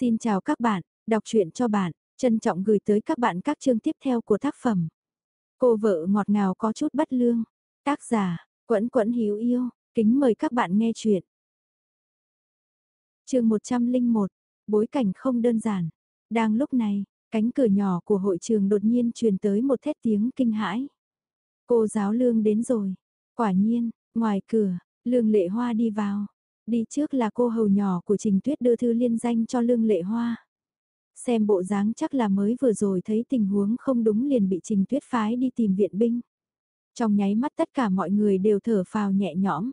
Xin chào các bạn, đọc truyện cho bạn, trân trọng gửi tới các bạn các chương tiếp theo của tác phẩm. Cô vợ ngọt ngào có chút bất lương, tác giả, quẫn quẫn hiếu yêu, kính mời các bạn nghe truyện. chương 101, bối cảnh không đơn giản. Đang lúc này, cánh cửa nhỏ của hội trường đột nhiên truyền tới một thét tiếng kinh hãi. Cô giáo lương đến rồi. Quả nhiên, ngoài cửa, lương lệ hoa đi vào. Đi trước là cô hầu nhỏ của Trình Tuyết đưa thư liên danh cho Lương Lệ Hoa. Xem bộ dáng chắc là mới vừa rồi thấy tình huống không đúng liền bị Trình Tuyết phái đi tìm viện binh. Trong nháy mắt tất cả mọi người đều thở phào nhẹ nhõm.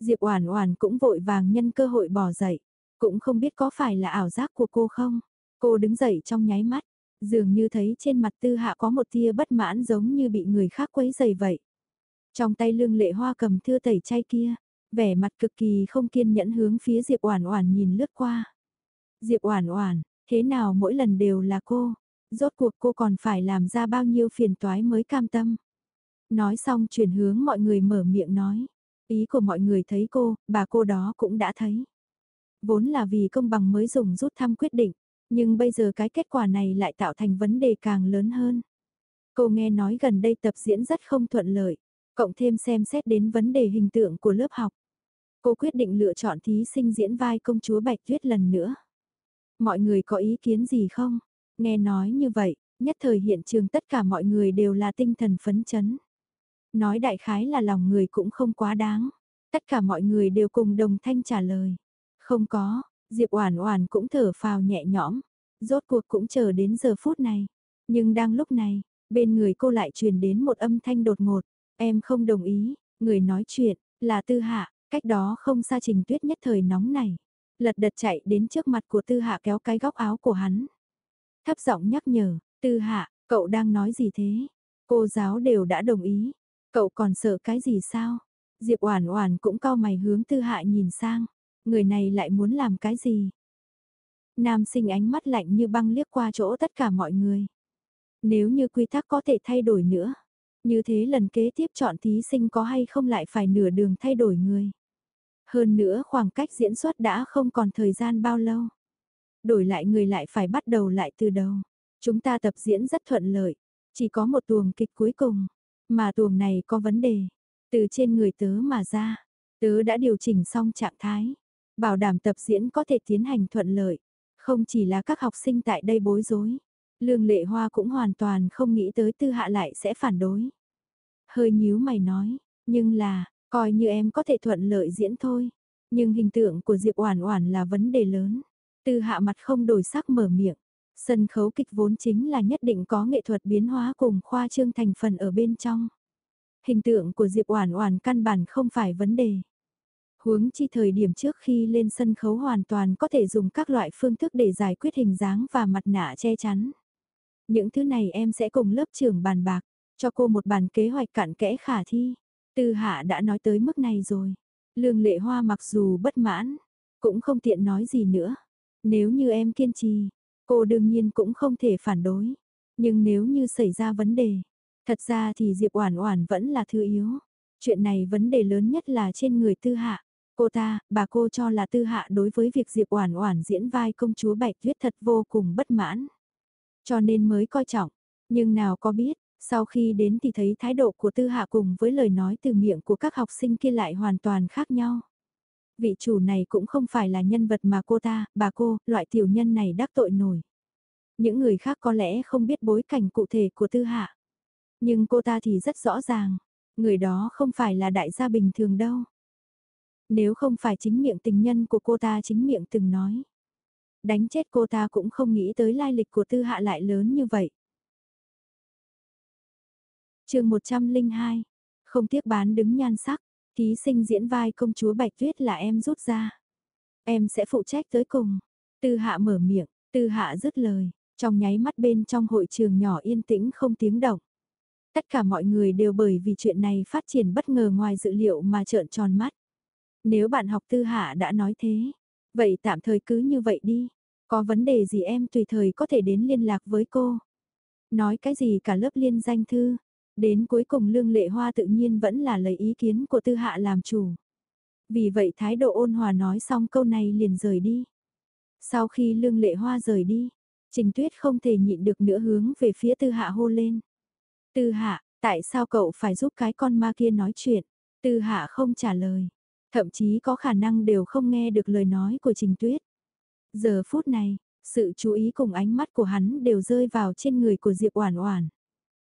Diệp Oản Oản cũng vội vàng nhân cơ hội bỏ dậy, cũng không biết có phải là ảo giác của cô không. Cô đứng dậy trong nháy mắt, dường như thấy trên mặt Tư Hạ có một tia bất mãn giống như bị người khác quấy rầy vậy. Trong tay Lương Lệ Hoa cầm thư tẩy chay kia, vẻ mặt cực kỳ không kiên nhẫn hướng phía Diệp Oản Oản nhìn lướt qua. Diệp Oản Oản, thế nào mỗi lần đều là cô, rốt cuộc cô còn phải làm ra bao nhiêu phiền toái mới cam tâm. Nói xong chuyển hướng mọi người mở miệng nói, ý của mọi người thấy cô, bà cô đó cũng đã thấy. Vốn là vì công bằng mới dùng rút thăm quyết định, nhưng bây giờ cái kết quả này lại tạo thành vấn đề càng lớn hơn. Cô nghe nói gần đây tập diễn rất không thuận lợi, cộng thêm xem xét đến vấn đề hình tượng của lớp học. Cô quyết định lựa chọn thí sinh diễn vai công chúa Bạch Tuyết lần nữa. Mọi người có ý kiến gì không? Nghe nói như vậy, nhất thời hiện trường tất cả mọi người đều là tinh thần phấn chấn. Nói đại khái là lòng người cũng không quá đáng. Tất cả mọi người đều cùng đồng thanh trả lời. Không có, Diệp Oản Oản cũng thở phào nhẹ nhõm, rốt cuộc cũng chờ đến giờ phút này. Nhưng đang lúc này, bên người cô lại truyền đến một âm thanh đột ngột, "Em không đồng ý." Người nói chuyện là Tư Hạ. Cách đó không xa trình tuyết nhất thời nóng này. Lật đật chạy đến trước mặt của tư hạ kéo cái góc áo của hắn. Thấp giọng nhắc nhở, tư hạ, cậu đang nói gì thế? Cô giáo đều đã đồng ý. Cậu còn sợ cái gì sao? Diệp Oản Oản cũng cau mày hướng Tư Hạ nhìn sang, người này lại muốn làm cái gì? Nam sinh ánh mắt lạnh như băng liếc qua chỗ tất cả mọi người. Nếu như quy tắc có thể thay đổi nữa, như thế lần kế tiếp chọn thí sinh có hay không lại phải nửa đường thay đổi người. Hơn nữa khoảng cách diễn xuất đã không còn thời gian bao lâu. Đổi lại người lại phải bắt đầu lại từ đầu. Chúng ta tập diễn rất thuận lợi, chỉ có một tuồng kịch cuối cùng, mà tuồng này có vấn đề. Từ trên người tớ mà ra, tớ đã điều chỉnh xong trạng thái, bảo đảm tập diễn có thể tiến hành thuận lợi. Không chỉ là các học sinh tại đây bối rối, Lương Lệ Hoa cũng hoàn toàn không nghĩ tới Tư Hạ lại sẽ phản đối. Hơi nhíu mày nói, nhưng là, Coi như em có thể thuận lợi diễn thôi, nhưng hình tượng của Diệp Oản Oản là vấn đề lớn. Tư hạ mặt không đổi sắc mở miệng. Sân khấu kịch vốn chính là nhất định có nghệ thuật biến hóa cùng khoa trương thành phần ở bên trong. Hình tượng của Diệp Oản Oản căn bản không phải vấn đề. Huống chi thời điểm trước khi lên sân khấu hoàn toàn có thể dùng các loại phương thức để giải quyết hình dáng và mặt nạ che chắn. Những thứ này em sẽ cùng lớp trưởng bàn bạc, cho cô một bản kế hoạch cặn kẽ khả thi. Tư hạ đã nói tới mức này rồi. Lương lệ hoa mặc dù bất mãn, cũng không tiện nói gì nữa. Nếu như em kiên trì, cô đương nhiên cũng không thể phản đối. Nhưng nếu như xảy ra vấn đề, thật ra thì Diệp Oản Oản vẫn là thứ yếu. Chuyện này vấn đề lớn nhất là trên người Tư Hạ. Cô ta, bà cô cho là Tư Hạ đối với việc Diệp Oản Oản diễn vai công chúa Bạch Tuyết thật vô cùng bất mãn. Cho nên mới coi trọng, nhưng nào có biết, sau khi đến thì thấy thái độ của tư hạ cùng với lời nói từ miệng của các học sinh kia lại hoàn toàn khác nhau. Vị chủ này cũng không phải là nhân vật mà cô ta, bà cô, loại tiểu nhân này đắc tội nổi. Những người khác có lẽ không biết bối cảnh cụ thể của tư hạ. Nhưng cô ta thì rất rõ ràng, người đó không phải là đại gia bình thường đâu. Nếu không phải chính miệng tình nhân của cô ta chính miệng từng nói. Đánh chết cô ta cũng không nghĩ tới lai lịch của tư hạ lại lớn như vậy chương 102, không tiếc bán đứng nhan sắc, thí sinh diễn vai công chúa Bạch Tuyết là em rút ra. Em sẽ phụ trách tới cùng. Tư hạ mở miệng, tư hạ dứt lời, trong nháy mắt bên trong hội trường nhỏ yên tĩnh không tiếng động. Tất cả mọi người đều bởi vì chuyện này phát triển bất ngờ ngoài dự liệu mà trợn tròn mắt. Nếu bạn học tư hạ đã nói thế, vậy tạm thời cứ như vậy đi. Có vấn đề gì em tùy thời có thể đến liên lạc với cô. Nói cái gì cả lớp liên danh thư, Đến cuối cùng Lương Lệ Hoa tự nhiên vẫn là lấy ý kiến của Tư Hạ làm chủ. Vì vậy thái độ ôn hòa nói xong câu này liền rời đi. Sau khi lương lệ hoa rời đi, Trình Tuyết không thể nhịn được nữa hướng về phía Tư Hạ hô lên. Tư Hạ, tại sao cậu phải giúp cái con ma kia nói chuyện? Tư Hạ không trả lời, thậm chí có khả năng đều không nghe được lời nói của Trình Tuyết. Giờ phút này, sự chú ý cùng ánh mắt của hắn đều rơi vào trên người của Diệp Oản Oản.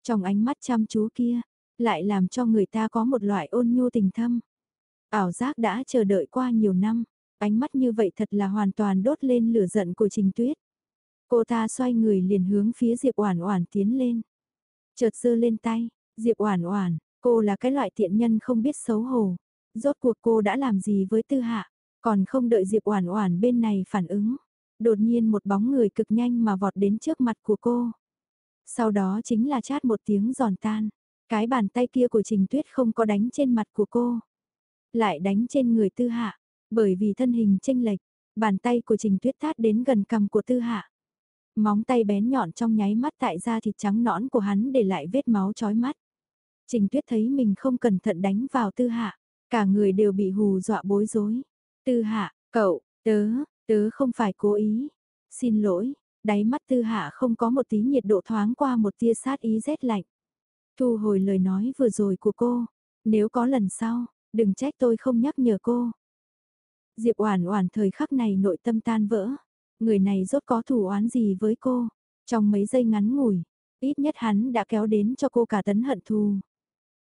Trong ánh mắt chăm chú kia, lại làm cho người ta có một loại ôn nhu tình thâm. Ảo giác đã chờ đợi qua nhiều năm, ánh mắt như vậy thật là hoàn toàn đốt lên lửa giận của Trình Tuyết. Cô ta xoay người liền hướng phía Diệp Oản Oản tiến lên. Chợt giơ lên tay, Diệp Oản Oản, cô là cái loại tiện nhân không biết xấu hổ. Rốt cuộc cô đã làm gì với Tư Hạ, còn không đợi Diệp Oản Oản bên này phản ứng, đột nhiên một bóng người cực nhanh mà vọt đến trước mặt của cô. Sau đó chính là chát một tiếng giòn tan, cái bàn tay kia của Trình Tuyết không có đánh trên mặt của cô, lại đánh trên người Tư Hạ, bởi vì thân hình chênh lệch, bàn tay của Trình Tuyết thát đến gần cằm của Tư Hạ. Móng tay bén nhọn trong nháy mắt tại da thịt trắng nõn của hắn để lại vết máu chói mắt. Trình Tuyết thấy mình không cẩn thận đánh vào Tư Hạ, cả người đều bị hù dọa bối rối. Tư Hạ, cậu, tớ, tớ không phải cố ý. Xin lỗi, đáy mắt Tư Hạ không có một tí nhiệt độ thoáng qua một tia sát ý rét lạnh. Thu hồi lời nói vừa rồi của cô, nếu có lần sau, đừng trách tôi không nhắc nhở cô. Diệp Oản Oản thời khắc này nội tâm tan vỡ, người này rốt có thủ oán gì với cô? Trong mấy giây ngắn ngủi, ít nhất hắn đã kéo đến cho cô cả tấn hận thù.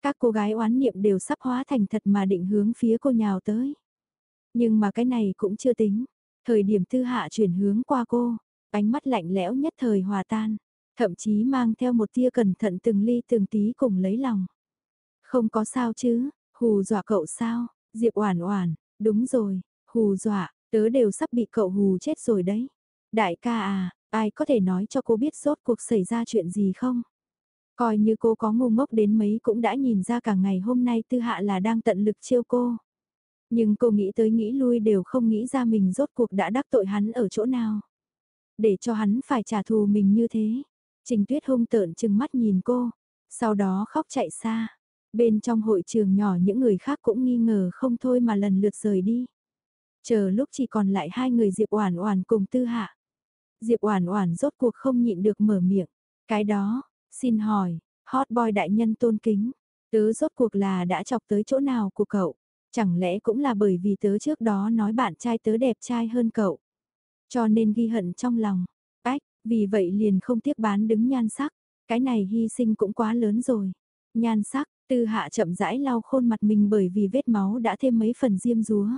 Các cô gái oán niệm đều sắp hóa thành thật mà định hướng phía cô nhào tới. Nhưng mà cái này cũng chưa tính, thời điểm Tư Hạ chuyển hướng qua cô, ánh mắt lạnh lẽo nhất thời hòa tan, thậm chí mang theo một tia cẩn thận từng ly từng tí cùng lấy lòng. Không có sao chứ, hù dọa cậu sao? Diệp Oản Oản, đúng rồi, hù dọa, tớ đều sắp bị cậu hù chết rồi đấy. Đại ca à, ai có thể nói cho cô biết rốt cuộc xảy ra chuyện gì không? Coi như cô có ngu ngốc đến mấy cũng đã nhìn ra cả ngày hôm nay tư hạ là đang tận lực chiêu cô. Nhưng cô nghĩ tới nghĩ lui đều không nghĩ ra mình rốt cuộc đã đắc tội hắn ở chỗ nào. Để cho hắn phải trả thù mình như thế. Trình tuyết hung tợn chừng mắt nhìn cô, sau đó khóc chạy xa. Bên trong hội trường nhỏ những người khác cũng nghi ngờ không thôi mà lần lượt rời đi. Chờ lúc chỉ còn lại hai người Diệp Oản Oản cùng Tư Hạ. Diệp Oản Oản rốt cuộc không nhịn được mở miệng. Cái đó, xin hỏi, hot boy đại nhân tôn kính, tớ rốt cuộc là đã chọc tới chỗ nào của cậu? Chẳng lẽ cũng là bởi vì tớ trước đó nói bạn trai tớ đẹp trai hơn cậu? Cho nên ghi hận trong lòng. Ách, vì vậy liền không tiếc bán đứng nhan sắc. Cái này hy sinh cũng quá lớn rồi. Nhan sắc, tư hạ chậm rãi lau khôn mặt mình bởi vì vết máu đã thêm mấy phần diêm rúa.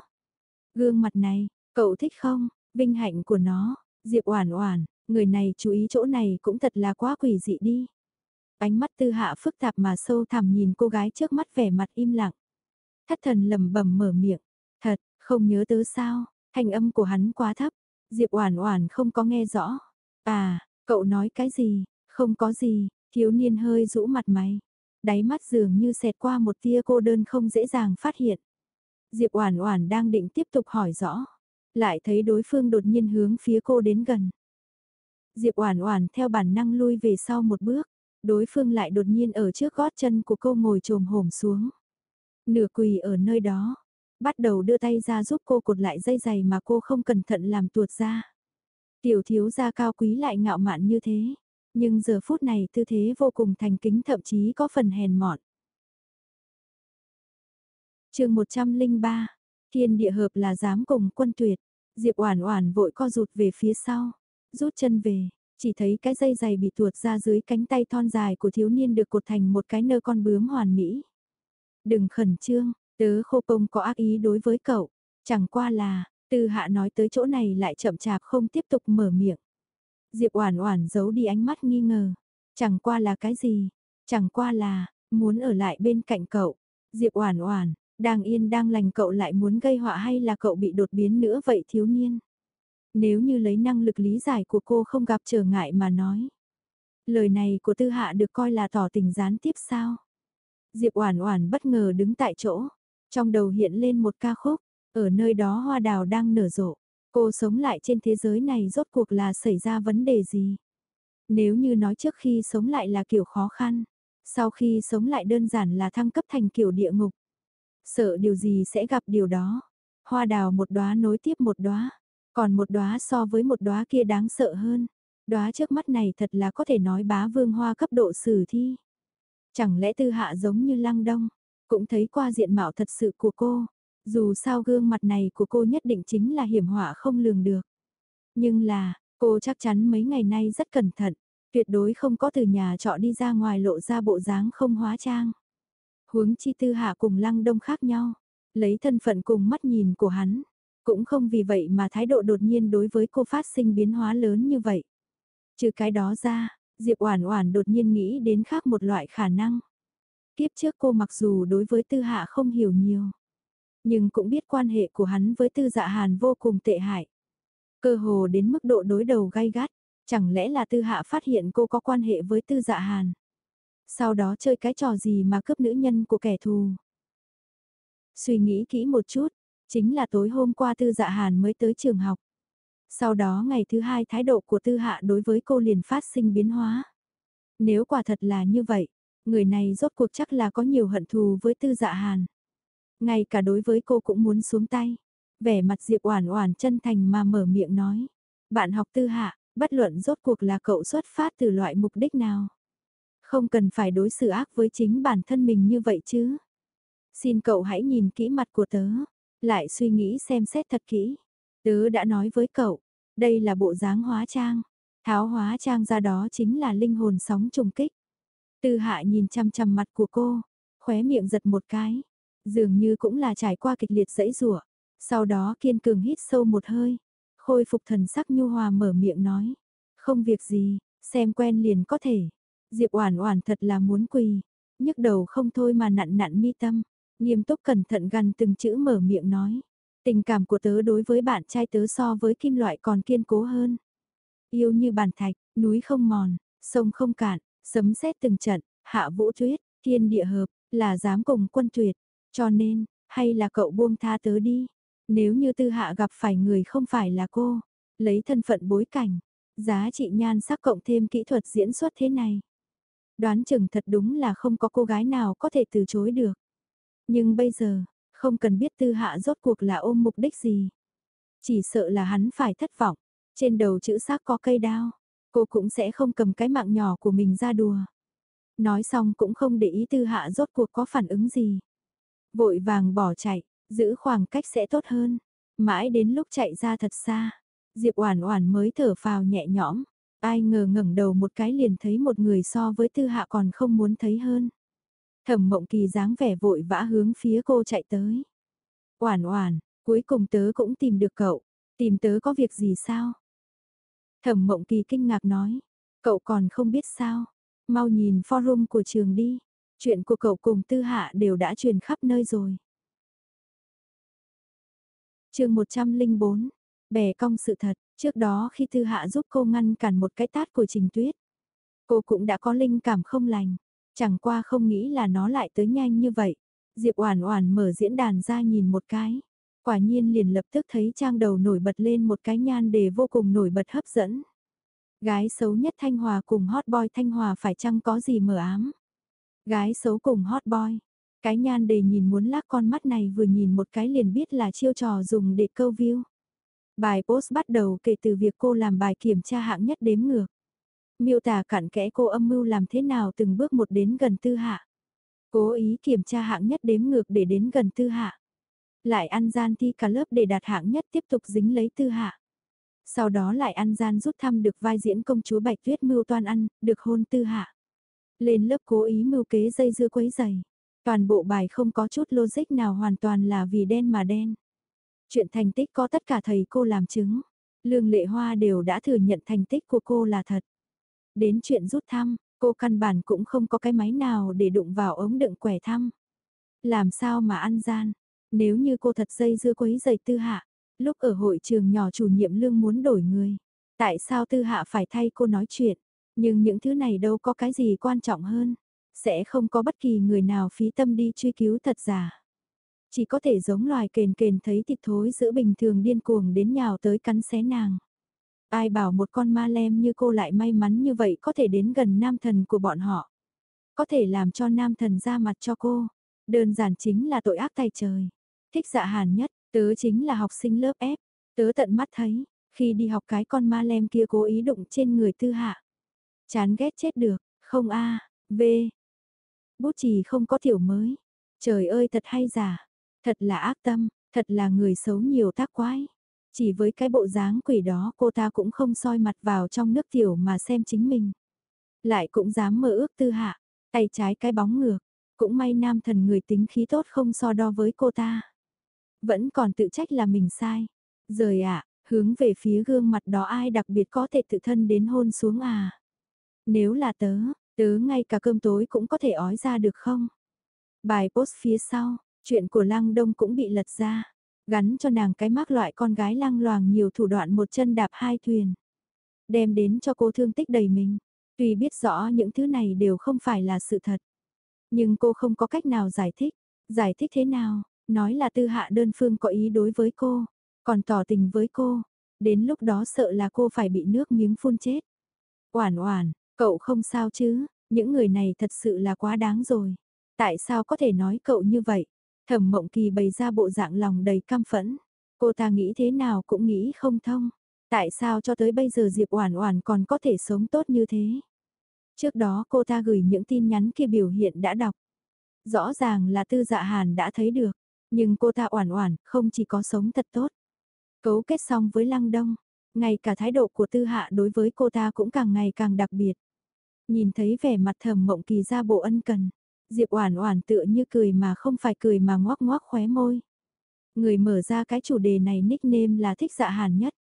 Gương mặt này, cậu thích không? Vinh hạnh của nó, Diệp Oản Oản, người này chú ý chỗ này cũng thật là quá quỷ dị đi. Ánh mắt Tư Hạ phức tạp mà sâu thẳm nhìn cô gái trước mắt vẻ mặt im lặng. Thất thần lẩm bẩm mở miệng, "Thật, không nhớ tới sao?" Thanh âm của hắn quá thấp, Diệp Oản Oản không có nghe rõ. "À, cậu nói cái gì?" "Không có gì." Thiếu niên hơi rũ mặt mày, đáy mắt dường như xẹt qua một tia cô đơn không dễ dàng phát hiện. Diệp Oản Oản đang định tiếp tục hỏi rõ, lại thấy đối phương đột nhiên hướng phía cô đến gần. Diệp Oản Oản theo bản năng lui về sau một bước, đối phương lại đột nhiên ở trước gót chân của cô ngồi trồm hổm xuống. Nửa quỳ ở nơi đó, bắt đầu đưa tay ra giúp cô cột lại dây giày mà cô không cẩn thận làm tuột ra. Tiểu thiếu gia cao quý lại ngạo mạn như thế, nhưng giờ phút này tư thế vô cùng thành kính thậm chí có phần hèn mọn chương 103, thiên địa hợp là dám cùng quân tuyệt, Diệp Oản Oản vội co rụt về phía sau, rút chân về, chỉ thấy cái dây dày bị tuột ra dưới cánh tay thon dài của thiếu niên được cột thành một cái nơ con bướm hoàn mỹ. Đừng khẩn trương, tớ khô công có ác ý đối với cậu, chẳng qua là, Tư Hạ nói tới chỗ này lại chậm chạp không tiếp tục mở miệng. Diệp Oản Oản giấu đi ánh mắt nghi ngờ, chẳng qua là cái gì, chẳng qua là muốn ở lại bên cạnh cậu. Diệp Oản Oản, đang yên đang lành cậu lại muốn gây họa hay là cậu bị đột biến nữa vậy thiếu niên? Nếu như lấy năng lực lý giải của cô không gặp trở ngại mà nói. Lời này của tư hạ được coi là tỏ tình gián tiếp sao? Diệp Oản Oản bất ngờ đứng tại chỗ, trong đầu hiện lên một ca khúc, ở nơi đó hoa đào đang nở rộ. Cô sống lại trên thế giới này rốt cuộc là xảy ra vấn đề gì? Nếu như nói trước khi sống lại là kiểu khó khăn, sau khi sống lại đơn giản là thăng cấp thành kiểu địa ngục, Sợ điều gì sẽ gặp điều đó. Hoa đào một đóa nối tiếp một đóa. Còn một đóa so với một đóa kia đáng sợ hơn. Đóa trước mắt này thật là có thể nói bá vương hoa cấp độ sử thi. Chẳng lẽ tư hạ giống như lăng đông, cũng thấy qua diện mạo thật sự của cô. Dù sao gương mặt này của cô nhất định chính là hiểm họa không lường được. Nhưng là, cô chắc chắn mấy ngày nay rất cẩn thận, tuyệt đối không có từ nhà trọ đi ra ngoài lộ ra bộ dáng không hóa trang. Huống chi tư hạ cùng lăng đông khác nhau, lấy thân phận cùng mắt nhìn của hắn, cũng không vì vậy mà thái độ đột nhiên đối với cô phát sinh biến hóa lớn như vậy. Trừ cái đó ra, Diệp Oản Oản đột nhiên nghĩ đến khác một loại khả năng. Kiếp trước cô mặc dù đối với Tư Hạ không hiểu nhiều, nhưng cũng biết quan hệ của hắn với Tư Dạ Hàn vô cùng tệ hại. Cơ hồ đến mức độ đối đầu gay gắt, chẳng lẽ là Tư Hạ phát hiện cô có quan hệ với Tư Dạ Hàn. Sau đó chơi cái trò gì mà cướp nữ nhân của kẻ thù. Suy nghĩ kỹ một chút, chính là tối hôm qua Tư Dạ Hàn mới tới trường học. Sau đó ngày thứ hai thái độ của Tư Hạ đối với cô liền phát sinh biến hóa. Nếu quả thật là như vậy, người này rốt cuộc chắc là có nhiều hận thù với Tư Dạ Hàn. Ngay cả đối với cô cũng muốn xuống tay. Vẻ mặt Diệp Oản Oản chân thành mà mở miệng nói, "Bạn học Tư Hạ, bất luận rốt cuộc là cậu xuất phát từ loại mục đích nào, không cần phải đối xử ác với chính bản thân mình như vậy chứ. Xin cậu hãy nhìn kỹ mặt của tớ, lại suy nghĩ xem xét thật kỹ. Tớ đã nói với cậu, đây là bộ dáng hóa trang, tháo hóa trang ra đó chính là linh hồn sóng trùng kích. Tư hạ nhìn chăm chăm mặt của cô, khóe miệng giật một cái, dường như cũng là trải qua kịch liệt dẫy rủa. Sau đó kiên cường hít sâu một hơi, khôi phục thần sắc nhu hòa mở miệng nói, không việc gì, xem quen liền có thể. Diệp Oản Oản thật là muốn quỳ, nhức đầu không thôi mà nặn nặn mi tâm, nghiêm túc cẩn thận gần từng chữ mở miệng nói, tình cảm của tớ đối với bạn trai tớ so với kim loại còn kiên cố hơn. Yêu như bàn thạch, núi không mòn, sông không cạn, sấm sét từng trận, hạ vũ tuyết, thiên địa hợp, là dám cùng quân tuyệt, cho nên, hay là cậu buông tha tớ đi. Nếu như tư hạ gặp phải người không phải là cô, lấy thân phận bối cảnh, giá trị nhan sắc cộng thêm kỹ thuật diễn xuất thế này. Đoán chừng thật đúng là không có cô gái nào có thể từ chối được. Nhưng bây giờ, không cần biết tư hạ rốt cuộc là ôm mục đích gì. Chỉ sợ là hắn phải thất vọng. Trên đầu chữ xác có cây đao, cô cũng sẽ không cầm cái mạng nhỏ của mình ra đùa. Nói xong cũng không để ý tư hạ rốt cuộc có phản ứng gì. Vội vàng bỏ chạy, giữ khoảng cách sẽ tốt hơn. Mãi đến lúc chạy ra thật xa, Diệp Oản Oản mới thở phào nhẹ nhõm. Ai ngờ ngẩng đầu một cái liền thấy một người so với Tư Hạ còn không muốn thấy hơn. Thẩm Mộng Kỳ dáng vẻ vội vã hướng phía cô chạy tới. Oản Oản, cuối cùng tớ cũng tìm được cậu, tìm tớ có việc gì sao? Thẩm Mộng Kỳ kinh ngạc nói, cậu còn không biết sao? Mau nhìn forum của trường đi, chuyện của cậu cùng Tư Hạ đều đã truyền khắp nơi rồi. Chương 104 Bẻ cong sự thật, trước đó khi Tư Hạ giúp cô ngăn cản một cái tát của Trình Tuyết, cô cũng đã có linh cảm không lành, chẳng qua không nghĩ là nó lại tới nhanh như vậy. Diệp Oản Oản mở diễn đàn ra nhìn một cái, quả nhiên liền lập tức thấy trang đầu nổi bật lên một cái nhan đề vô cùng nổi bật hấp dẫn. Gái xấu nhất Thanh Hòa cùng hot boy Thanh Hòa phải chăng có gì mờ ám? Gái xấu cùng hot boy. Cái nhan đề nhìn muốn lác con mắt này vừa nhìn một cái liền biết là chiêu trò dùng để câu view. Bài post bắt đầu kể từ việc cô làm bài kiểm tra hạng nhất đếm ngược. Miêu tả cặn kẽ cô âm mưu làm thế nào từng bước một đến gần tư hạ. Cố ý kiểm tra hạng nhất đếm ngược để đến gần tư hạ. Lại ăn gian thi cả lớp để đạt hạng nhất tiếp tục dính lấy tư hạ. Sau đó lại ăn gian rút thăm được vai diễn công chúa Bạch Tuyết mưu toan ăn, được hôn tư hạ. Lên lớp cố ý mưu kế dây dưa quấy giày. Toàn bộ bài không có chút logic nào hoàn toàn là vì đen mà đen. Chuyện thành tích có tất cả thầy cô làm chứng. Lương Lệ Hoa đều đã thừa nhận thành tích của cô là thật. Đến chuyện rút thăm, cô căn bản cũng không có cái máy nào để đụng vào ống đựng quẻ thăm. Làm sao mà ăn gian, nếu như cô thật dây dưa quấy giày tư hạ, lúc ở hội trường nhỏ chủ nhiệm lương muốn đổi người. Tại sao tư hạ phải thay cô nói chuyện, nhưng những thứ này đâu có cái gì quan trọng hơn. Sẽ không có bất kỳ người nào phí tâm đi truy cứu thật giả chỉ có thể giống loài kền kền thấy thịt thối giữa bình thường điên cuồng đến nhào tới cắn xé nàng. Ai bảo một con ma lem như cô lại may mắn như vậy có thể đến gần nam thần của bọn họ. Có thể làm cho nam thần ra mặt cho cô. Đơn giản chính là tội ác tay trời. Thích dạ hàn nhất, tớ chính là học sinh lớp F. Tớ tận mắt thấy, khi đi học cái con ma lem kia cố ý đụng trên người tư hạ. Chán ghét chết được, không a v. Bút chì không có tiểu mới. Trời ơi thật hay giả, thật là ác tâm, thật là người xấu nhiều tác quái. Chỉ với cái bộ dáng quỷ đó cô ta cũng không soi mặt vào trong nước tiểu mà xem chính mình. Lại cũng dám mơ ước tư hạ, tay trái cái bóng ngược, cũng may nam thần người tính khí tốt không so đo với cô ta. Vẫn còn tự trách là mình sai. Rời ạ, hướng về phía gương mặt đó ai đặc biệt có thể tự thân đến hôn xuống à. Nếu là tớ, tớ ngay cả cơm tối cũng có thể ói ra được không? Bài post phía sau, chuyện của Lăng Đông cũng bị lật ra, gắn cho nàng cái mác loại con gái lăng loàng nhiều thủ đoạn một chân đạp hai thuyền. Đem đến cho cô thương tích đầy mình, tuy biết rõ những thứ này đều không phải là sự thật. Nhưng cô không có cách nào giải thích, giải thích thế nào, nói là tư hạ đơn phương có ý đối với cô, còn tỏ tình với cô, đến lúc đó sợ là cô phải bị nước miếng phun chết. Oản oản, cậu không sao chứ, những người này thật sự là quá đáng rồi. Tại sao có thể nói cậu như vậy? Thẩm mộng kỳ bày ra bộ dạng lòng đầy căm phẫn. Cô ta nghĩ thế nào cũng nghĩ không thông. Tại sao cho tới bây giờ Diệp Oản Oản còn có thể sống tốt như thế? Trước đó cô ta gửi những tin nhắn kia biểu hiện đã đọc. Rõ ràng là Tư Dạ Hàn đã thấy được, nhưng cô ta Oản Oản không chỉ có sống thật tốt, cấu kết xong với Lăng Đông, ngay cả thái độ của Tư Hạ đối với cô ta cũng càng ngày càng đặc biệt. Nhìn thấy vẻ mặt Thẩm Mộng Kỳ ra bộ ân cần, Diệp Oản Oản tựa như cười mà không phải cười mà ngoác ngoác khóe môi. Người mở ra cái chủ đề này nickname là thích dạ hàn nhất.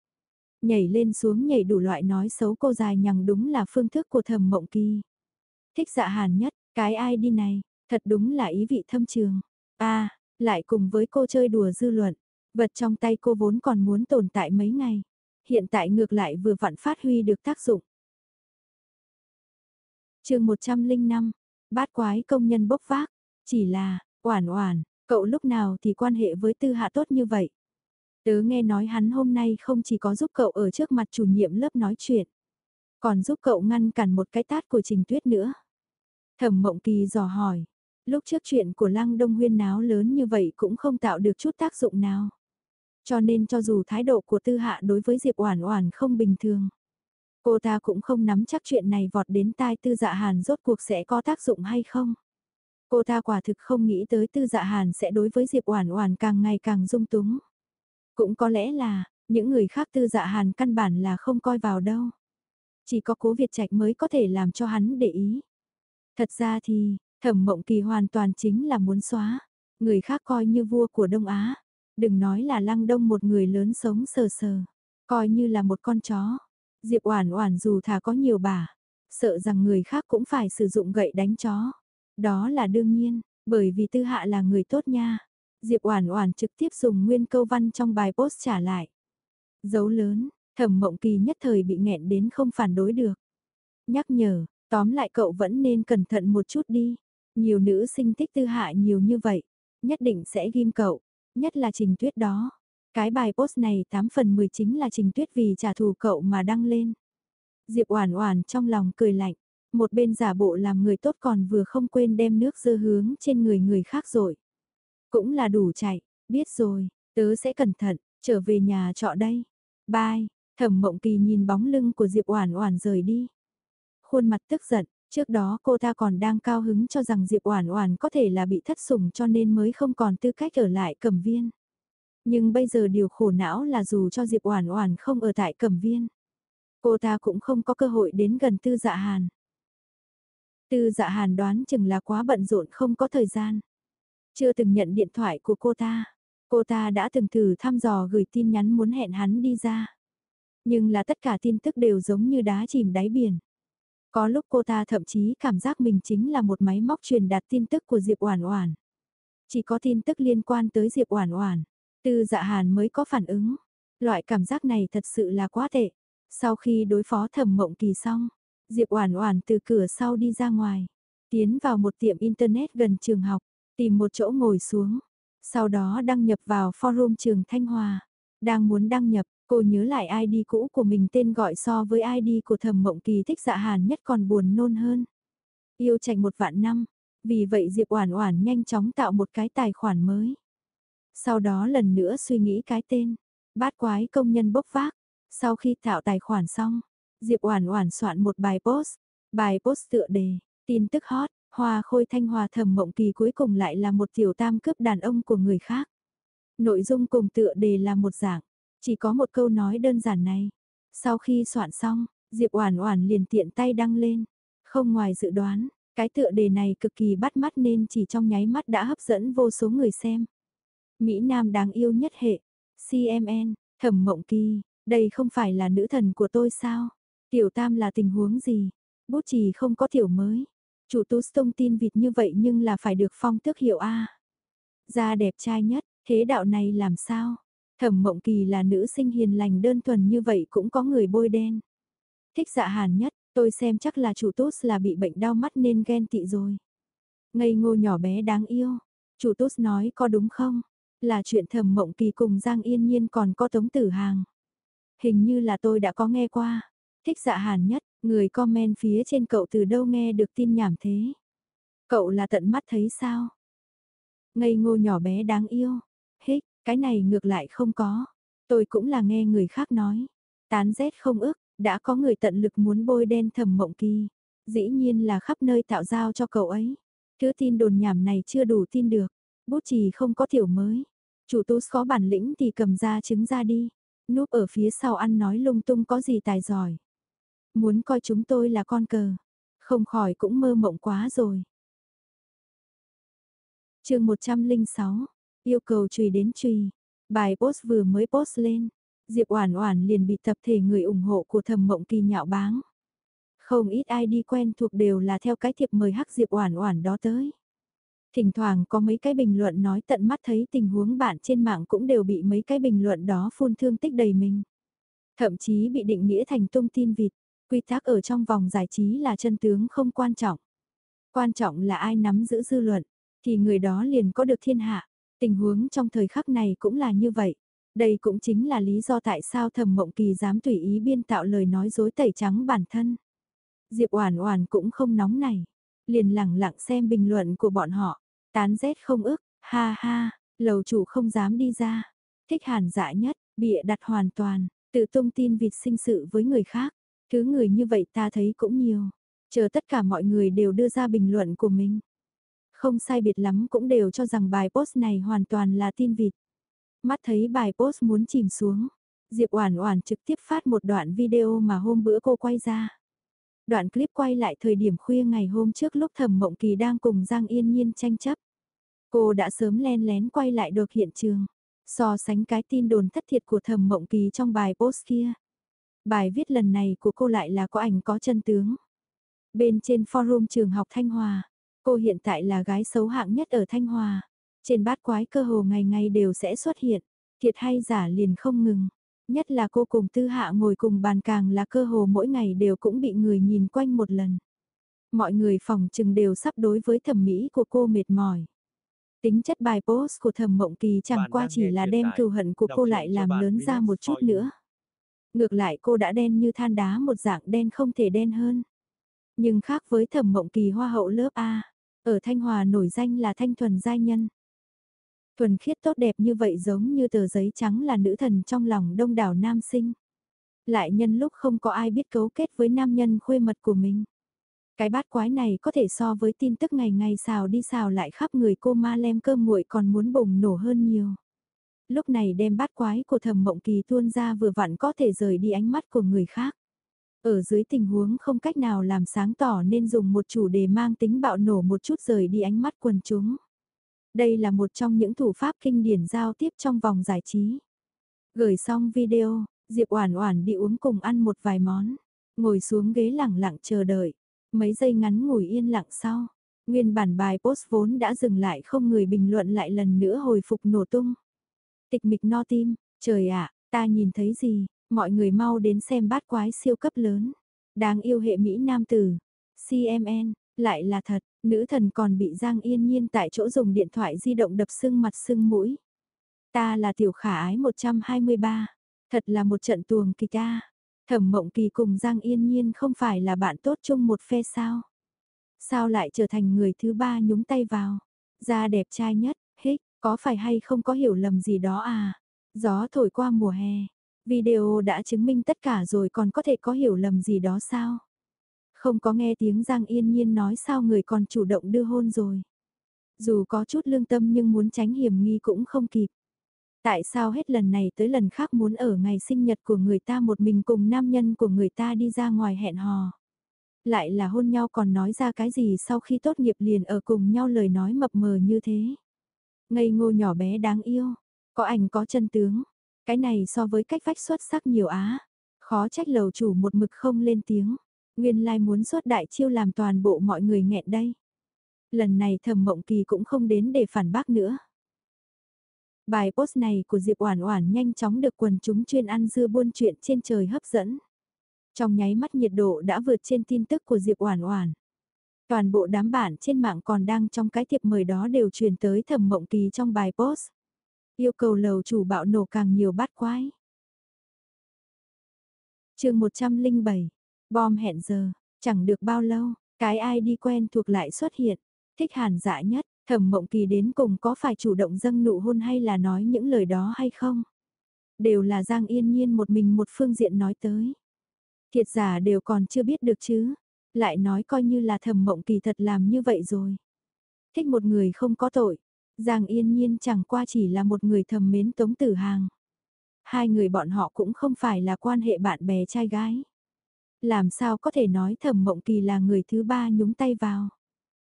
Nhảy lên xuống nhảy đủ loại nói xấu cô dài nhằng đúng là phương thức của thầm mộng kỳ. Thích dạ hàn nhất, cái ai đi này, thật đúng là ý vị thâm trường. a lại cùng với cô chơi đùa dư luận, vật trong tay cô vốn còn muốn tồn tại mấy ngày. Hiện tại ngược lại vừa vặn phát huy được tác dụng. chương 105, Bát quái công nhân bốc vác, chỉ là, oản oản, cậu lúc nào thì quan hệ với tư hạ tốt như vậy. Tớ nghe nói hắn hôm nay không chỉ có giúp cậu ở trước mặt chủ nhiệm lớp nói chuyện, còn giúp cậu ngăn cản một cái tát của Trình Tuyết nữa. Thẩm Mộng Kỳ dò hỏi, lúc trước chuyện của Lăng Đông Huyên náo lớn như vậy cũng không tạo được chút tác dụng nào. Cho nên cho dù thái độ của Tư Hạ đối với Diệp Oản Oản không bình thường, Cô ta cũng không nắm chắc chuyện này vọt đến tai tư dạ hàn rốt cuộc sẽ có tác dụng hay không. Cô ta quả thực không nghĩ tới tư dạ hàn sẽ đối với Diệp Oản Oản càng ngày càng dung túng. Cũng có lẽ là, những người khác tư dạ hàn căn bản là không coi vào đâu. Chỉ có cố Việt Trạch mới có thể làm cho hắn để ý. Thật ra thì, thẩm mộng kỳ hoàn toàn chính là muốn xóa. Người khác coi như vua của Đông Á. Đừng nói là lăng đông một người lớn sống sờ sờ. Coi như là một con chó. Diệp Oản Oản dù thà có nhiều bà, sợ rằng người khác cũng phải sử dụng gậy đánh chó. Đó là đương nhiên, bởi vì Tư Hạ là người tốt nha. Diệp Oản Oản trực tiếp dùng nguyên câu văn trong bài post trả lại. Dấu lớn, Thẩm Mộng Kỳ nhất thời bị nghẹn đến không phản đối được. Nhắc nhở, tóm lại cậu vẫn nên cẩn thận một chút đi. Nhiều nữ sinh thích Tư Hạ nhiều như vậy, nhất định sẽ ghim cậu, nhất là Trình Tuyết đó. Cái bài post này 8 phần 10 chính là Trình Tuyết vì trả thù cậu mà đăng lên. Diệp Oản Oản trong lòng cười lạnh, một bên giả bộ làm người tốt còn vừa không quên đem nước dơ hướng trên người người khác rồi. Cũng là đủ chạy, biết rồi, tớ sẽ cẩn thận, trở về nhà trọ đây. Bye, Thẩm Mộng Kỳ nhìn bóng lưng của Diệp Oản Oản rời đi. Khuôn mặt tức giận, trước đó cô ta còn đang cao hứng cho rằng Diệp Oản Oản có thể là bị thất sủng cho nên mới không còn tư cách ở lại Cẩm Viên. Nhưng bây giờ điều khổ não là dù cho Diệp Oản Oản không ở tại Cẩm Viên, cô ta cũng không có cơ hội đến gần Tư Dạ Hàn. Tư Dạ Hàn đoán chừng là quá bận rộn không có thời gian. Chưa từng nhận điện thoại của cô ta. Cô ta đã từng thử thăm dò gửi tin nhắn muốn hẹn hắn đi ra. Nhưng là tất cả tin tức đều giống như đá chìm đáy biển. Có lúc cô ta thậm chí cảm giác mình chính là một máy móc truyền đạt tin tức của Diệp Oản Oản. Chỉ có tin tức liên quan tới Diệp Oản Oản. Tư dạ hàn mới có phản ứng. Loại cảm giác này thật sự là quá tệ. Sau khi đối phó thẩm mộng kỳ xong, Diệp Oản Oản từ cửa sau đi ra ngoài, tiến vào một tiệm internet gần trường học, tìm một chỗ ngồi xuống, sau đó đăng nhập vào forum trường Thanh Hòa. Đang muốn đăng nhập, cô nhớ lại ID cũ của mình tên gọi so với ID của Thẩm Mộng Kỳ thích dạ hàn nhất còn buồn nôn hơn. Yêu chạy một vạn năm, vì vậy Diệp Oản Oản nhanh chóng tạo một cái tài khoản mới. Sau đó lần nữa suy nghĩ cái tên, Bát quái công nhân bốc vác. Sau khi tạo tài khoản xong, Diệp Oản Oản soạn một bài post. Bài post tựa đề, tin tức hot, Hoa Khôi Thanh Hòa Thẩm Mộng Kỳ cuối cùng lại là một tiểu tam cướp đàn ông của người khác. Nội dung cùng tựa đề là một dạng, chỉ có một câu nói đơn giản này. Sau khi soạn xong, Diệp Oản Oản liền tiện tay đăng lên. Không ngoài dự đoán, cái tựa đề này cực kỳ bắt mắt nên chỉ trong nháy mắt đã hấp dẫn vô số người xem. Mỹ Nam đáng yêu nhất hệ, CMN, Thẩm Mộng Kỳ, đây không phải là nữ thần của tôi sao? Tiểu Tam là tình huống gì? Bút chỉ không có tiểu mới. Chủ tú thông tin vịt như vậy nhưng là phải được phong tước hiệu A. Da đẹp trai nhất, thế đạo này làm sao? Thẩm Mộng Kỳ là nữ sinh hiền lành đơn thuần như vậy cũng có người bôi đen. Thích dạ hàn nhất, tôi xem chắc là chủ tốt là bị bệnh đau mắt nên ghen tị rồi. Ngây ngô nhỏ bé đáng yêu. Chủ tốt nói có đúng không? Là chuyện thầm mộng kỳ cùng Giang Yên Nhiên còn có tống tử hàng. Hình như là tôi đã có nghe qua. Thích dạ hàn nhất, người comment phía trên cậu từ đâu nghe được tin nhảm thế. Cậu là tận mắt thấy sao? Ngây ngô nhỏ bé đáng yêu. Hích, cái này ngược lại không có. Tôi cũng là nghe người khác nói. Tán rét không ức, đã có người tận lực muốn bôi đen thầm mộng kỳ. Dĩ nhiên là khắp nơi tạo giao cho cậu ấy. Thứ tin đồn nhảm này chưa đủ tin được. Bút chì không có tiểu mới. Chủ tú có bản lĩnh thì cầm ra chứng ra đi. Núp ở phía sau ăn nói lung tung có gì tài giỏi. Muốn coi chúng tôi là con cờ. Không khỏi cũng mơ mộng quá rồi. chương 106, yêu cầu trùy đến trùy. Bài post vừa mới post lên, Diệp Oản Oản liền bị tập thể người ủng hộ của Thẩm Mộng Kỳ nhạo báng. Không ít ai đi quen thuộc đều là theo cái thiệp mời hắc Diệp Oản Oản đó tới. Thỉnh thoảng có mấy cái bình luận nói tận mắt thấy tình huống bạn trên mạng cũng đều bị mấy cái bình luận đó phun thương tích đầy mình. Thậm chí bị định nghĩa thành tung tin vịt, quy tắc ở trong vòng giải trí là chân tướng không quan trọng. Quan trọng là ai nắm giữ dư luận, thì người đó liền có được thiên hạ. Tình huống trong thời khắc này cũng là như vậy. Đây cũng chính là lý do tại sao Thẩm Mộng Kỳ dám tùy ý biên tạo lời nói dối tẩy trắng bản thân. Diệp Oản Oản cũng không nóng này, liền lặng lặng xem bình luận của bọn họ, tán rét không ức, ha ha, lầu chủ không dám đi ra. Thích Hàn Dạ nhất, bịa đặt hoàn toàn, tự tung tin vịt sinh sự với người khác. Thứ người như vậy ta thấy cũng nhiều. Chờ tất cả mọi người đều đưa ra bình luận của mình. Không sai biệt lắm cũng đều cho rằng bài post này hoàn toàn là tin vịt. Mắt thấy bài post muốn chìm xuống, Diệp Oản Oản trực tiếp phát một đoạn video mà hôm bữa cô quay ra. Đoạn clip quay lại thời điểm khuya ngày hôm trước lúc Thẩm Mộng Kỳ đang cùng Giang Yên Nhiên tranh chấp. Cô đã sớm len lén quay lại được hiện trường, so sánh cái tin đồn thất thiệt của thầm Mộng Kỳ trong bài post kia. Bài viết lần này của cô lại là có ảnh có chân tướng. Bên trên forum trường học Thanh Hòa, cô hiện tại là gái xấu hạng nhất ở Thanh Hòa. Trên bát quái cơ hồ ngày ngày đều sẽ xuất hiện, thiệt hay giả liền không ngừng. Nhất là cô cùng tư hạ ngồi cùng bàn càng là cơ hồ mỗi ngày đều cũng bị người nhìn quanh một lần. Mọi người phòng chừng đều sắp đối với thẩm mỹ của cô mệt mỏi. Tính chất bài post của thẩm mộng kỳ chẳng qua chỉ là đem cừu hận của cô lại làm lớn ra một chút nữa. Ngược lại cô đã đen như than đá một dạng đen không thể đen hơn. Nhưng khác với thẩm mộng kỳ hoa hậu lớp A, ở Thanh Hòa nổi danh là thanh thuần giai nhân. Thuần khiết tốt đẹp như vậy giống như tờ giấy trắng là nữ thần trong lòng đông đảo nam sinh. Lại nhân lúc không có ai biết cấu kết với nam nhân khuê mật của mình. Cái bát quái này có thể so với tin tức ngày ngày xào đi xào lại khắp người cô ma lem cơm nguội còn muốn bùng nổ hơn nhiều. Lúc này đem bát quái của thầm mộng kỳ tuôn ra vừa vặn có thể rời đi ánh mắt của người khác. Ở dưới tình huống không cách nào làm sáng tỏ nên dùng một chủ đề mang tính bạo nổ một chút rời đi ánh mắt quần chúng. Đây là một trong những thủ pháp kinh điển giao tiếp trong vòng giải trí. Gửi xong video, Diệp Oản Oản đi uống cùng ăn một vài món, ngồi xuống ghế lặng lặng chờ đợi. Mấy giây ngắn ngủi yên lặng sau, nguyên bản bài post vốn đã dừng lại không người bình luận lại lần nữa hồi phục nổ tung. Tịch mịch no tim, trời ạ, ta nhìn thấy gì, mọi người mau đến xem bát quái siêu cấp lớn. Đáng yêu hệ Mỹ Nam Tử. CMN, lại là thật, nữ thần còn bị Giang Yên Nhiên tại chỗ dùng điện thoại di động đập sưng mặt sưng mũi. Ta là tiểu khả ái 123, thật là một trận tuồng kỳ ta. Thẩm Mộng Kỳ cùng Giang Yên Nhiên không phải là bạn tốt chung một phe sao? Sao lại trở thành người thứ ba nhúng tay vào? Da đẹp trai nhất, hích, có phải hay không có hiểu lầm gì đó à? Gió thổi qua mùa hè, video đã chứng minh tất cả rồi còn có thể có hiểu lầm gì đó sao? Không có nghe tiếng Giang Yên Nhiên nói sao người còn chủ động đưa hôn rồi. Dù có chút lương tâm nhưng muốn tránh hiểm nghi cũng không kịp. Tại sao hết lần này tới lần khác muốn ở ngày sinh nhật của người ta một mình cùng nam nhân của người ta đi ra ngoài hẹn hò? Lại là hôn nhau còn nói ra cái gì sau khi tốt nghiệp liền ở cùng nhau lời nói mập mờ như thế? Ngây ngô nhỏ bé đáng yêu, có ảnh có chân tướng, cái này so với cách vách xuất sắc nhiều á. Khó trách lầu chủ một mực không lên tiếng, nguyên lai muốn xuất đại chiêu làm toàn bộ mọi người nghẹn đây. Lần này thầm mộng kỳ cũng không đến để phản bác nữa. Bài post này của Diệp Oản Oản nhanh chóng được quần chúng chuyên ăn dưa buôn chuyện trên trời hấp dẫn. Trong nháy mắt nhiệt độ đã vượt trên tin tức của Diệp Oản Oản. Toàn bộ đám bạn trên mạng còn đang trong cái thiệp mời đó đều truyền tới Thẩm Mộng Kỳ trong bài post. Yêu cầu lầu chủ bạo nổ càng nhiều bát quái. Chương 107. Bom hẹn giờ, chẳng được bao lâu, cái ai đi quen thuộc lại xuất hiện, thích Hàn Dạ nhất, Thẩm Mộng Kỳ đến cùng có phải chủ động dâng nụ hôn hay là nói những lời đó hay không? Đều là Giang Yên Nhiên một mình một phương diện nói tới. Thiệt giả đều còn chưa biết được chứ, lại nói coi như là Thẩm Mộng Kỳ thật làm như vậy rồi. Thích một người không có tội, Giang Yên Nhiên chẳng qua chỉ là một người thầm mến Tống Tử Hàng. Hai người bọn họ cũng không phải là quan hệ bạn bè trai gái. Làm sao có thể nói Thẩm Mộng Kỳ là người thứ ba nhúng tay vào.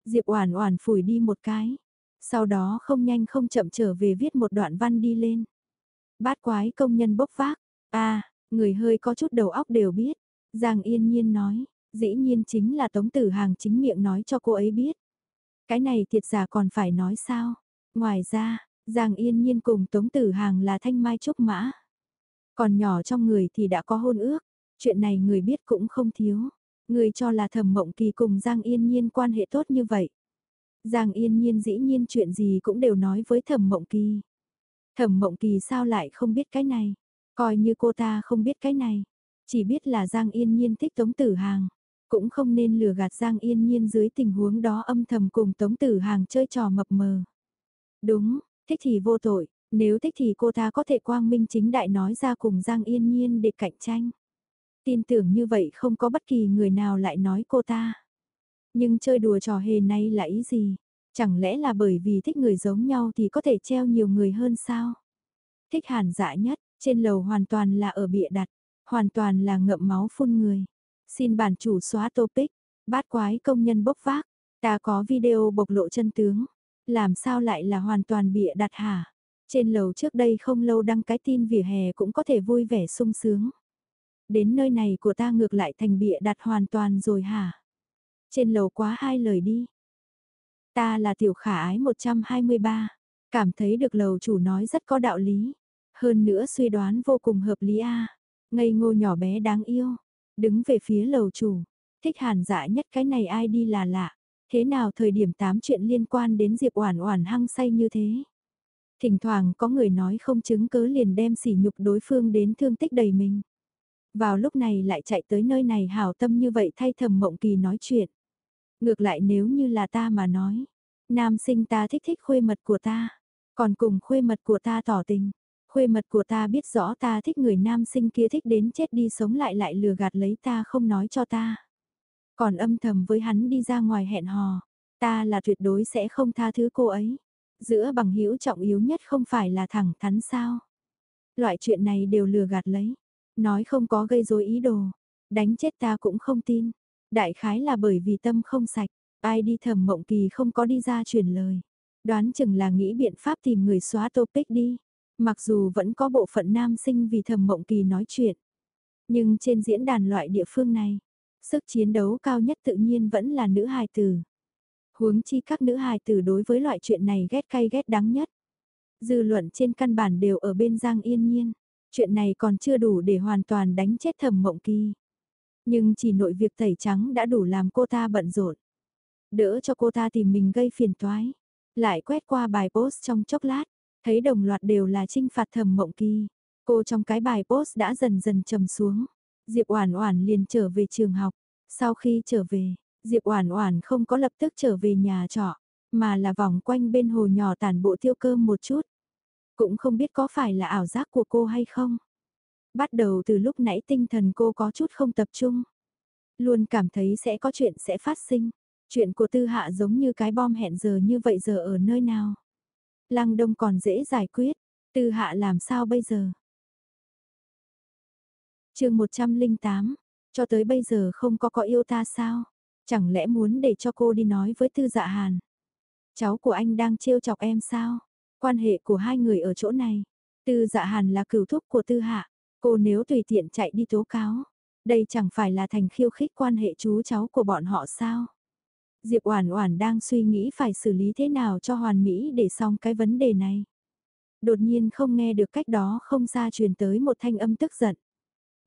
Diệp Oản Oản phủi đi một cái, sau đó không nhanh không chậm trở về viết một đoạn văn đi lên. Bát quái công nhân bốc vác, a, à, người hơi có chút đầu óc đều biết. Giang Yên Nhiên nói, dĩ nhiên chính là Tống Tử Hàng chính miệng nói cho cô ấy biết. Cái này thiệt giả còn phải nói sao? Ngoài ra, Giang Yên Nhiên cùng Tống Tử Hàng là thanh mai trúc mã. Còn nhỏ trong người thì đã có hôn ước, chuyện này người biết cũng không thiếu. Người cho là thẩm mộng kỳ cùng Giang Yên Nhiên quan hệ tốt như vậy. Giang Yên Nhiên dĩ nhiên chuyện gì cũng đều nói với thẩm mộng kỳ. Thẩm mộng kỳ sao lại không biết cái này, coi như cô ta không biết cái này. Chỉ biết là Giang Yên Nhiên thích Tống Tử Hàng, cũng không nên lừa gạt Giang Yên Nhiên dưới tình huống đó âm thầm cùng Tống Tử Hàng chơi trò mập mờ. Đúng, thích thì vô tội, nếu thích thì cô ta có thể quang minh chính đại nói ra cùng Giang Yên Nhiên để cạnh tranh. Tin tưởng như vậy không có bất kỳ người nào lại nói cô ta. Nhưng chơi đùa trò hề này là ý gì? Chẳng lẽ là bởi vì thích người giống nhau thì có thể treo nhiều người hơn sao? Thích hàn dạ nhất, trên lầu hoàn toàn là ở bịa đặt, hoàn toàn là ngậm máu phun người. Xin bản chủ xóa topic, bát quái công nhân bốc vác, ta có video bộc lộ chân tướng. Làm sao lại là hoàn toàn bịa đặt hả? Trên lầu trước đây không lâu đăng cái tin vỉa hè cũng có thể vui vẻ sung sướng. Đến nơi này của ta ngược lại thành bịa đặt hoàn toàn rồi hả? Trên lầu quá hai lời đi. Ta là tiểu khả ái 123, cảm thấy được lầu chủ nói rất có đạo lý. Hơn nữa suy đoán vô cùng hợp lý a Ngây ngô nhỏ bé đáng yêu. Đứng về phía lầu chủ. Thích hàn dạ nhất cái này ai đi là lạ. Thế nào thời điểm tám chuyện liên quan đến Diệp Oản Oản hăng say như thế? Thỉnh thoảng có người nói không chứng cớ liền đem sỉ nhục đối phương đến thương tích đầy mình. Vào lúc này lại chạy tới nơi này hảo tâm như vậy thay thầm mộng kỳ nói chuyện. Ngược lại nếu như là ta mà nói, nam sinh ta thích thích khuê mật của ta, còn cùng khuê mật của ta tỏ tình. Khuê mật của ta biết rõ ta thích người nam sinh kia thích đến chết đi sống lại lại lừa gạt lấy ta không nói cho ta. Còn âm thầm với hắn đi ra ngoài hẹn hò, ta là tuyệt đối sẽ không tha thứ cô ấy. Giữa bằng hữu trọng yếu nhất không phải là thẳng thắn sao. Loại chuyện này đều lừa gạt lấy. Nói không có gây rối ý đồ. Đánh chết ta cũng không tin. Đại khái là bởi vì tâm không sạch. Ai đi thầm mộng kỳ không có đi ra truyền lời. Đoán chừng là nghĩ biện pháp tìm người xóa topic đi. Mặc dù vẫn có bộ phận nam sinh vì thầm mộng kỳ nói chuyện. Nhưng trên diễn đàn loại địa phương này, sức chiến đấu cao nhất tự nhiên vẫn là nữ hài tử. Huống chi các nữ hài tử đối với loại chuyện này ghét cay ghét đắng nhất. Dư luận trên căn bản đều ở bên Giang Yên Nhiên. Chuyện này còn chưa đủ để hoàn toàn đánh chết thầm mộng kỳ. Nhưng chỉ nội việc tẩy trắng đã đủ làm cô ta bận rộn. Đỡ cho cô ta tìm mình gây phiền toái. Lại quét qua bài post trong chốc lát, thấy đồng loạt đều là trinh phạt thầm mộng kỳ. Cô trong cái bài post đã dần dần trầm xuống. Diệp Oản Oản liền trở về trường học. Sau khi trở về, Diệp Oản Oản không có lập tức trở về nhà trọ, mà là vòng quanh bên hồ nhỏ tản bộ tiêu cơm một chút. Cũng không biết có phải là ảo giác của cô hay không. Bắt đầu từ lúc nãy tinh thần cô có chút không tập trung. Luôn cảm thấy sẽ có chuyện sẽ phát sinh. Chuyện của tư hạ giống như cái bom hẹn giờ như vậy giờ ở nơi nào. Lăng đông còn dễ giải quyết. Tư hạ làm sao bây giờ? chương 108, cho tới bây giờ không có có yêu ta sao? Chẳng lẽ muốn để cho cô đi nói với tư dạ hàn? Cháu của anh đang trêu chọc em sao? Quan hệ của hai người ở chỗ này. Tư dạ hàn là cửu thúc của tư hạ. Cô nếu tùy tiện chạy đi tố cáo. Đây chẳng phải là thành khiêu khích quan hệ chú cháu của bọn họ sao? Diệp Oản Oản đang suy nghĩ phải xử lý thế nào cho hoàn mỹ để xong cái vấn đề này. Đột nhiên không nghe được cách đó không xa truyền tới một thanh âm tức giận.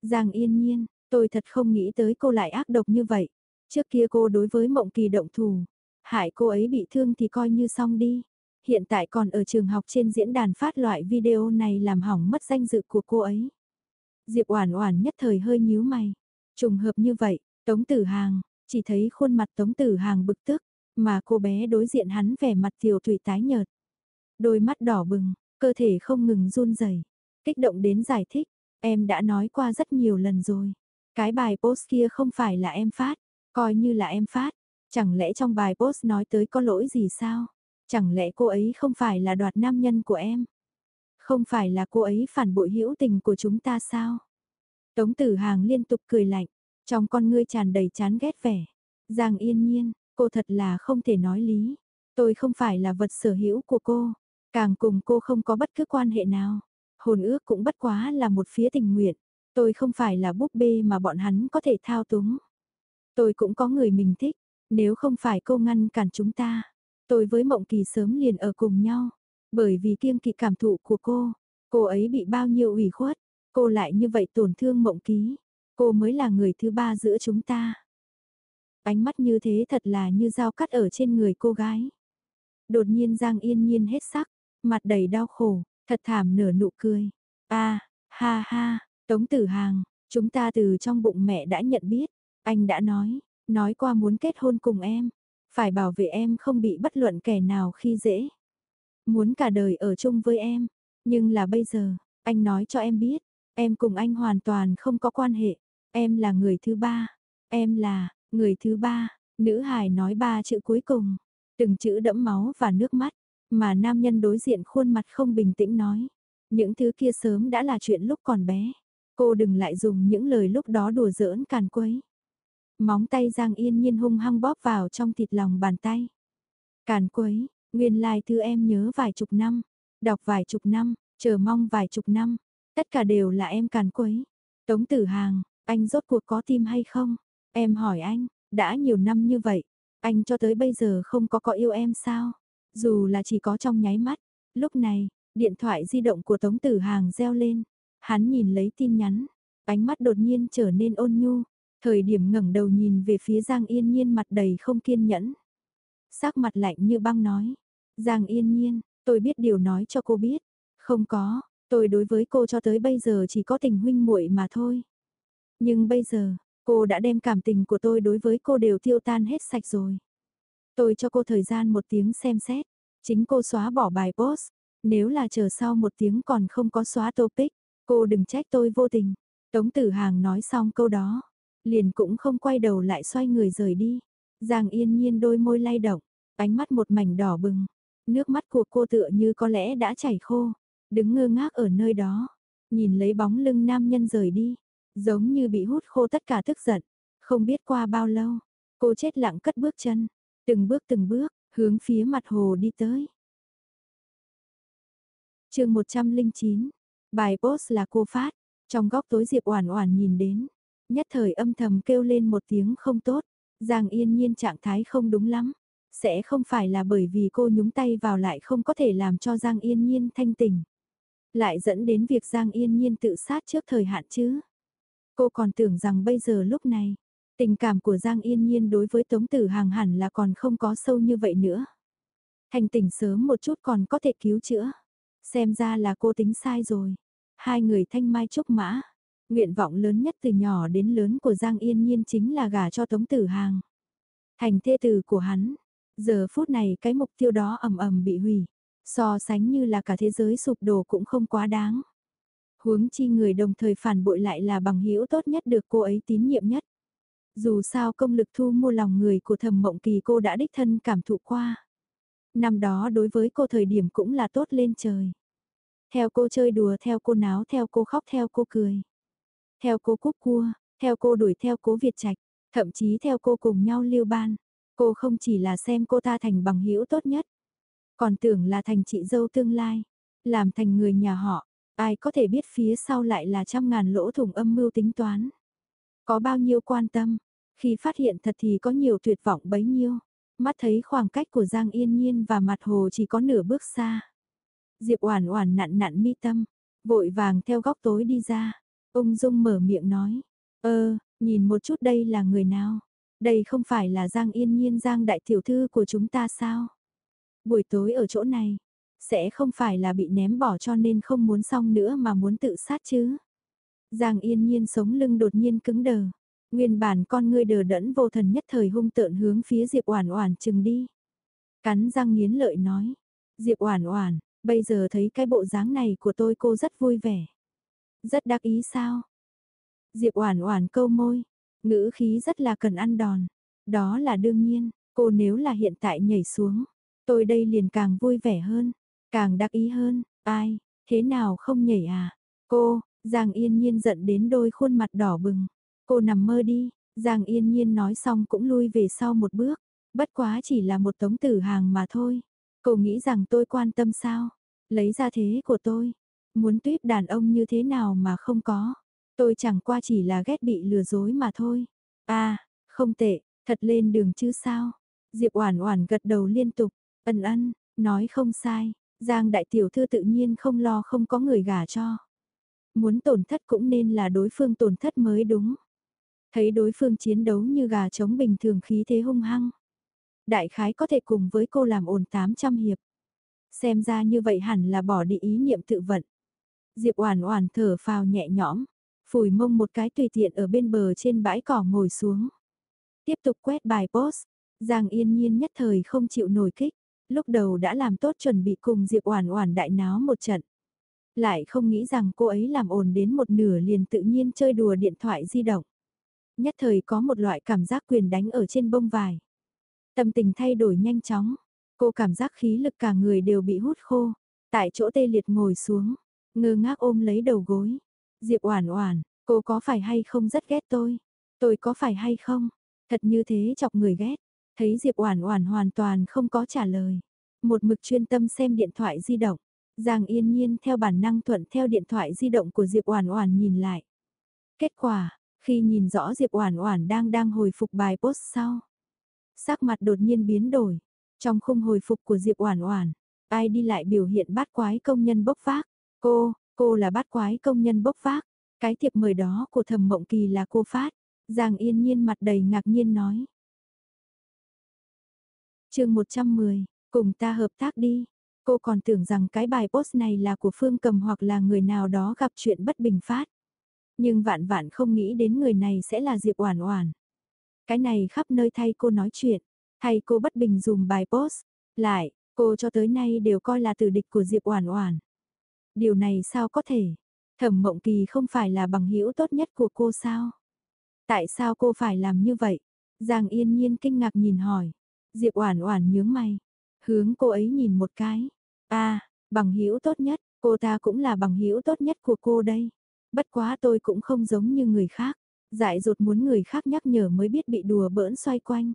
Giang Yên Nhiên, tôi thật không nghĩ tới cô lại ác độc như vậy. Trước kia cô đối với Mộng Kỳ động thủ, hại cô ấy bị thương thì coi như xong đi. Hiện tại còn ở trường học trên diễn đàn phát loại video này làm hỏng mất danh dự của cô ấy. Diệp Oản Oản nhất thời hơi nhíu mày. Trùng hợp như vậy, Tống Tử Hàng, chỉ thấy khuôn mặt Tống Tử Hàng bực tức, mà cô bé đối diện hắn vẻ mặt tiểu thủy tái nhợt. Đôi mắt đỏ bừng, cơ thể không ngừng run rẩy, kích động đến giải thích, em đã nói qua rất nhiều lần rồi. Cái bài post kia không phải là em phát, coi như là em phát, chẳng lẽ trong bài post nói tới có lỗi gì sao? Chẳng lẽ cô ấy không phải là đoạt nam nhân của em? Không phải là cô ấy phản bội hữu tình của chúng ta sao? Tống tử hàng liên tục cười lạnh, trong con ngươi tràn đầy chán ghét vẻ. Giang yên nhiên, cô thật là không thể nói lý. Tôi không phải là vật sở hữu của cô, càng cùng cô không có bất cứ quan hệ nào. Hồn ước cũng bất quá là một phía tình nguyện. Tôi không phải là búp bê mà bọn hắn có thể thao túng. Tôi cũng có người mình thích, nếu không phải cô ngăn cản chúng ta. Tôi với Mộng Kỳ sớm liền ở cùng nhau. Bởi vì kiêng kỵ cảm thụ của cô, cô ấy bị bao nhiêu ủy khuất, cô lại như vậy tổn thương Mộng Ký. Cô mới là người thứ ba giữa chúng ta. Ánh mắt như thế thật là như dao cắt ở trên người cô gái. Đột nhiên Giang yên nhiên hết sắc, mặt đầy đau khổ, thật thảm nở nụ cười. a ha ha, Tống Tử Hàng, chúng ta từ trong bụng mẹ đã nhận biết, anh đã nói, nói qua muốn kết hôn cùng em, phải bảo vệ em không bị bất luận kẻ nào khi dễ. Muốn cả đời ở chung với em, nhưng là bây giờ, anh nói cho em biết, em cùng anh hoàn toàn không có quan hệ, em là người thứ ba, em là, người thứ ba, nữ hài nói ba chữ cuối cùng, từng chữ đẫm máu và nước mắt, mà nam nhân đối diện khuôn mặt không bình tĩnh nói. Những thứ kia sớm đã là chuyện lúc còn bé. Cô đừng lại dùng những lời lúc đó đùa giỡn càn quấy. Móng tay Giang Yên Nhiên hung hăng bóp vào trong thịt lòng bàn tay. Càn quấy, nguyên lai thư em nhớ vài chục năm, đọc vài chục năm, chờ mong vài chục năm, tất cả đều là em càn quấy. Tống Tử Hàng, anh rốt cuộc có tim hay không? Em hỏi anh, đã nhiều năm như vậy, anh cho tới bây giờ không có có yêu em sao? Dù là chỉ có trong nháy mắt, lúc này, điện thoại di động của Tống Tử Hàng reo lên, hắn nhìn lấy tin nhắn, ánh mắt đột nhiên trở nên ôn nhu, thời điểm ngẩng đầu nhìn về phía Giang Yên Nhiên mặt đầy không kiên nhẫn. Sắc mặt lạnh như băng nói, Giang Yên Nhiên, tôi biết điều nói cho cô biết, không có, tôi đối với cô cho tới bây giờ chỉ có tình huynh muội mà thôi. Nhưng bây giờ, cô đã đem cảm tình của tôi đối với cô đều tiêu tan hết sạch rồi. Tôi cho cô thời gian một tiếng xem xét, chính cô xóa bỏ bài post, nếu là chờ sau một tiếng còn không có xóa topic, cô đừng trách tôi vô tình. Tống Tử Hàng nói xong câu đó, liền cũng không quay đầu lại xoay người rời đi. Giang yên nhiên đôi môi lay động, ánh mắt một mảnh đỏ bừng, nước mắt của cô tựa như có lẽ đã chảy khô, đứng ngơ ngác ở nơi đó, nhìn lấy bóng lưng nam nhân rời đi, giống như bị hút khô tất cả tức giận, không biết qua bao lâu, cô chết lặng cất bước chân, từng bước từng bước, hướng phía mặt hồ đi tới. chương 109, bài post là cô phát, trong góc tối Diệp Oản Oản nhìn đến, nhất thời âm thầm kêu lên một tiếng không tốt, Giang Yên Nhiên trạng thái không đúng lắm, sẽ không phải là bởi vì cô nhúng tay vào lại không có thể làm cho Giang Yên Nhiên thanh tỉnh, lại dẫn đến việc Giang Yên Nhiên tự sát trước thời hạn chứ. Cô còn tưởng rằng bây giờ lúc này, tình cảm của Giang Yên Nhiên đối với Tống Tử Hàng hẳn là còn không có sâu như vậy nữa. Thành tỉnh sớm một chút còn có thể cứu chữa. Xem ra là cô tính sai rồi. Hai người thanh mai trúc mã. Nguyện vọng lớn nhất từ nhỏ đến lớn của Giang Yên Nhiên chính là gả cho Tống Tử Hàng. Thành thê tử của hắn. Giờ phút này cái mục tiêu đó ầm ầm bị hủy. So sánh như là cả thế giới sụp đổ cũng không quá đáng. Huống chi người đồng thời phản bội lại là bằng hữu tốt nhất được cô ấy tín nhiệm nhất. Dù sao công lực thu mua lòng người của thầm mộng kỳ cô đã đích thân cảm thụ qua. Năm đó đối với cô thời điểm cũng là tốt lên trời. Theo cô chơi đùa, theo cô náo, theo cô khóc, theo cô cười. Theo cô cúc cua, theo cô đuổi theo cố Việt Trạch, thậm chí theo cô cùng nhau lưu ban. Cô không chỉ là xem cô ta thành bằng hữu tốt nhất, còn tưởng là thành chị dâu tương lai, làm thành người nhà họ, ai có thể biết phía sau lại là trăm ngàn lỗ thủng âm mưu tính toán. Có bao nhiêu quan tâm, khi phát hiện thật thì có nhiều tuyệt vọng bấy nhiêu. Mắt thấy khoảng cách của Giang Yên Nhiên và mặt hồ chỉ có nửa bước xa. Diệp Oản Oản nặn nặn mi tâm, vội vàng theo góc tối đi ra. Ung Dung mở miệng nói, "Ơ, nhìn một chút đây là người nào? Đây không phải là Giang Yên Nhiên Giang đại tiểu thư của chúng ta sao? Buổi tối ở chỗ này, sẽ không phải là bị ném bỏ cho nên không muốn xong nữa mà muốn tự sát chứ?" Giang Yên Nhiên sống lưng đột nhiên cứng đờ. Nguyên bản con ngươi đờ đẫn vô thần nhất thời hung tợn hướng phía Diệp Oản Oản chừng đi. Cắn răng nghiến lợi nói, "Diệp Oản Oản, bây giờ thấy cái bộ dáng này của tôi cô rất vui vẻ." Rất đắc ý sao? Diệp Oản Oản câu môi, ngữ khí rất là cần ăn đòn. Đó là đương nhiên, cô nếu là hiện tại nhảy xuống, tôi đây liền càng vui vẻ hơn, càng đắc ý hơn, ai, thế nào không nhảy à? Cô, Giang Yên Nhiên giận đến đôi khuôn mặt đỏ bừng. Cô nằm mơ đi, Giang Yên Nhiên nói xong cũng lui về sau một bước. Bất quá chỉ là một tống tử hàng mà thôi. Cô nghĩ rằng tôi quan tâm sao? Lấy ra thế của tôi. Muốn tuyết đàn ông như thế nào mà không có. Tôi chẳng qua chỉ là ghét bị lừa dối mà thôi. À, không tệ, thật lên đường chứ sao? Diệp Oản Oản gật đầu liên tục, ân ân, nói không sai, Giang đại tiểu thư tự nhiên không lo không có người gả cho. Muốn tổn thất cũng nên là đối phương tổn thất mới đúng. Thấy đối phương chiến đấu như gà trống bình thường khí thế hung hăng. Đại khái có thể cùng với cô làm ổn 800 hiệp. Xem ra như vậy hẳn là bỏ đi ý niệm tự vận. Diệp Oản Oản thở phào nhẹ nhõm, phủi mông một cái tùy tiện ở bên bờ trên bãi cỏ ngồi xuống. Tiếp tục quét bài post, Giang Yên Nhiên nhất thời không chịu nổi kích, lúc đầu đã làm tốt chuẩn bị cùng Diệp Oản Oản đại náo một trận. Lại không nghĩ rằng cô ấy làm ồn đến một nửa liền tự nhiên chơi đùa điện thoại di động nhất thời có một loại cảm giác quyền đánh ở trên bông vải. Tâm tình thay đổi nhanh chóng, cô cảm giác khí lực cả người đều bị hút khô, tại chỗ tê liệt ngồi xuống, ngơ ngác ôm lấy đầu gối. Diệp Oản Oản, cô có phải hay không rất ghét tôi? Tôi có phải hay không? Thật như thế chọc người ghét. Thấy Diệp Oản Oản hoàn toàn không có trả lời, một mực chuyên tâm xem điện thoại di động. Giang Yên Nhiên theo bản năng thuận theo điện thoại di động của Diệp Oản Oản nhìn lại. Kết quả, khi nhìn rõ Diệp Oản Oản đang đang hồi phục bài post sau, sắc mặt đột nhiên biến đổi. Trong khung hồi phục của Diệp Oản Oản, ai đi lại biểu hiện bát quái công nhân bốc vác. Cô, cô là bát quái công nhân bốc vác. Cái thiệp mời đó của Thẩm Mộng Kỳ là cô phát. Giang Yên Nhiên mặt đầy ngạc nhiên nói. Chương 110, cùng ta hợp tác đi. Cô còn tưởng rằng cái bài post này là của Phương Cầm hoặc là người nào đó gặp chuyện bất bình phát. Nhưng vạn vạn không nghĩ đến người này sẽ là Diệp Oản Oản. Cái này khắp nơi thay cô nói chuyện, thay cô bất bình dùng bài post, lại, cô cho tới nay đều coi là tử địch của Diệp Oản Oản. Điều này sao có thể? Thẩm Mộng Kỳ không phải là bằng hữu tốt nhất của cô sao? Tại sao cô phải làm như vậy? Giang Yên Nhiên kinh ngạc nhìn hỏi. Diệp Oản Oản nhướng mày, hướng cô ấy nhìn một cái. A, à, bằng hữu tốt nhất, cô ta cũng là bằng hữu tốt nhất của cô đây. Bất quá tôi cũng không giống như người khác, dại dột muốn người khác nhắc nhở mới biết bị đùa bỡn xoay quanh.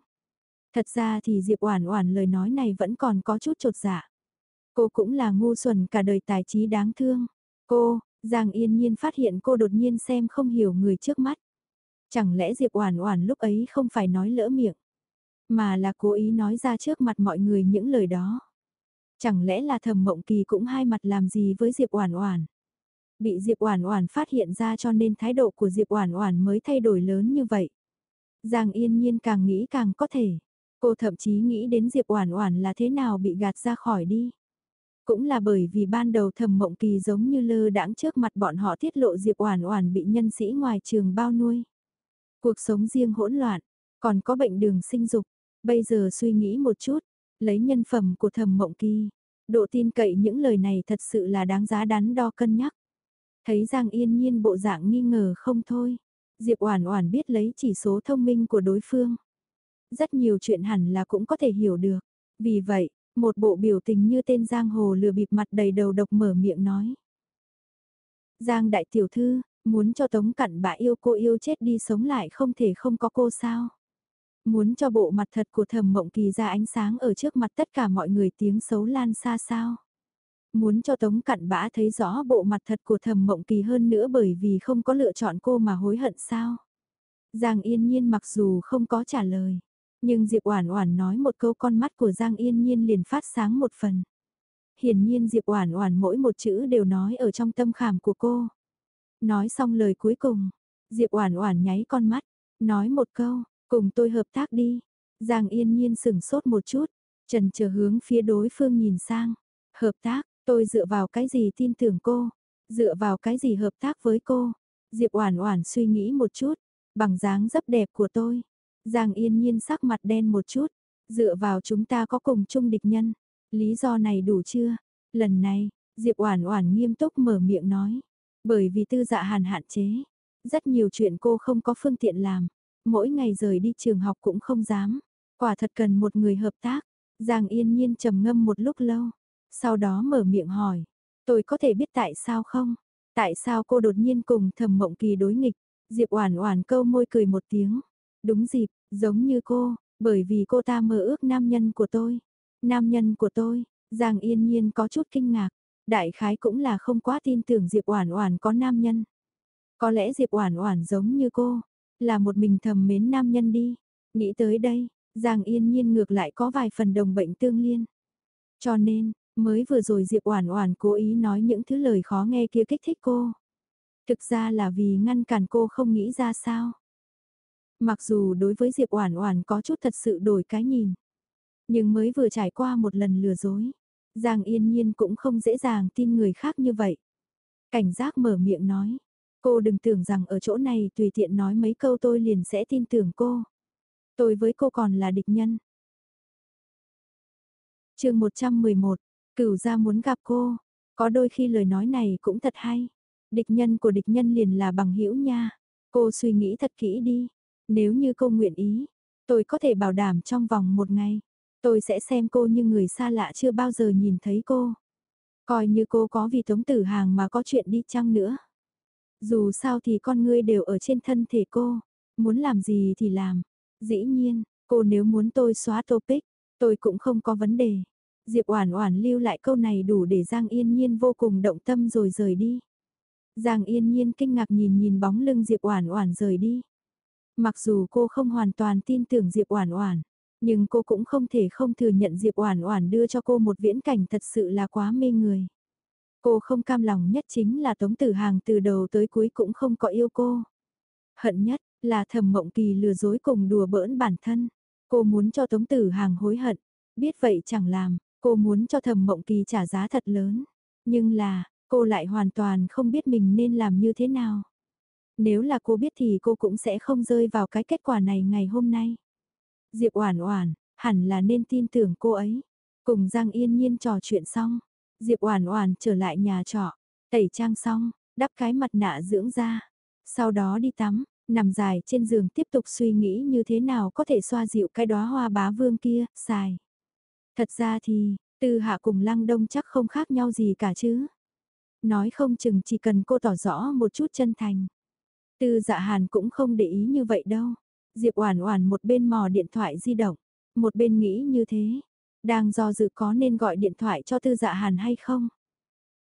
Thật ra thì Diệp Oản Oản lời nói này vẫn còn có chút chột dạ. Cô cũng là ngu xuẩn cả đời tài trí đáng thương. Cô, Giang Yên Nhiên phát hiện cô đột nhiên xem không hiểu người trước mắt. Chẳng lẽ Diệp Oản Oản lúc ấy không phải nói lỡ miệng, mà là cố ý nói ra trước mặt mọi người những lời đó. Chẳng lẽ là Thẩm Mộng Kỳ cũng hai mặt làm gì với Diệp Oản Oản? Bị Diệp Oản Oản phát hiện ra cho nên thái độ của Diệp Oản Oản mới thay đổi lớn như vậy. Giang Yên Nhiên càng nghĩ càng có thể. Cô thậm chí nghĩ đến Diệp Oản Oản là thế nào bị gạt ra khỏi đi. Cũng là bởi vì ban đầu thầm Mộng Kỳ giống như lơ đãng trước mặt bọn họ tiết lộ Diệp Oản Oản bị nhân sĩ ngoài trường bao nuôi. Cuộc sống riêng hỗn loạn, còn có bệnh đường sinh dục, bây giờ suy nghĩ một chút, lấy nhân phẩm của thầm Mộng Kỳ, Độ tin cậy những lời này thật sự là đáng giá đắn đo cân nhắc. Thấy Giang Yên Nhiên bộ dạng nghi ngờ không thôi. Diệp Oản Oản biết lấy chỉ số thông minh của đối phương. Rất nhiều chuyện hẳn là cũng có thể hiểu được. Vì vậy, một bộ biểu tình như tên Giang Hồ lừa bịp mặt đầy đầu độc mở miệng nói. Giang đại tiểu thư, muốn cho Tống Cặn bà yêu cô yêu chết đi sống lại không thể không có cô sao? Muốn cho bộ mặt thật của thầm Mộng Kỳ ra ánh sáng ở trước mặt tất cả mọi người tiếng xấu lan xa sao? Muốn cho Tống Cặn bã thấy rõ bộ mặt thật của thầm Mộng Kỳ hơn nữa bởi vì không có lựa chọn cô mà hối hận sao? Giang Yên Nhiên mặc dù không có trả lời, nhưng Diệp Oản Oản nói một câu con mắt của Giang Yên Nhiên liền phát sáng một phần. Hiển nhiên Diệp Oản Oản mỗi một chữ đều nói ở trong tâm khảm của cô. Nói xong lời cuối cùng, Diệp Oản Oản nháy con mắt, nói một câu, cùng tôi hợp tác đi. Giang Yên Nhiên sững sốt một chút, trần chờ hướng phía đối phương nhìn sang. Hợp tác, tôi dựa vào cái gì tin tưởng cô? Dựa vào cái gì hợp tác với cô? Diệp Oản Oản suy nghĩ một chút, bằng dáng dấp đẹp của tôi. Giang Yên Nhiên sắc mặt đen một chút, dựa vào chúng ta có cùng chung địch nhân. Lý do này đủ chưa? Lần này, Diệp Oản Oản nghiêm túc mở miệng nói, bởi vì tư dạ hàn hạn chế, rất nhiều chuyện cô không có phương tiện làm, mỗi ngày rời đi trường học cũng không dám, quả thật cần một người hợp tác. Giang Yên Nhiên trầm ngâm một lúc lâu, sau đó mở miệng hỏi, tôi có thể biết tại sao không? Tại sao cô đột nhiên cùng Thẩm Mộng Kỳ đối nghịch? Diệp Oản Oản câu môi cười một tiếng. Đúng dịp, giống như cô, bởi vì cô ta mơ ước nam nhân của tôi. Nam nhân của tôi, Giang Yên Nhiên có chút kinh ngạc, đại khái cũng là không quá tin tưởng Diệp Oản Oản có nam nhân. Có lẽ Diệp Oản Oản giống như cô, là một mình thầm mến nam nhân đi. Nghĩ tới đây, Giang Yên Nhiên ngược lại có vài phần đồng bệnh tương liên. Cho nên, mới vừa rồi Diệp Oản Oản cố ý nói những thứ lời khó nghe kia kích thích cô. Thực ra là vì ngăn cản cô không nghĩ ra sao. Mặc dù đối với Diệp Oản Oản có chút thật sự đổi cái nhìn, nhưng mới vừa trải qua một lần lừa dối, Giang Yên Nhiên cũng không dễ dàng tin người khác như vậy. Cảnh giác mở miệng nói, cô đừng tưởng rằng ở chỗ này tùy tiện nói mấy câu tôi liền sẽ tin tưởng cô. Tôi với cô còn là địch nhân. chương 111, cửu gia muốn gặp cô, có đôi khi lời nói này cũng thật hay. Địch nhân của địch nhân liền là bằng hữu nha. Cô suy nghĩ thật kỹ đi. Nếu như cô nguyện ý, tôi có thể bảo đảm trong vòng một ngày, Tôi sẽ xem cô như người xa lạ chưa bao giờ nhìn thấy cô. Coi như cô có vì tống tử hàng mà có chuyện đi chăng nữa. Dù sao thì con ngươi đều ở trên thân thể cô. Muốn làm gì thì làm. Dĩ nhiên, cô nếu muốn tôi xóa topic, tôi cũng không có vấn đề. Diệp Oản Oản lưu lại câu này đủ để Giang Yên Nhiên vô cùng động tâm rồi rời đi. Giang Yên Nhiên kinh ngạc nhìn nhìn bóng lưng Diệp Oản Oản rời đi. Mặc dù cô không hoàn toàn tin tưởng Diệp Oản Oản, nhưng cô cũng không thể không thừa nhận Diệp Oản Oản đưa cho cô một viễn cảnh thật sự là quá mê người. Cô không cam lòng nhất chính là Tống Tử Hàng từ đầu tới cuối cũng không có yêu cô. Hận nhất là Thẩm Mộng Kỳ lừa dối cùng đùa bỡn bản thân. Cô muốn cho Tống Tử Hàng hối hận, biết vậy chẳng làm, cô muốn cho Thẩm Mộng Kỳ trả giá thật lớn. Nhưng là, cô lại hoàn toàn không biết mình nên làm như thế nào. Nếu là cô biết thì cô cũng sẽ không rơi vào cái kết quả này ngày hôm nay. Diệp Oản Oản, hẳn là nên tin tưởng cô ấy. Cùng Giang Yên Nhiên trò chuyện xong, Diệp Oản Oản trở lại nhà trọ, tẩy trang xong, đắp cái mặt nạ dưỡng da, sau đó đi tắm, nằm dài trên giường tiếp tục suy nghĩ như thế nào có thể xoa dịu cái đóa hoa bá vương kia, xài. Thật ra thì, Tư Hạ cùng Lăng Đông chắc không khác nhau gì cả chứ. Nói không chừng chỉ cần cô tỏ rõ một chút chân thành. Tư Dạ Hàn cũng không để ý như vậy đâu. Diệp Oản Oản một bên mò điện thoại di động, một bên nghĩ như thế, đang do dự có nên gọi điện thoại cho Tư Dạ Hàn hay không.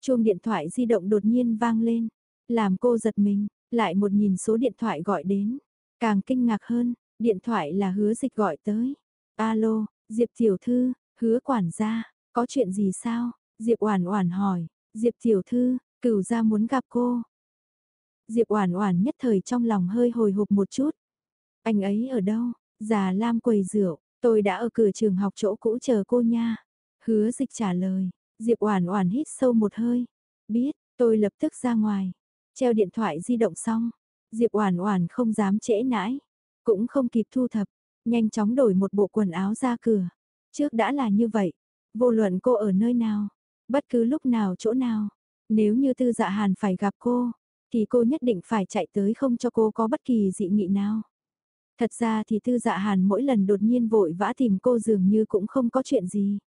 Chuông điện thoại di động đột nhiên vang lên, làm cô giật mình, lại một nhìn số điện thoại gọi đến, càng kinh ngạc hơn, điện thoại là Hứa Dịch gọi tới. "Alo, Diệp tiểu thư, Hứa quản gia, có chuyện gì sao?" Diệp Oản Oản hỏi. "Diệp tiểu thư, Cửu gia muốn gặp cô." Diệp Oản Oản nhất thời trong lòng hơi hồi hộp một chút, anh ấy ở đâu? Già Lam quầy rượu, tôi đã ở cửa trường học chỗ cũ chờ cô nha. Hứa dịch trả lời, Diệp Oản Oản hít sâu một hơi. Biết, tôi lập tức ra ngoài. Treo điện thoại di động xong, Diệp Oản Oản không dám trễ nãi, cũng không kịp thu thập, nhanh chóng đổi một bộ quần áo ra cửa. Trước đã là như vậy, Vô luận cô ở nơi nào, bất cứ lúc nào chỗ nào, nếu như tư dạ hàn phải gặp cô, thì cô nhất định phải chạy tới không cho cô có bất kỳ dị nghị nào. Thật ra thì tư dạ hàn mỗi lần đột nhiên vội vã tìm cô dường như cũng không có chuyện gì.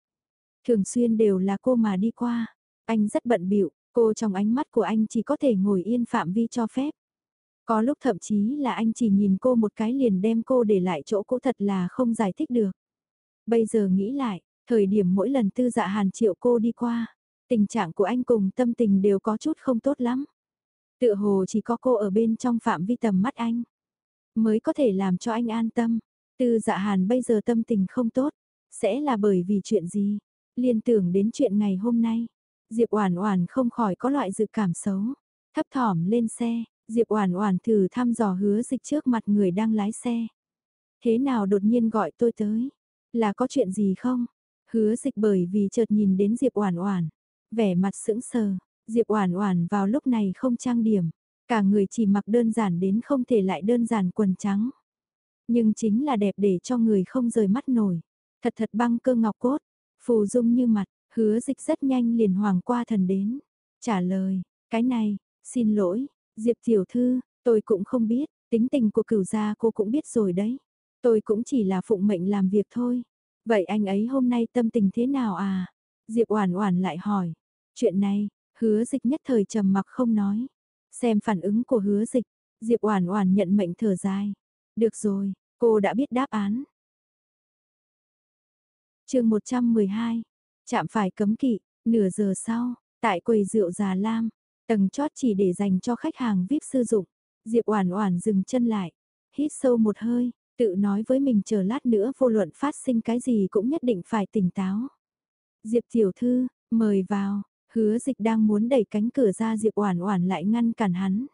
Thường xuyên đều là cô mà đi qua, anh rất bận bịu cô trong ánh mắt của anh chỉ có thể ngồi yên phạm vi cho phép. Có lúc thậm chí là anh chỉ nhìn cô một cái liền đem cô để lại chỗ cũ thật là không giải thích được. Bây giờ nghĩ lại, thời điểm mỗi lần tư dạ hàn triệu cô đi qua, tình trạng của anh cùng tâm tình đều có chút không tốt lắm. Tựa hồ chỉ có cô ở bên trong phạm vi tầm mắt anh, mới có thể làm cho anh an tâm. Tư dạ hàn bây giờ tâm tình không tốt, sẽ là bởi vì chuyện gì? Liên tưởng đến chuyện ngày hôm nay, Diệp Oản Oản không khỏi có loại dự cảm xấu, thấp thỏm lên xe, Diệp Oản Oản thử thăm dò hứa dịch trước mặt người đang lái xe. Thế nào đột nhiên gọi tôi tới? Là có chuyện gì không? Hứa dịch bởi vì chợt nhìn đến Diệp Oản Oản, vẻ mặt sững sờ, Diệp Oản Oản vào lúc này không trang điểm, cả người chỉ mặc đơn giản đến không thể lại đơn giản quần trắng. Nhưng chính là đẹp để cho người không rời mắt nổi. Thật thật băng cơ ngọc cốt, phù dung như mặt, hứa dịch rất nhanh liền hoàng qua thần đến. Trả lời, cái này, xin lỗi, Diệp tiểu thư, tôi cũng không biết, tính tình của cửu gia cô cũng biết rồi đấy. Tôi cũng chỉ là phụng mệnh làm việc thôi. Vậy anh ấy hôm nay tâm tình thế nào à? Diệp Oản Oản lại hỏi. Chuyện này, Hứa Dịch nhất thời trầm mặc không nói. Xem phản ứng của Hứa Dịch, Diệp Oản Oản nhận mệnh thở dài. Được rồi, cô đã biết đáp án. Chương 112. Chạm phải cấm kỵ, nửa giờ sau, tại quầy rượu Già Lam, tầng chót chỉ để dành cho khách hàng VIP sử dụng. Diệp Oản Oản dừng chân lại, hít sâu một hơi, tự nói với mình chờ lát nữa vô luận phát sinh cái gì cũng nhất định phải tỉnh táo. Diệp tiểu thư, mời vào, hứa dịch đang muốn đẩy cánh cửa ra Diệp Oản Oản lại ngăn cản hắn.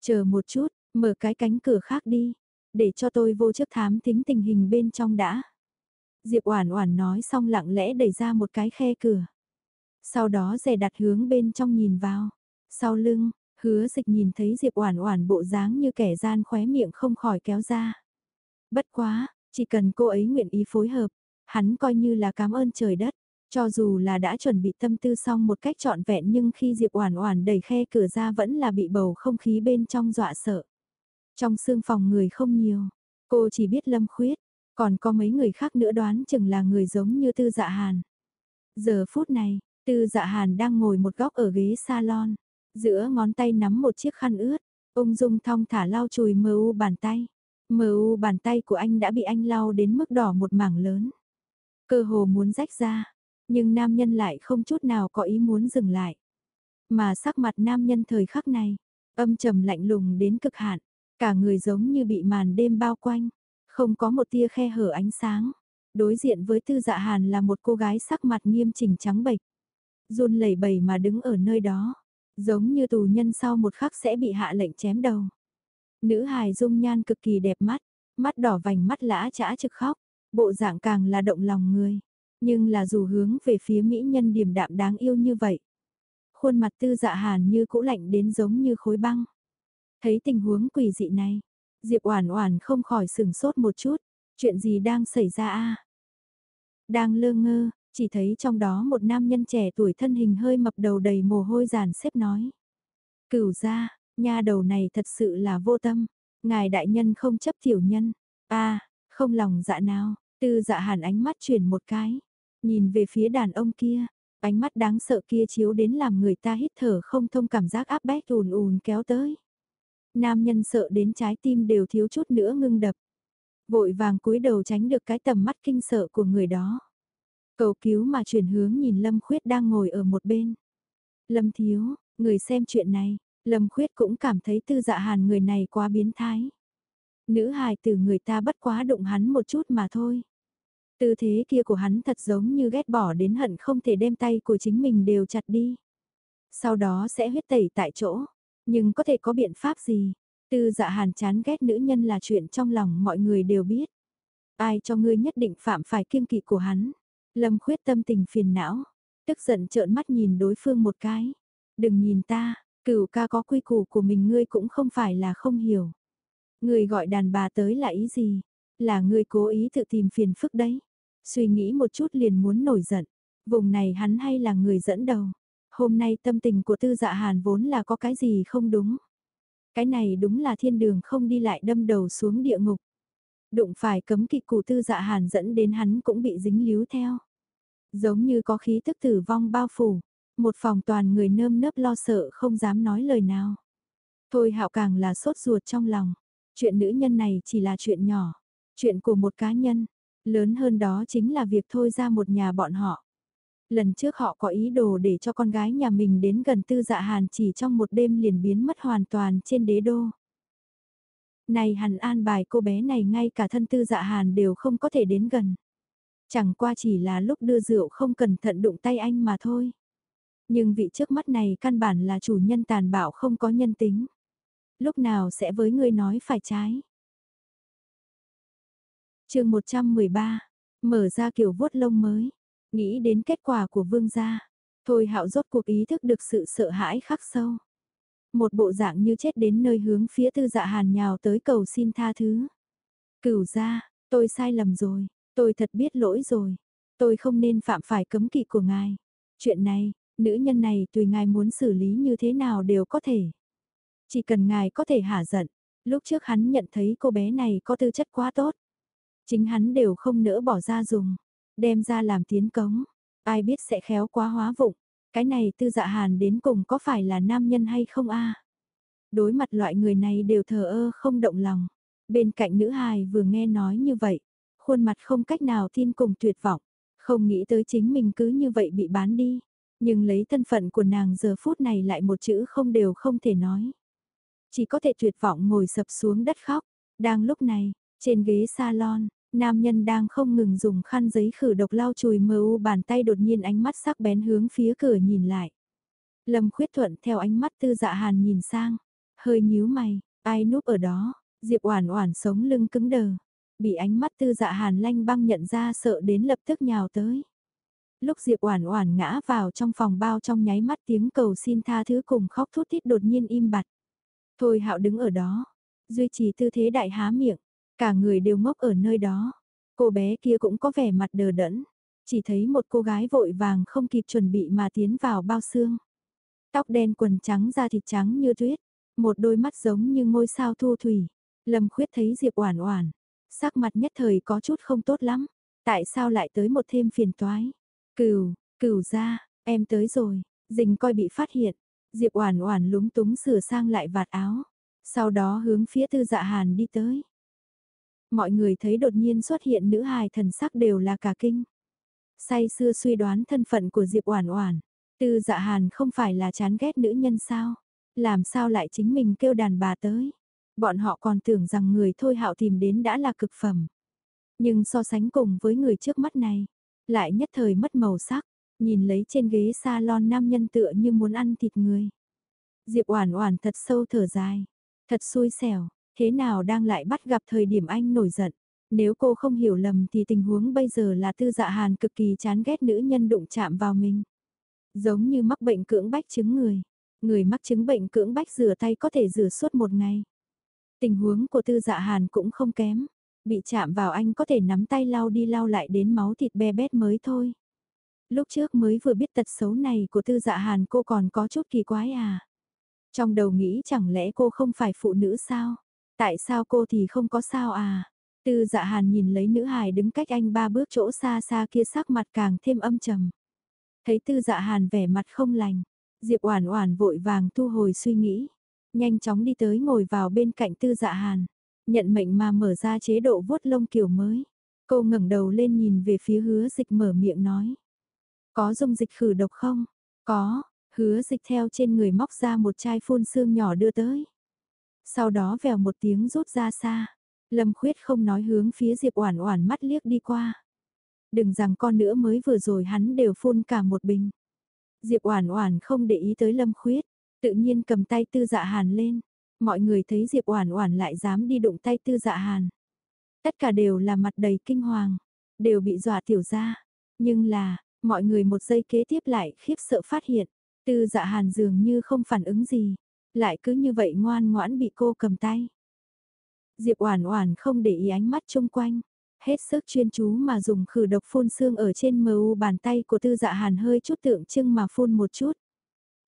Chờ một chút, mở cái cánh cửa khác đi, để cho tôi vô trước thám tính tình hình bên trong đã. Diệp Oản Oản nói xong lặng lẽ đẩy ra một cái khe cửa. Sau đó dè đặt hướng bên trong nhìn vào. Sau lưng, Hứa Dịch nhìn thấy Diệp Oản Oản bộ dáng như kẻ gian khóe miệng không khỏi kéo ra. Bất quá, chỉ cần cô ấy nguyện ý phối hợp, hắn coi như là cảm ơn trời đất. Cho dù là đã chuẩn bị tâm tư xong một cách trọn vẹn nhưng khi Diệp Oản Oản đẩy khe cửa ra vẫn là bị bầu không khí bên trong dọa sợ. Trong sương phòng người không nhiều, cô chỉ biết Lâm Khuyết, còn có mấy người khác nữa đoán chừng là người giống như Tư Dạ Hàn. Giờ phút này, Tư Dạ Hàn đang ngồi một góc ở ghế salon, giữa ngón tay nắm một chiếc khăn ướt, ung dung thong thả lau chùi mờ u bàn tay. Mờ u bàn tay của anh đã bị anh lau đến mức đỏ một mảng lớn. Cơ hồ muốn rách ra, nhưng nam nhân lại không chút nào có ý muốn dừng lại. Mà sắc mặt nam nhân thời khắc này, âm trầm lạnh lùng đến cực hạn, cả người giống như bị màn đêm bao quanh, không có một tia khe hở ánh sáng. Đối diện với tư dạ hàn là một cô gái sắc mặt nghiêm chỉnh trắng bệch, run lẩy bẩy mà đứng ở nơi đó, giống như tù nhân sau một khắc sẽ bị hạ lệnh chém đầu. Nữ hài dung nhan cực kỳ đẹp mắt, mắt đỏ vành mắt lã chã trực khóc, bộ dạng càng là động lòng người. Nhưng là dù hướng về phía mỹ nhân điềm đạm đáng yêu như vậy. Khuôn mặt tư dạ hàn như cũ lạnh đến giống như khối băng. Thấy tình huống quỷ dị này, Diệp Oản Oản không khỏi sửng sốt một chút, chuyện gì đang xảy ra a? Đang lơ ngơ, chỉ thấy trong đó một nam nhân trẻ tuổi thân hình hơi mập đầu đầy mồ hôi giàn xếp nói: "Cửu gia, nha đầu này thật sự là vô tâm, ngài đại nhân không chấp tiểu nhân." A, không lòng dạ nào, Tư Dạ Hàn ánh mắt chuyển một cái, nhìn về phía đàn ông kia, ánh mắt đáng sợ kia chiếu đến làm người ta hít thở không thông cảm giác áp bách ùn ùn kéo tới. Nam nhân sợ đến trái tim đều thiếu chút nữa ngưng đập. Vội vàng cúi đầu tránh được cái tầm mắt kinh sợ của người đó. Cầu cứu mà chuyển hướng nhìn Lâm Khuyết đang ngồi ở một bên. Lâm Thiếu, người xem chuyện này, Lâm Khuyết cũng cảm thấy tư dạ hàn người này quá biến thái. Nữ hài từ người ta bất quá đụng hắn một chút mà thôi. Tư thế kia của hắn thật giống như ghét bỏ đến hận không thể đem tay của chính mình đều chặt đi. Sau đó sẽ huyết tẩy tại chỗ. Nhưng có thể có biện pháp gì? Tư dạ hàn chán ghét nữ nhân là chuyện trong lòng mọi người đều biết. Ai cho ngươi nhất định phạm phải kiêng kỵ của hắn. Lâm khuyết tâm tình phiền não. Tức giận trợn mắt nhìn đối phương một cái. Đừng nhìn ta, cửu ca có quy củ của mình ngươi cũng không phải là không hiểu. Người gọi đàn bà tới là ý gì? Là ngươi cố ý tự tìm phiền phức đấy. Suy nghĩ một chút liền muốn nổi giận. Vùng này hắn hay là người dẫn đầu. Hôm nay tâm tình của tư dạ hàn vốn là có cái gì không đúng. Cái này đúng là thiên đường không đi lại đâm đầu xuống địa ngục. Đụng phải cấm kỵ cụ tư dạ hàn dẫn đến hắn cũng bị dính líu theo. Giống như có khí tức tử vong bao phủ. Một phòng toàn người nơm nớp lo sợ không dám nói lời nào. Thôi hạo càng là sốt ruột trong lòng. Chuyện nữ nhân này chỉ là chuyện nhỏ. Chuyện của một cá nhân. Lớn hơn đó chính là việc thôi ra một nhà bọn họ. Lần trước họ có ý đồ để cho con gái nhà mình đến gần tư dạ hàn chỉ trong một đêm liền biến mất hoàn toàn trên đế đô. Này hẳn an bài cô bé này ngay cả thân tư dạ hàn đều không có thể đến gần. Chẳng qua chỉ là lúc đưa rượu không cẩn thận đụng tay anh mà thôi. Nhưng vị trước mắt này căn bản là chủ nhân tàn bạo không có nhân tính. Lúc nào sẽ với người nói phải trái chương 113, mở ra kiểu vuốt lông mới. Nghĩ đến kết quả của vương gia, thôi hạo rốt cuộc ý thức được sự sợ hãi khắc sâu. Một bộ dạng như chết đến nơi hướng phía tư dạ hàn nhào tới cầu xin tha thứ. Cửu ra, tôi sai lầm rồi, tôi thật biết lỗi rồi, tôi không nên phạm phải cấm kỵ của ngài. Chuyện này, nữ nhân này tùy ngài muốn xử lý như thế nào đều có thể. Chỉ cần ngài có thể hả giận, lúc trước hắn nhận thấy cô bé này có tư chất quá tốt. Chính hắn đều không nỡ bỏ ra dùng đem ra làm tiến cống, ai biết sẽ khéo quá hóa vụng, cái này tư dạ hàn đến cùng có phải là nam nhân hay không a? Đối mặt loại người này đều thờ ơ không động lòng, bên cạnh nữ hài vừa nghe nói như vậy, khuôn mặt không cách nào tin cùng tuyệt vọng, không nghĩ tới chính mình cứ như vậy bị bán đi, nhưng lấy thân phận của nàng giờ phút này lại một chữ không đều không thể nói. Chỉ có thể tuyệt vọng ngồi sập xuống đất khóc, đang lúc này, trên ghế salon, Nam nhân đang không ngừng dùng khăn giấy khử độc lau chùi mờ u bàn tay đột nhiên ánh mắt sắc bén hướng phía cửa nhìn lại. Lâm khuyết thuận theo ánh mắt tư dạ hàn nhìn sang, hơi nhíu mày, ai núp ở đó, Diệp Oản Oản sống lưng cứng đờ, bị ánh mắt tư dạ hàn lanh băng nhận ra sợ đến lập tức nhào tới. Lúc Diệp Oản Oản ngã vào trong phòng bao trong nháy mắt tiếng cầu xin tha thứ cùng khóc thút thít đột nhiên im bặt. Thôi Hạo đứng ở đó, duy trì tư thế đại há miệng, Cả người đều ngốc ở nơi đó. Cô bé kia cũng có vẻ mặt đờ đẫn. Chỉ thấy một cô gái vội vàng không kịp chuẩn bị mà tiến vào bao xương. Tóc đen quần trắng da thịt trắng như tuyết. Một đôi mắt giống như ngôi sao thu thủy. Lâm khuyết thấy Diệp Oản Oản, sắc mặt nhất thời có chút không tốt lắm. Tại sao lại tới một thêm phiền toái? Cửu, cửu gia, em tới rồi. Dình coi bị phát hiện. Diệp Oản Oản lúng túng sửa sang lại vạt áo, sau đó hướng phía Tư Dạ Hàn đi tới mọi người thấy đột nhiên xuất hiện nữ hài thần sắc đều là cả kinh. Say xưa suy đoán thân phận của Diệp Oản Oản, Tư Dạ Hàn không phải là chán ghét nữ nhân sao? Làm sao lại chính mình kêu đàn bà tới? Bọn họ còn tưởng rằng người thôi hạo tìm đến đã là cực phẩm. Nhưng so sánh cùng với người trước mắt này, lại nhất thời mất màu sắc, nhìn lấy trên ghế salon nam nhân tựa như muốn ăn thịt người. Diệp Oản Oản thật sâu thở dài, thật xui xẻo, Thế nào đang lại bắt gặp thời điểm anh nổi giận? Nếu cô không hiểu lầm thì tình huống bây giờ là tư dạ hàn cực kỳ chán ghét nữ nhân đụng chạm vào mình. Giống như mắc bệnh cưỡng bách chứng người. Người mắc chứng bệnh cưỡng bách rửa tay có thể rửa suốt một ngày. Tình huống của tư dạ hàn cũng không kém. Bị chạm vào anh có thể nắm tay lau đi lau lại đến máu thịt be bét mới thôi. Lúc trước mới vừa biết tật xấu này của tư dạ hàn cô còn có chút kỳ quái à. Trong đầu nghĩ chẳng lẽ cô không phải phụ nữ sao? Tại sao cô thì không có sao à? Tư dạ hàn nhìn lấy nữ hài đứng cách anh ba bước chỗ xa xa kia sắc mặt càng thêm âm trầm. Thấy tư dạ hàn vẻ mặt không lành, Diệp Oản Oản vội vàng thu hồi suy nghĩ, nhanh chóng đi tới ngồi vào bên cạnh Tư Dạ Hàn, nhận mệnh mà mở ra chế độ vuốt lông kiểu mới. Cô ngẩng đầu lên nhìn về phía Hứa Dịch mở miệng nói: "Có dung dịch khử độc không?" "Có." Hứa Dịch theo trên người móc ra một chai phun sương nhỏ đưa tới sau đó vèo một tiếng rút ra xa. Lâm khuyết không nói hướng phía Diệp Oản Oản mắt liếc đi qua. Đừng rằng con nữa mới vừa rồi hắn đều phun cả một bình. Diệp Oản Oản không để ý tới Lâm Khuyết, tự nhiên cầm tay Tư Dạ Hàn lên. Mọi người thấy Diệp Oản Oản lại dám đi đụng tay Tư Dạ Hàn. Tất cả đều là mặt đầy kinh hoàng, đều bị dọa tiểu ra. Nhưng là, mọi người một giây kế tiếp lại khiếp sợ phát hiện, Tư Dạ Hàn dường như không phản ứng gì, lại cứ như vậy ngoan ngoãn bị cô cầm tay. Diệp Oản Oản không để ý ánh mắt chung quanh, Hết sức chuyên chú mà dùng khử độc phun xương ở trên mu bàn tay của tư dạ hàn hơi chút tượng trưng mà phun một chút.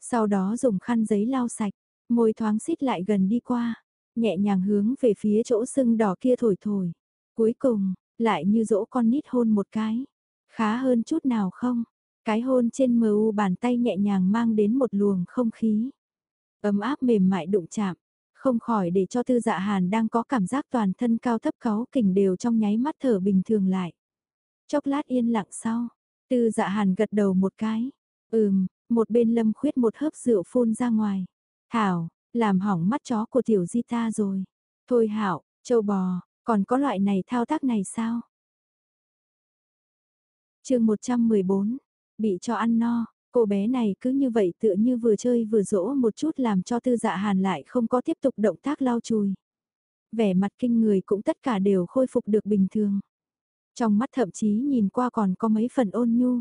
Sau đó dùng khăn giấy lau sạch, môi thoáng xít lại gần đi qua, nhẹ nhàng hướng về phía chỗ sưng đỏ kia thổi thổi. Cuối cùng, lại như dỗ con nít hôn một cái. Khá hơn chút nào không? Cái hôn trên mu bàn tay nhẹ nhàng mang đến một luồng không khí. Ấm áp mềm mại đụng chạm, không khỏi để cho tư dạ hàn đang có cảm giác toàn thân cao thấp cáu kỉnh đều trong nháy mắt thở bình thường lại. Chốc lát yên lặng sau, tư dạ hàn gật đầu một cái. Ừm, một bên lâm khuyết một hớp rượu phun ra ngoài. Thảo, làm hỏng mắt chó của tiểu di ta rồi. Thôi hảo, châu bò, còn có loại này thao tác này sao? chương 114, bị cho ăn no, cô bé này cứ như vậy tựa như vừa chơi vừa dỗ một chút làm cho tư dạ hàn lại không có tiếp tục động tác lau chùi. Vẻ mặt kinh người cũng tất cả đều khôi phục được bình thường. Trong mắt thậm chí nhìn qua còn có mấy phần ôn nhu.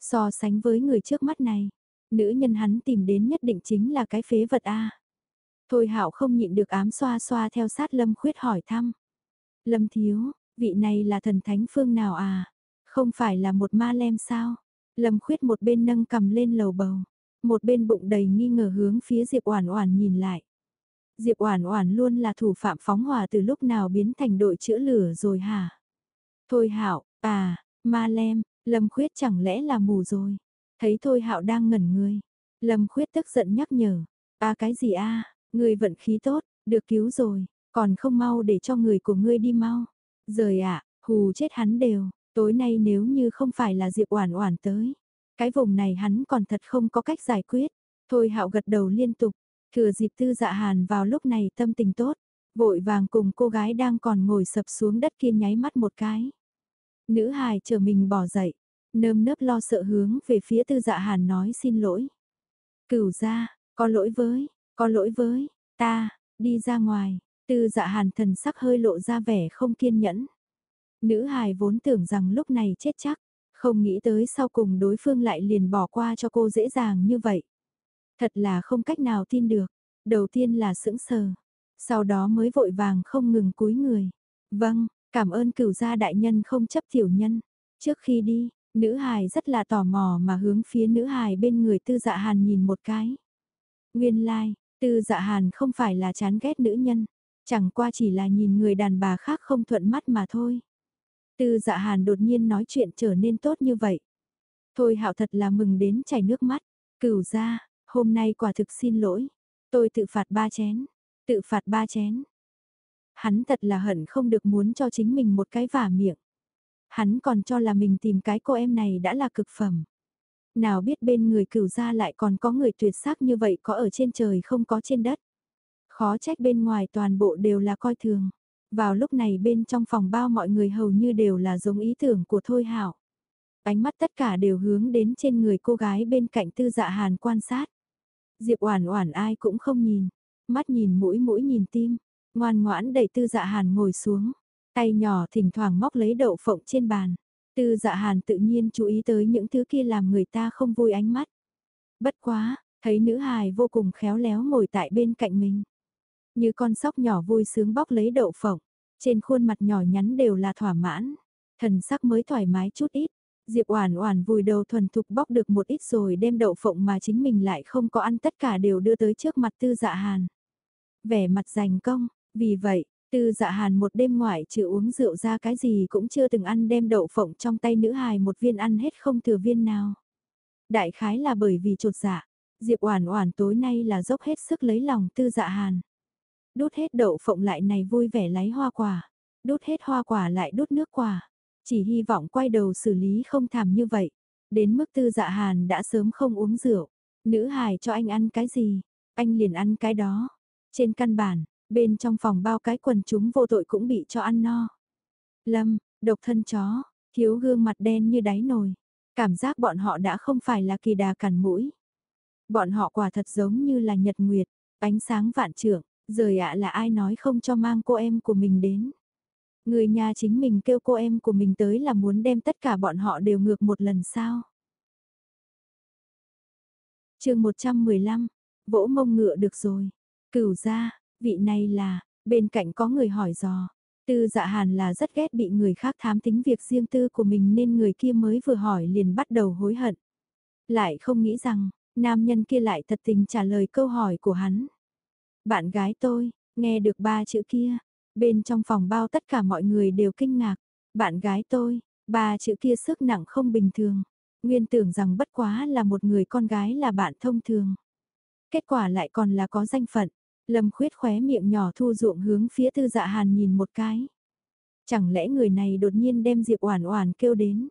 So sánh với người trước mắt này, nữ nhân hắn tìm đến nhất định chính là cái phế vật A. Thôi hạo không nhịn được ám xoa xoa theo sát Lâm Khuyết hỏi thăm. Lâm Thiếu, vị này là thần thánh phương nào à? Không phải là một ma lem sao? Lâm Khuyết một bên nâng cầm lên lầu bầu, một bên bụng đầy nghi ngờ hướng phía Diệp Oản Oản nhìn lại. Diệp Oản Oản luôn là thủ phạm phóng hỏa từ lúc nào biến thành đội chữa lửa rồi hả? Thôi Hạo, à, ma lem, Lâm Khuyết chẳng lẽ là mù rồi? Thấy Thôi Hạo đang ngẩn người, Lâm Khuyết tức giận nhắc nhở, "A cái gì a, ngươi vận khí tốt, được cứu rồi, còn không mau để cho người của ngươi đi mau." Giời ạ, hù chết hắn đều. Tối nay nếu như không phải là Diệp Oản Oản tới, cái vùng này hắn còn thật không có cách giải quyết. Thôi Hạo gật đầu liên tục, thừa dịp Tư Dạ Hàn vào lúc này tâm tình tốt, vội vàng cùng cô gái đang còn ngồi sập xuống đất kia nháy mắt một cái. Nữ hài chờ mình bỏ dậy, nơm nớp lo sợ hướng về phía Tư Dạ Hàn nói xin lỗi. Cửu gia, có lỗi với, có lỗi với, ta, đi ra ngoài, Tư Dạ Hàn thần sắc hơi lộ ra vẻ không kiên nhẫn. Nữ hài vốn tưởng rằng lúc này chết chắc, không nghĩ tới sau cùng đối phương lại liền bỏ qua cho cô dễ dàng như vậy. Thật là không cách nào tin được, đầu tiên là sững sờ, sau đó mới vội vàng không ngừng cúi người. Vâng, cảm ơn cửu gia đại nhân không chấp tiểu nhân. Trước khi đi, nữ hài rất là tò mò mà hướng phía nữ hài bên người tư dạ hàn nhìn một cái. Nguyên lai, like, tư dạ hàn không phải là chán ghét nữ nhân, chẳng qua chỉ là nhìn người đàn bà khác không thuận mắt mà thôi. Tư dạ hàn đột nhiên nói chuyện trở nên tốt như vậy. Thôi hạo thật là mừng đến chảy nước mắt. Cửu ra, hôm nay quả thực xin lỗi. Tôi tự phạt ba chén. Tự phạt ba chén. Hắn thật là hận không được muốn cho chính mình một cái vả miệng. Hắn còn cho là mình tìm cái cô em này đã là cực phẩm. Nào biết bên người cửu gia lại còn có người tuyệt sắc như vậy có ở trên trời không có trên đất. Khó trách bên ngoài toàn bộ đều là coi thường. Vào lúc này bên trong phòng bao mọi người hầu như đều là giống ý tưởng của Thôi Hảo. Ánh mắt tất cả đều hướng đến trên người cô gái bên cạnh tư dạ hàn quan sát. Diệp Oản Oản ai cũng không nhìn, mắt nhìn mũi mũi nhìn tim, ngoan ngoãn đẩy tư dạ hàn ngồi xuống, tay nhỏ thỉnh thoảng móc lấy đậu phộng trên bàn. Tư dạ hàn tự nhiên chú ý tới những thứ kia làm người ta không vui ánh mắt. Bất quá, thấy nữ hài vô cùng khéo léo ngồi tại bên cạnh mình. Như con sóc nhỏ vui sướng bóc lấy đậu phộng, trên khuôn mặt nhỏ nhắn đều là thỏa mãn, thần sắc mới thoải mái chút ít. Diệp Oản Oản vùi đầu thuần thục bóc được một ít rồi đem đậu phộng mà chính mình lại không có ăn tất cả đều đưa tới trước mặt Tư Dạ Hàn. Vẻ mặt giành công, vì vậy, Tư Dạ Hàn một đêm ngoại trừ uống rượu ra cái gì cũng chưa từng ăn đem đậu phộng trong tay nữ hài một viên ăn hết không thừa viên nào. Đại khái là bởi vì chột dạ, Diệp Oản Oản tối nay là dốc hết sức lấy lòng Tư Dạ Hàn. Đút hết đậu phộng lại này vui vẻ lấy hoa quả. Đút hết hoa quả lại đút nước quả. Chỉ hy vọng quay đầu xử lý không thảm như vậy. Đến mức tư dạ hàn đã sớm không uống rượu. Nữ hài cho anh ăn cái gì? Anh liền ăn cái đó. Trên căn bản, bên trong phòng bao cái quần chúng vô tội cũng bị cho ăn no. Lâm, độc thân chó, thiếu gương mặt đen như đáy nồi. Cảm giác bọn họ đã không phải là kỳ đà cằn mũi. Bọn họ quả thật giống như là nhật nguyệt, ánh sáng vạn trưởng. Rời ạ là ai nói không cho mang cô em của mình đến. Người nhà chính mình kêu cô em của mình tới là muốn đem tất cả bọn họ đều ngược một lần sao. chương 115, vỗ mông ngựa được rồi. Cửu ra, vị này là, bên cạnh có người hỏi dò. Tư dạ hàn là rất ghét bị người khác thám tính việc riêng tư của mình nên người kia mới vừa hỏi liền bắt đầu hối hận. Lại không nghĩ rằng, nam nhân kia lại thật tình trả lời câu hỏi của hắn. Bạn gái tôi, nghe được ba chữ kia, bên trong phòng bao tất cả mọi người đều kinh ngạc. Bạn gái tôi, ba chữ kia sức nặng không bình thường. Nguyên tưởng rằng bất quá là một người con gái là bạn thông thường. Kết quả lại còn là có danh phận. Lâm khuyết khóe miệng nhỏ thu ruộng hướng phía tư dạ hàn nhìn một cái. Chẳng lẽ người này đột nhiên đem Diệp Oản Oản kêu đến?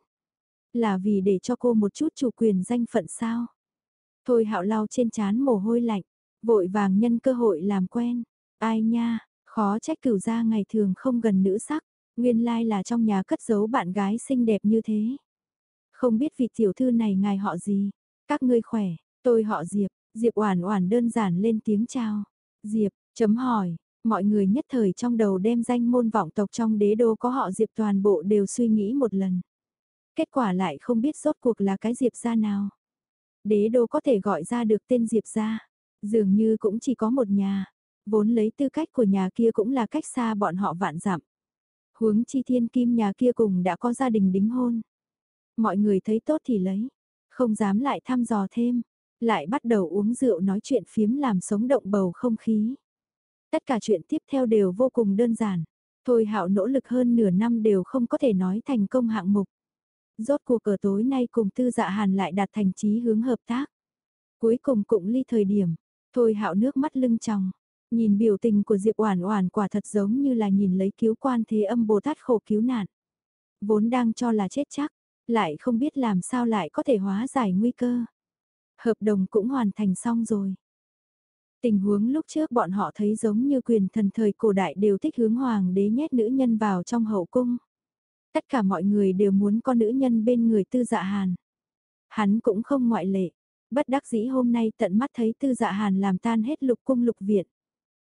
Là vì để cho cô một chút chủ quyền danh phận sao? Thôi hạo lau trên chán mồ hôi lạnh, vội vàng nhân cơ hội làm quen. Ai nha, khó trách cửu gia ngày thường không gần nữ sắc, nguyên lai là trong nhà cất giấu bạn gái xinh đẹp như thế. Không biết vị tiểu thư này ngài họ gì? Các ngươi khỏe, tôi họ Diệp, Diệp Oản Oản đơn giản lên tiếng chào. Diệp, chấm hỏi, mọi người nhất thời trong đầu đem danh môn vọng tộc trong đế đô có họ Diệp toàn bộ đều suy nghĩ một lần. Kết quả lại không biết rốt cuộc là cái Diệp gia nào. Đế đô có thể gọi ra được tên Diệp gia, dường như cũng chỉ có một nhà, vốn lấy tư cách của nhà kia cũng là cách xa bọn họ vạn dặm. Huống chi thiên kim nhà kia cùng đã có gia đình đính hôn. Mọi người thấy tốt thì lấy, không dám lại thăm dò thêm, lại bắt đầu uống rượu nói chuyện phiếm làm sống động bầu không khí. Tất cả chuyện tiếp theo đều vô cùng đơn giản. Thôi hạo nỗ lực hơn nửa năm đều không có thể nói thành công hạng mục. Rốt cuộc ở tối nay cùng tư dạ hàn lại đạt thành chí hướng hợp tác. Cuối cùng cũng ly thời điểm, thôi hạo nước mắt lưng tròng. Nhìn biểu tình của Diệp Oản Oản quả thật giống như là nhìn lấy cứu quan thế âm Bồ Tát khổ cứu nạn. Vốn đang cho là chết chắc, lại không biết làm sao lại có thể hóa giải nguy cơ. Hợp đồng cũng hoàn thành xong rồi. Tình huống lúc trước bọn họ thấy giống như quyền thần thời cổ đại đều thích hướng hoàng đế nhét nữ nhân vào trong hậu cung. Tất cả mọi người đều muốn con nữ nhân bên người tư dạ hàn. Hắn cũng không ngoại lệ. Bất đắc dĩ hôm nay tận mắt thấy tư dạ hàn làm tan hết lục cung lục viện.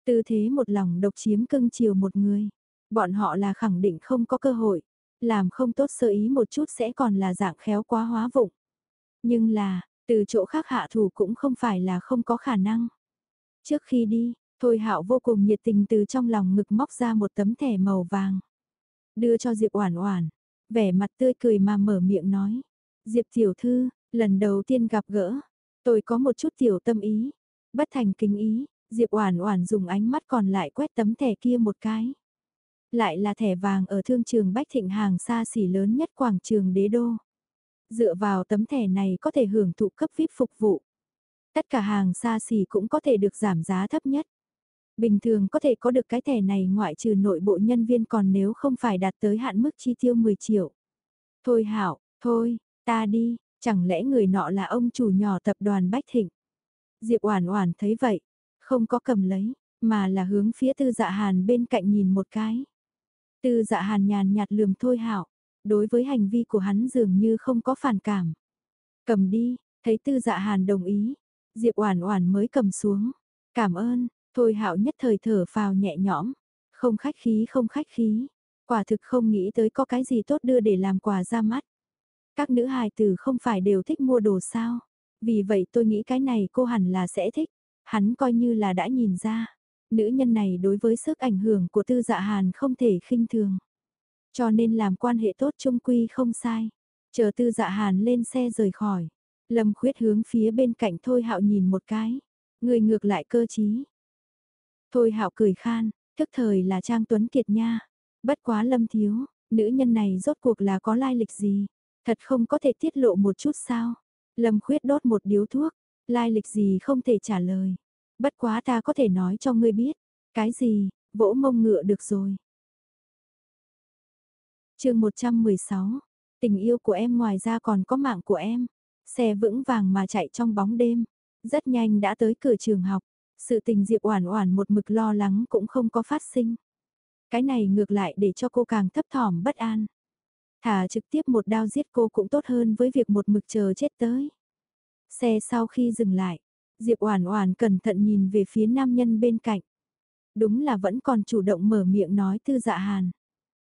Tư thế một lòng độc chiếm cưng chiều một người. Bọn họ là khẳng định không có cơ hội. Làm không tốt sơ ý một chút sẽ còn là dạng khéo quá hóa vụng. Nhưng là, từ chỗ khác hạ thủ cũng không phải là không có khả năng. Trước khi đi, Thôi Hạo vô cùng nhiệt tình từ trong lòng ngực móc ra một tấm thẻ màu vàng. Đưa cho Diệp Oản Oản, vẻ mặt tươi cười mà mở miệng nói: "Diệp tiểu thư, lần đầu tiên gặp gỡ, tôi có một chút tiểu tâm ý." Bất thành kính ý, Diệp Oản Oản dùng ánh mắt còn lại quét tấm thẻ kia một cái. Lại là thẻ vàng ở thương trường Bách Thịnh hàng xa xỉ lớn nhất quảng trường Đế đô. Dựa vào tấm thẻ này có thể hưởng thụ cấp VIP phục vụ. Tất cả hàng xa xỉ cũng có thể được giảm giá thấp nhất. Bình thường có thể có được cái thẻ này ngoại trừ nội bộ nhân viên còn nếu không phải đạt tới hạn mức chi tiêu 10 triệu. Thôi hảo, thôi, ta đi, chẳng lẽ người nọ là ông chủ nhỏ tập đoàn Bách Thịnh. Diệp Oản Oản thấy vậy, không có cầm lấy, mà là hướng phía Tư Dạ Hàn bên cạnh nhìn một cái. Tư Dạ Hàn nhàn nhạt lườm Thôi Hạo, đối với hành vi của hắn dường như không có phản cảm. Cầm đi, thấy Tư Dạ Hàn đồng ý, Diệp Oản Oản mới cầm xuống. Cảm ơn, Thôi Hạo nhất thời thở phào nhẹ nhõm, không khách khí không khách khí, quả thực không nghĩ tới có cái gì tốt đưa để làm quà ra mắt. Các nữ hài tử không phải đều thích mua đồ sao? Vì vậy tôi nghĩ cái này cô hẳn là sẽ thích. Hắn coi như là đã nhìn ra. Nữ nhân này đối với sức ảnh hưởng của tư dạ hàn không thể khinh thường. Cho nên làm quan hệ tốt trung quy không sai. Chờ tư dạ hàn lên xe rời khỏi. Lâm khuyết hướng phía bên cạnh Thôi Hạo nhìn một cái. Người ngược lại cơ chí. Thôi Hạo cười khan, thức thời là Trang Tuấn Kiệt nha. Bất quá Lâm thiếu, nữ nhân này rốt cuộc là có lai lịch gì? Thật không có thể tiết lộ một chút sao? Lâm khuyết đốt một điếu thuốc, lai lịch gì không thể trả lời. Bất quá ta có thể nói cho ngươi biết. Cái gì, vỗ mông ngựa được rồi. chương 116, tình yêu của em ngoài ra còn có mạng của em. Xe vững vàng mà chạy trong bóng đêm. Rất nhanh đã tới cửa trường học. Sự tình Diệp Oản Oản một mực lo lắng cũng không có phát sinh. Cái này ngược lại để cho cô càng thấp thỏm bất an. Thả trực tiếp một đao giết cô cũng tốt hơn với việc một mực chờ chết tới. Xe sau khi dừng lại, Diệp Oản Oản cẩn thận nhìn về phía nam nhân bên cạnh. Đúng là vẫn còn chủ động mở miệng nói Tư Dạ Hàn.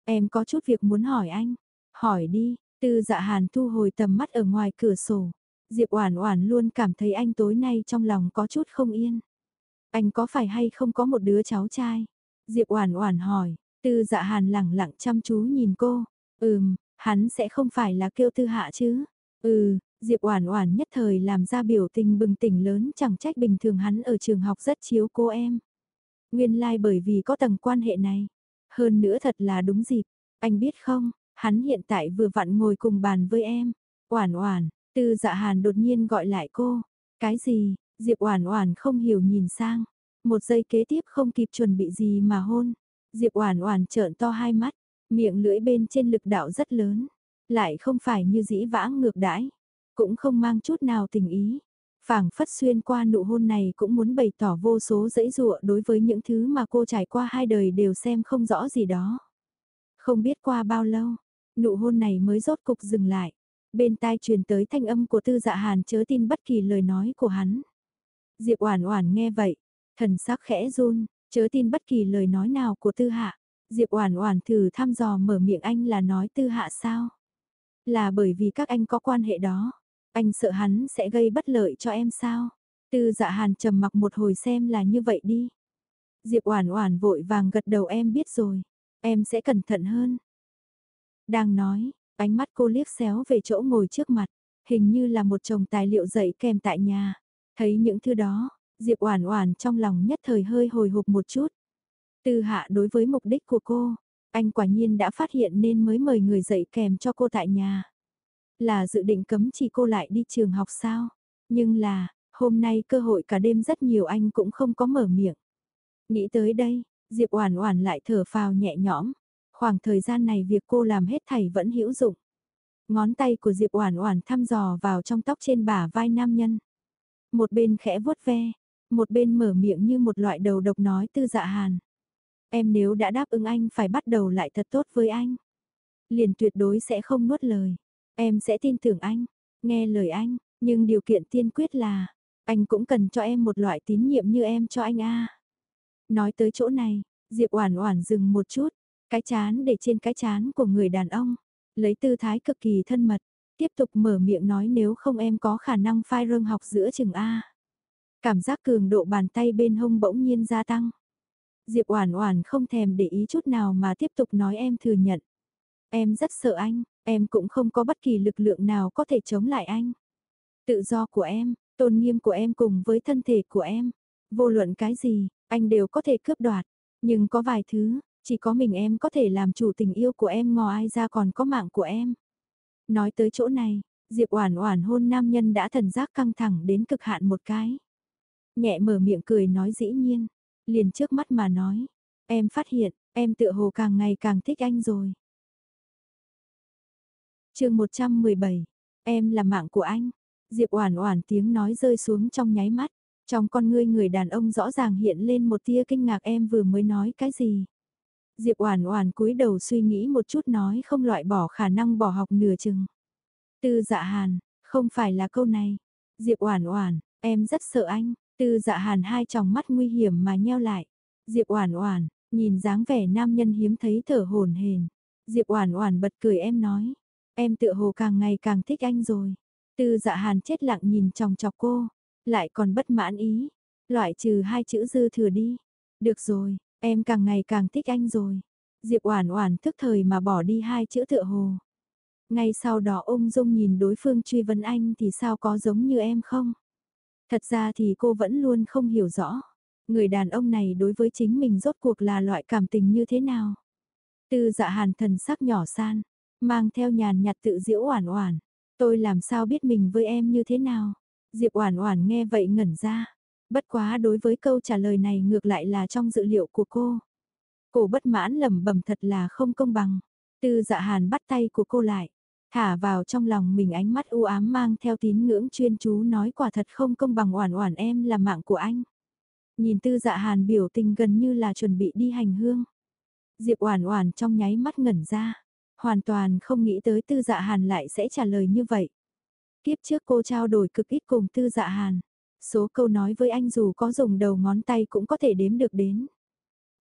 Em có chút việc muốn hỏi anh. Hỏi đi, Tư Dạ Hàn thu hồi tầm mắt ở ngoài cửa sổ. Diệp Oản Oản luôn cảm thấy anh tối nay trong lòng có chút không yên. Anh có phải hay không có một đứa cháu trai? Diệp Oản Oản hỏi, Tư dạ hàn lẳng lặng chăm chú nhìn cô. Ừm, hắn sẽ không phải là kêu tư hạ chứ. Ừ, Diệp Oản Oản nhất thời làm ra biểu tình bừng tỉnh lớn chẳng trách bình thường hắn ở trường học rất chiếu cố em. Nguyên lai like bởi vì có tầng quan hệ này. Hơn nữa thật là đúng dịp, anh biết không, hắn hiện tại vừa vặn ngồi cùng bàn với em. Oản Oản, Tư Dạ Hàn đột nhiên gọi lại cô. Cái gì? Diệp Oản Oản không hiểu nhìn sang. Một giây kế tiếp không kịp chuẩn bị gì mà hôn. Diệp Oản Oản trợn to hai mắt, miệng lưỡi bên trên lực đạo rất lớn, lại không phải như dĩ vãng ngược đãi, cũng không mang chút nào tình ý. Phảng phất xuyên qua nụ hôn này cũng muốn bày tỏ vô số dãy dụa đối với những thứ mà cô trải qua hai đời đều xem không rõ gì đó. Không biết qua bao lâu, nụ hôn này mới rốt cục dừng lại. Bên tai truyền tới thanh âm của tư dạ hàn chớ tin bất kỳ lời nói của hắn. Diệp Oản Oản nghe vậy, thần sắc khẽ run, chớ tin bất kỳ lời nói nào của Tư Hạ. Diệp Oản Oản thử thăm dò mở miệng anh là nói Tư Hạ sao? Là bởi vì các anh có quan hệ đó, anh sợ hắn sẽ gây bất lợi cho em sao? Tư Dạ Hàn trầm mặc một hồi xem là như vậy đi. Diệp Oản Oản vội vàng gật đầu em biết rồi, em sẽ cẩn thận hơn. Đang nói, ánh mắt cô liếc xéo về chỗ ngồi trước mặt, hình như là một chồng tài liệu dạy kèm tại nhà. Thấy những thứ đó, Diệp Oản Oản trong lòng nhất thời hơi hồi hộp một chút. Tư Hạ đối với mục đích của cô, anh quả nhiên đã phát hiện nên mới mời người dạy kèm cho cô tại nhà. Là dự định cấm chỉ cô lại đi trường học sao? Nhưng là, hôm nay cơ hội cả đêm rất nhiều anh cũng không có mở miệng. Nghĩ tới đây, Diệp Oản Oản lại thở phào nhẹ nhõm. Khoảng thời gian này việc cô làm hết thảy vẫn hữu dụng. Ngón tay của Diệp Oản Oản thăm dò vào trong tóc trên bả vai nam nhân. Một bên khẽ vuốt ve, một bên mở miệng như một loại đầu độc nói tư dạ hàn. Em nếu đã đáp ứng anh phải bắt đầu lại thật tốt với anh. Liền tuyệt đối sẽ không nuốt lời. Em sẽ tin tưởng anh, nghe lời anh, nhưng điều kiện tiên quyết là, anh cũng cần cho em một loại tín nhiệm như em cho anh a. Nói tới chỗ này, Diệp Oản Oản dừng một chút, cái chán để trên cái chán của người đàn ông, lấy tư thái cực kỳ thân mật, tiếp tục mở miệng nói nếu không em có khả năng phai rương học giữa chừng a. Cảm giác cường độ bàn tay bên hông bỗng nhiên gia tăng. Diệp Oản Oản không thèm để ý chút nào mà tiếp tục nói em thừa nhận. Em rất sợ anh, em cũng không có bất kỳ lực lượng nào có thể chống lại anh. Tự do của em, tôn nghiêm của em cùng với thân thể của em, vô luận cái gì, anh đều có thể cướp đoạt, nhưng có vài thứ, chỉ có mình em có thể làm chủ tình yêu của em ngò ai ra còn có mạng của em. Nói tới chỗ này, Diệp Oản Oản hôn nam nhân đã thần giác căng thẳng đến cực hạn một cái. Nhẹ mở miệng cười nói dĩ nhiên, liền trước mắt mà nói, em phát hiện, em tựa hồ càng ngày càng thích anh rồi. Chương 117, em là mạng của anh. Diệp Oản Oản tiếng nói rơi xuống trong nháy mắt, trong con ngươi người đàn ông rõ ràng hiện lên một tia kinh ngạc em vừa mới nói cái gì. Diệp Oản Oản cúi đầu suy nghĩ một chút nói không loại bỏ khả năng bỏ học nửa chừng. Tư Dạ Hàn, không phải là câu này. Diệp Oản Oản, em rất sợ anh. Tư Dạ Hàn hai tròng mắt nguy hiểm mà nheo lại. Diệp Oản Oản, nhìn dáng vẻ nam nhân hiếm thấy thở hổn hển. Diệp Oản Oản bật cười em nói, em tựa hồ càng ngày càng thích anh rồi. Tư Dạ Hàn chết lặng nhìn chòng chọc cô, lại còn bất mãn ý, loại trừ hai chữ dư thừa đi. Được rồi, Em càng ngày càng thích anh rồi. Diệp Oản Oản tức thời mà bỏ đi hai chữ tựa hồ. Ngay sau đó ông dung nhìn đối phương truy vấn anh thì sao có giống như em không? Thật ra thì cô vẫn luôn không hiểu rõ. Người đàn ông này đối với chính mình rốt cuộc là loại cảm tình như thế nào? Tư dạ hàn thần sắc nhỏ san, mang theo nhàn nhạt tự diễu oản oản. Tôi làm sao biết mình với em như thế nào? Diệp oản oản nghe vậy ngẩn ra. Bất quá đối với câu trả lời này ngược lại là trong dự liệu của cô. Cô bất mãn lẩm bẩm thật là không công bằng. Tư dạ hàn bắt tay của cô lại. Thả vào trong lòng mình ánh mắt u ám mang theo tín ngưỡng chuyên chú nói quả thật không công bằng oản oản em là mạng của anh. Nhìn tư dạ hàn biểu tình gần như là chuẩn bị đi hành hương. Diệp oản oản trong nháy mắt ngẩn ra. Hoàn toàn không nghĩ tới tư dạ hàn lại sẽ trả lời như vậy. Kiếp trước cô trao đổi cực ít cùng tư dạ hàn. Số câu nói với anh dù có dùng đầu ngón tay cũng có thể đếm được đến.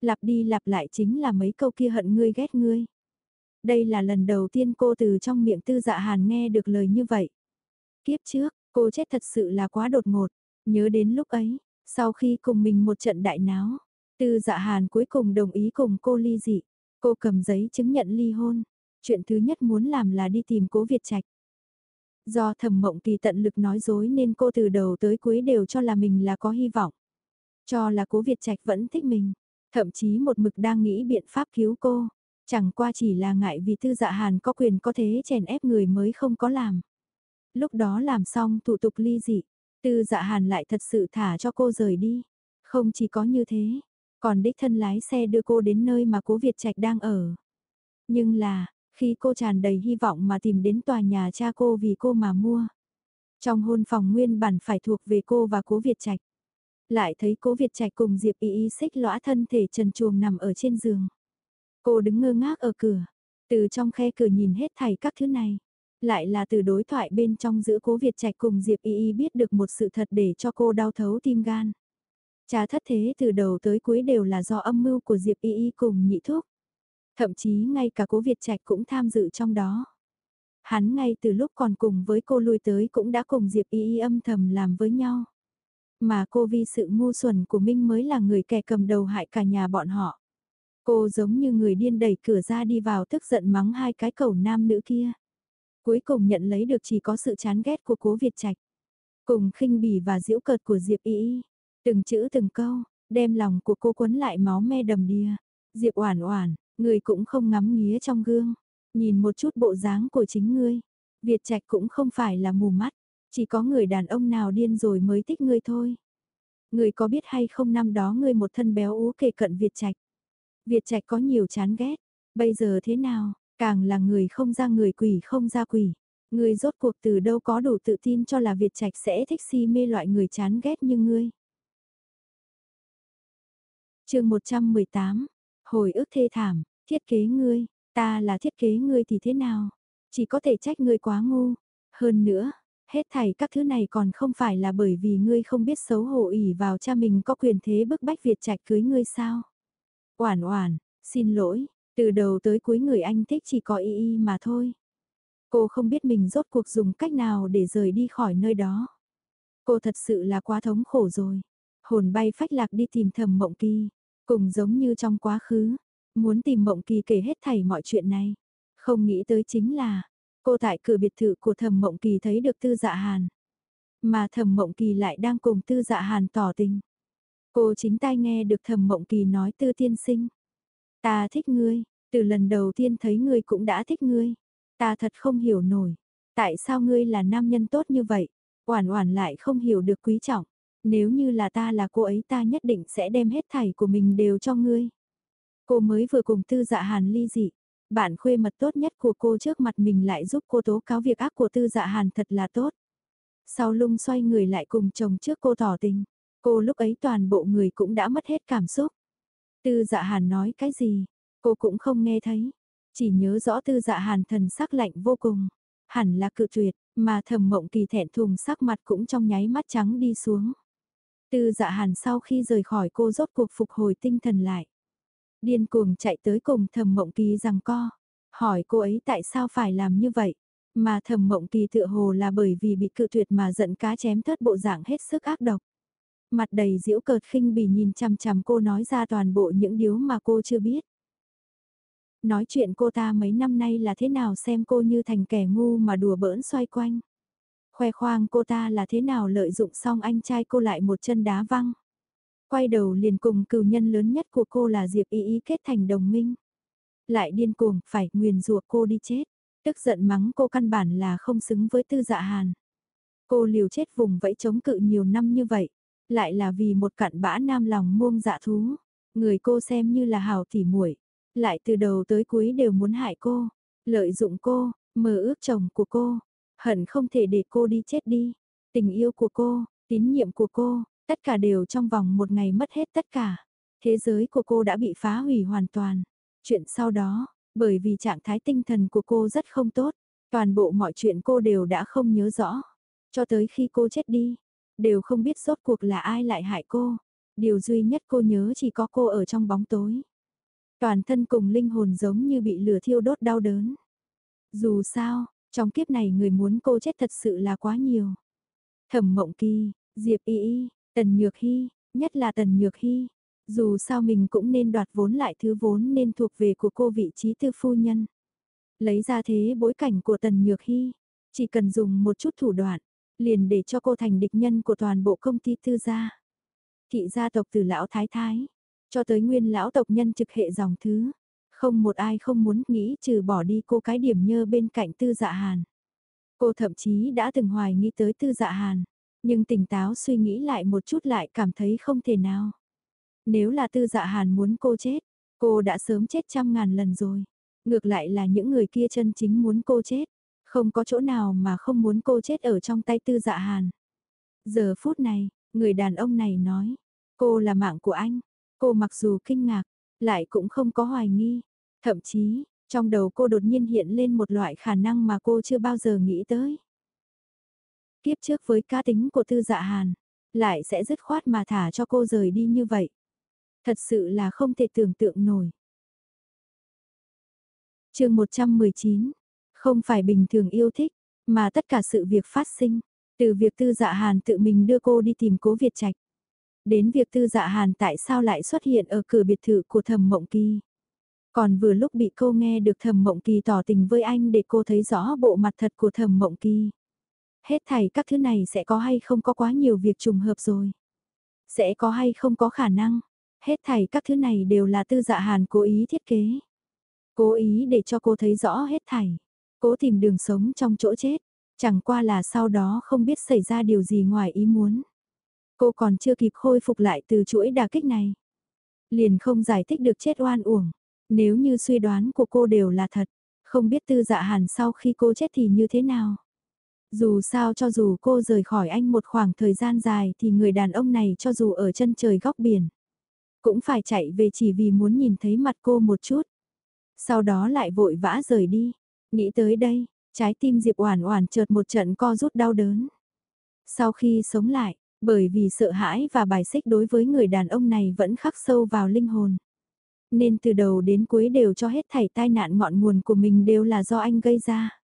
Lặp đi lặp lại chính là mấy câu kia hận ngươi ghét ngươi. Đây là lần đầu tiên cô từ trong miệng tư dạ hàn nghe được lời như vậy. Kiếp trước, cô chết thật sự là quá đột ngột. Nhớ đến lúc ấy, sau khi cùng mình một trận đại náo, tư dạ hàn cuối cùng đồng ý cùng cô ly dị. Cô cầm giấy chứng nhận ly hôn. Chuyện thứ nhất muốn làm là đi tìm cố Việt Trạch. Do thầm mộng kỳ tận lực nói dối nên cô từ đầu tới cuối đều cho là mình là có hy vọng. Cho là cố Việt Trạch vẫn thích mình. Thậm chí một mực đang nghĩ biện pháp cứu cô. Chẳng qua chỉ là ngại vì tư dạ hàn có quyền có thế chèn ép người mới không có làm. Lúc đó làm xong thủ tục ly dị, tư dạ hàn lại thật sự thả cho cô rời đi. Không chỉ có như thế, còn đích thân lái xe đưa cô đến nơi mà cố Việt Trạch đang ở. Nhưng là, khi cô tràn đầy hy vọng mà tìm đến tòa nhà cha cô vì cô mà mua. Trong hôn phòng nguyên bản phải thuộc về cô và cố Việt Trạch. Lại thấy cố Việt Trạch cùng Diệp Y Y xích lõa thân thể trần chuồng nằm ở trên giường. Cô đứng ngơ ngác ở cửa, từ trong khe cửa nhìn hết thảy các thứ này. Lại là từ đối thoại bên trong giữa cố Việt Trạch cùng Diệp Y Y biết được một sự thật để cho cô đau thấu tim gan. Cha thất thế từ đầu tới cuối đều là do âm mưu của Diệp Y Y cùng nhị thuốc. Thậm chí ngay cả cố Việt Trạch cũng tham dự trong đó. Hắn ngay từ lúc còn cùng với cô lui tới cũng đã cùng Diệp Y Y âm thầm làm với nhau. Mà cô vì sự ngu xuẩn của Minh mới là người kẻ cầm đầu hại cả nhà bọn họ. Cô giống như người điên đẩy cửa ra đi vào tức giận mắng hai cái cầu nam nữ kia. Cuối cùng nhận lấy được chỉ có sự chán ghét của cố Việt Trạch. Cùng khinh bỉ và diễu cợt của Diệp Y Từng chữ từng câu, đem lòng của cô quấn lại máu me đầm đìa. Diệp Oản Oản, người cũng không ngắm nghía trong gương, nhìn một chút bộ dáng của chính ngươi. Việt Trạch cũng không phải là mù mắt, chỉ có người đàn ông nào điên rồi mới thích ngươi thôi. Ngươi có biết hay không năm đó ngươi một thân béo ú kề cận Việt Trạch. Việt Trạch có nhiều chán ghét, bây giờ thế nào, càng là người không ra người quỷ không ra quỷ. Ngươi rốt cuộc từ đâu có đủ tự tin cho là Việt Trạch sẽ thích si mê loại người chán ghét như ngươi chương 118, hồi ức thê thảm, thiết kế ngươi, ta là thiết kế ngươi thì thế nào? Chỉ có thể trách ngươi quá ngu. Hơn nữa, hết thảy các thứ này còn không phải là bởi vì ngươi không biết xấu hổ ỉ vào cha mình có quyền thế bức bách Việt trạch cưới ngươi sao? Oản oản, xin lỗi, từ đầu tới cuối người anh thích chỉ có y y mà thôi. Cô không biết mình rốt cuộc dùng cách nào để rời đi khỏi nơi đó. Cô thật sự là quá thống khổ rồi. Hồn bay phách lạc đi tìm thầm mộng kỳ. Cùng giống như trong quá khứ, muốn tìm Mộng Kỳ kể hết thảy mọi chuyện này. Không nghĩ tới chính là, cô tại cửa biệt thự của thầm Mộng Kỳ thấy được Tư Dạ Hàn. Mà thầm Mộng Kỳ lại đang cùng Tư Dạ Hàn tỏ tình. Cô chính tai nghe được thầm Mộng Kỳ nói Tư Tiên Sinh. Ta thích ngươi, từ lần đầu tiên thấy ngươi cũng đã thích ngươi. Ta thật không hiểu nổi, tại sao ngươi là nam nhân tốt như vậy? Oản oản lại không hiểu được quý trọng. Nếu như là ta là cô ấy ta nhất định sẽ đem hết thảy của mình đều cho ngươi. Cô mới vừa cùng tư dạ hàn ly dị. Bạn khuê mật tốt nhất của cô trước mặt mình lại giúp cô tố cáo việc ác của tư dạ hàn thật là tốt. Sau lung xoay người lại cùng chồng trước cô tỏ tình. Cô lúc ấy toàn bộ người cũng đã mất hết cảm xúc. Tư dạ hàn nói cái gì, cô cũng không nghe thấy. Chỉ nhớ rõ tư dạ hàn thần sắc lạnh vô cùng. Hẳn là cự tuyệt, mà thầm mộng kỳ thẹn thùng sắc mặt cũng trong nháy mắt trắng đi xuống. Tư dạ hàn sau khi rời khỏi cô rốt cuộc phục hồi tinh thần lại. Điên cuồng chạy tới cùng thầm mộng kỳ rằng co. Hỏi cô ấy tại sao phải làm như vậy. Mà thầm mộng kỳ tựa hồ là bởi vì bị cự tuyệt mà giận cá chém thớt bộ dạng hết sức ác độc. Mặt đầy diễu cợt khinh bỉ nhìn chằm chằm cô nói ra toàn bộ những điều mà cô chưa biết. Nói chuyện cô ta mấy năm nay là thế nào xem cô như thành kẻ ngu mà đùa bỡn xoay quanh khoe khoang cô ta là thế nào lợi dụng xong anh trai cô lại một chân đá văng. Quay đầu liền cùng cừu nhân lớn nhất của cô là Diệp Y Y kết thành đồng minh. Lại điên cuồng, phải nguyền rủa cô đi chết. Tức giận mắng cô căn bản là không xứng với tư dạ hàn. Cô liều chết vùng vẫy chống cự nhiều năm như vậy. Lại là vì một cặn bã nam lòng muông dạ thú. Người cô xem như là hào tỉ muội Lại từ đầu tới cuối đều muốn hại cô. Lợi dụng cô, mơ ước chồng của cô, Hận không thể để cô đi chết đi. Tình yêu của cô, tín nhiệm của cô, tất cả đều trong vòng một ngày mất hết tất cả. Thế giới của cô đã bị phá hủy hoàn toàn. Chuyện sau đó, bởi vì trạng thái tinh thần của cô rất không tốt, toàn bộ mọi chuyện cô đều đã không nhớ rõ. Cho tới khi cô chết đi, đều không biết rốt cuộc là ai lại hại cô. Điều duy nhất cô nhớ chỉ có cô ở trong bóng tối. Toàn thân cùng linh hồn giống như bị lửa thiêu đốt đau đớn. Dù sao, trong kiếp này người muốn cô chết thật sự là quá nhiều. Thẩm Mộng Kỳ, Diệp Y Y, Tần Nhược Hy, nhất là Tần Nhược Hy, Dù sao mình cũng nên đoạt vốn lại thứ vốn nên thuộc về của cô vị trí tư phu nhân. Lấy ra thế bối cảnh của Tần Nhược Hy, chỉ cần dùng một chút thủ đoạn, liền để cho cô thành địch nhân của toàn bộ công ty tư gia. Thị gia tộc từ lão thái thái, cho tới nguyên lão tộc nhân trực hệ dòng thứ. Không một ai không muốn nghĩ trừ bỏ đi cô cái điểm nhơ bên cạnh tư dạ hàn. Cô thậm chí đã từng hoài nghĩ tới tư dạ hàn, nhưng tỉnh táo suy nghĩ lại một chút lại cảm thấy không thể nào. Nếu là tư dạ hàn muốn cô chết, cô đã sớm chết trăm ngàn lần rồi. Ngược lại là những người kia chân chính muốn cô chết. Không có chỗ nào mà không muốn cô chết ở trong tay tư dạ hàn. Giờ phút này, người đàn ông này nói, cô là mạng của anh. Cô mặc dù kinh ngạc, lại cũng không có hoài nghi. Thậm chí, trong đầu cô đột nhiên hiện lên một loại khả năng mà cô chưa bao giờ nghĩ tới. Kiếp trước với cá tính của tư dạ hàn, lại sẽ dứt khoát mà thả cho cô rời đi như vậy. Thật sự là không thể tưởng tượng nổi. chương 119, không phải bình thường yêu thích, mà tất cả sự việc phát sinh, từ việc tư dạ hàn tự mình đưa cô đi tìm cố Việt Trạch. Đến việc tư dạ hàn tại sao lại xuất hiện ở cửa biệt thự của thầm mộng kỳ. Còn vừa lúc bị cô nghe được thầm mộng kỳ tỏ tình với anh để cô thấy rõ bộ mặt thật của thầm mộng kỳ. Hết thảy các thứ này sẽ có hay không có quá nhiều việc trùng hợp rồi. Sẽ có hay không có khả năng. Hết thảy các thứ này đều là tư dạ hàn cố ý thiết kế. Cố ý để cho cô thấy rõ hết thảy. Cố tìm đường sống trong chỗ chết. Chẳng qua là sau đó không biết xảy ra điều gì ngoài ý muốn. Cô còn chưa kịp khôi phục lại từ chuỗi đà kích này. Liền không giải thích được chết oan uổng. Nếu như suy đoán của cô đều là thật, không biết tư dạ hàn sau khi cô chết thì như thế nào. Dù sao cho dù cô rời khỏi anh một khoảng thời gian dài thì người đàn ông này cho dù ở chân trời góc biển, cũng phải chạy về chỉ vì muốn nhìn thấy mặt cô một chút. Sau đó lại vội vã rời đi. Nghĩ tới đây, trái tim Diệp Oản Oản chợt một trận co rút đau đớn. Sau khi sống lại, bởi vì sợ hãi và bài xích đối với người đàn ông này vẫn khắc sâu vào linh hồn. Nên từ đầu đến cuối đều cho hết thảy tai nạn ngọn nguồn của mình đều là do anh gây ra.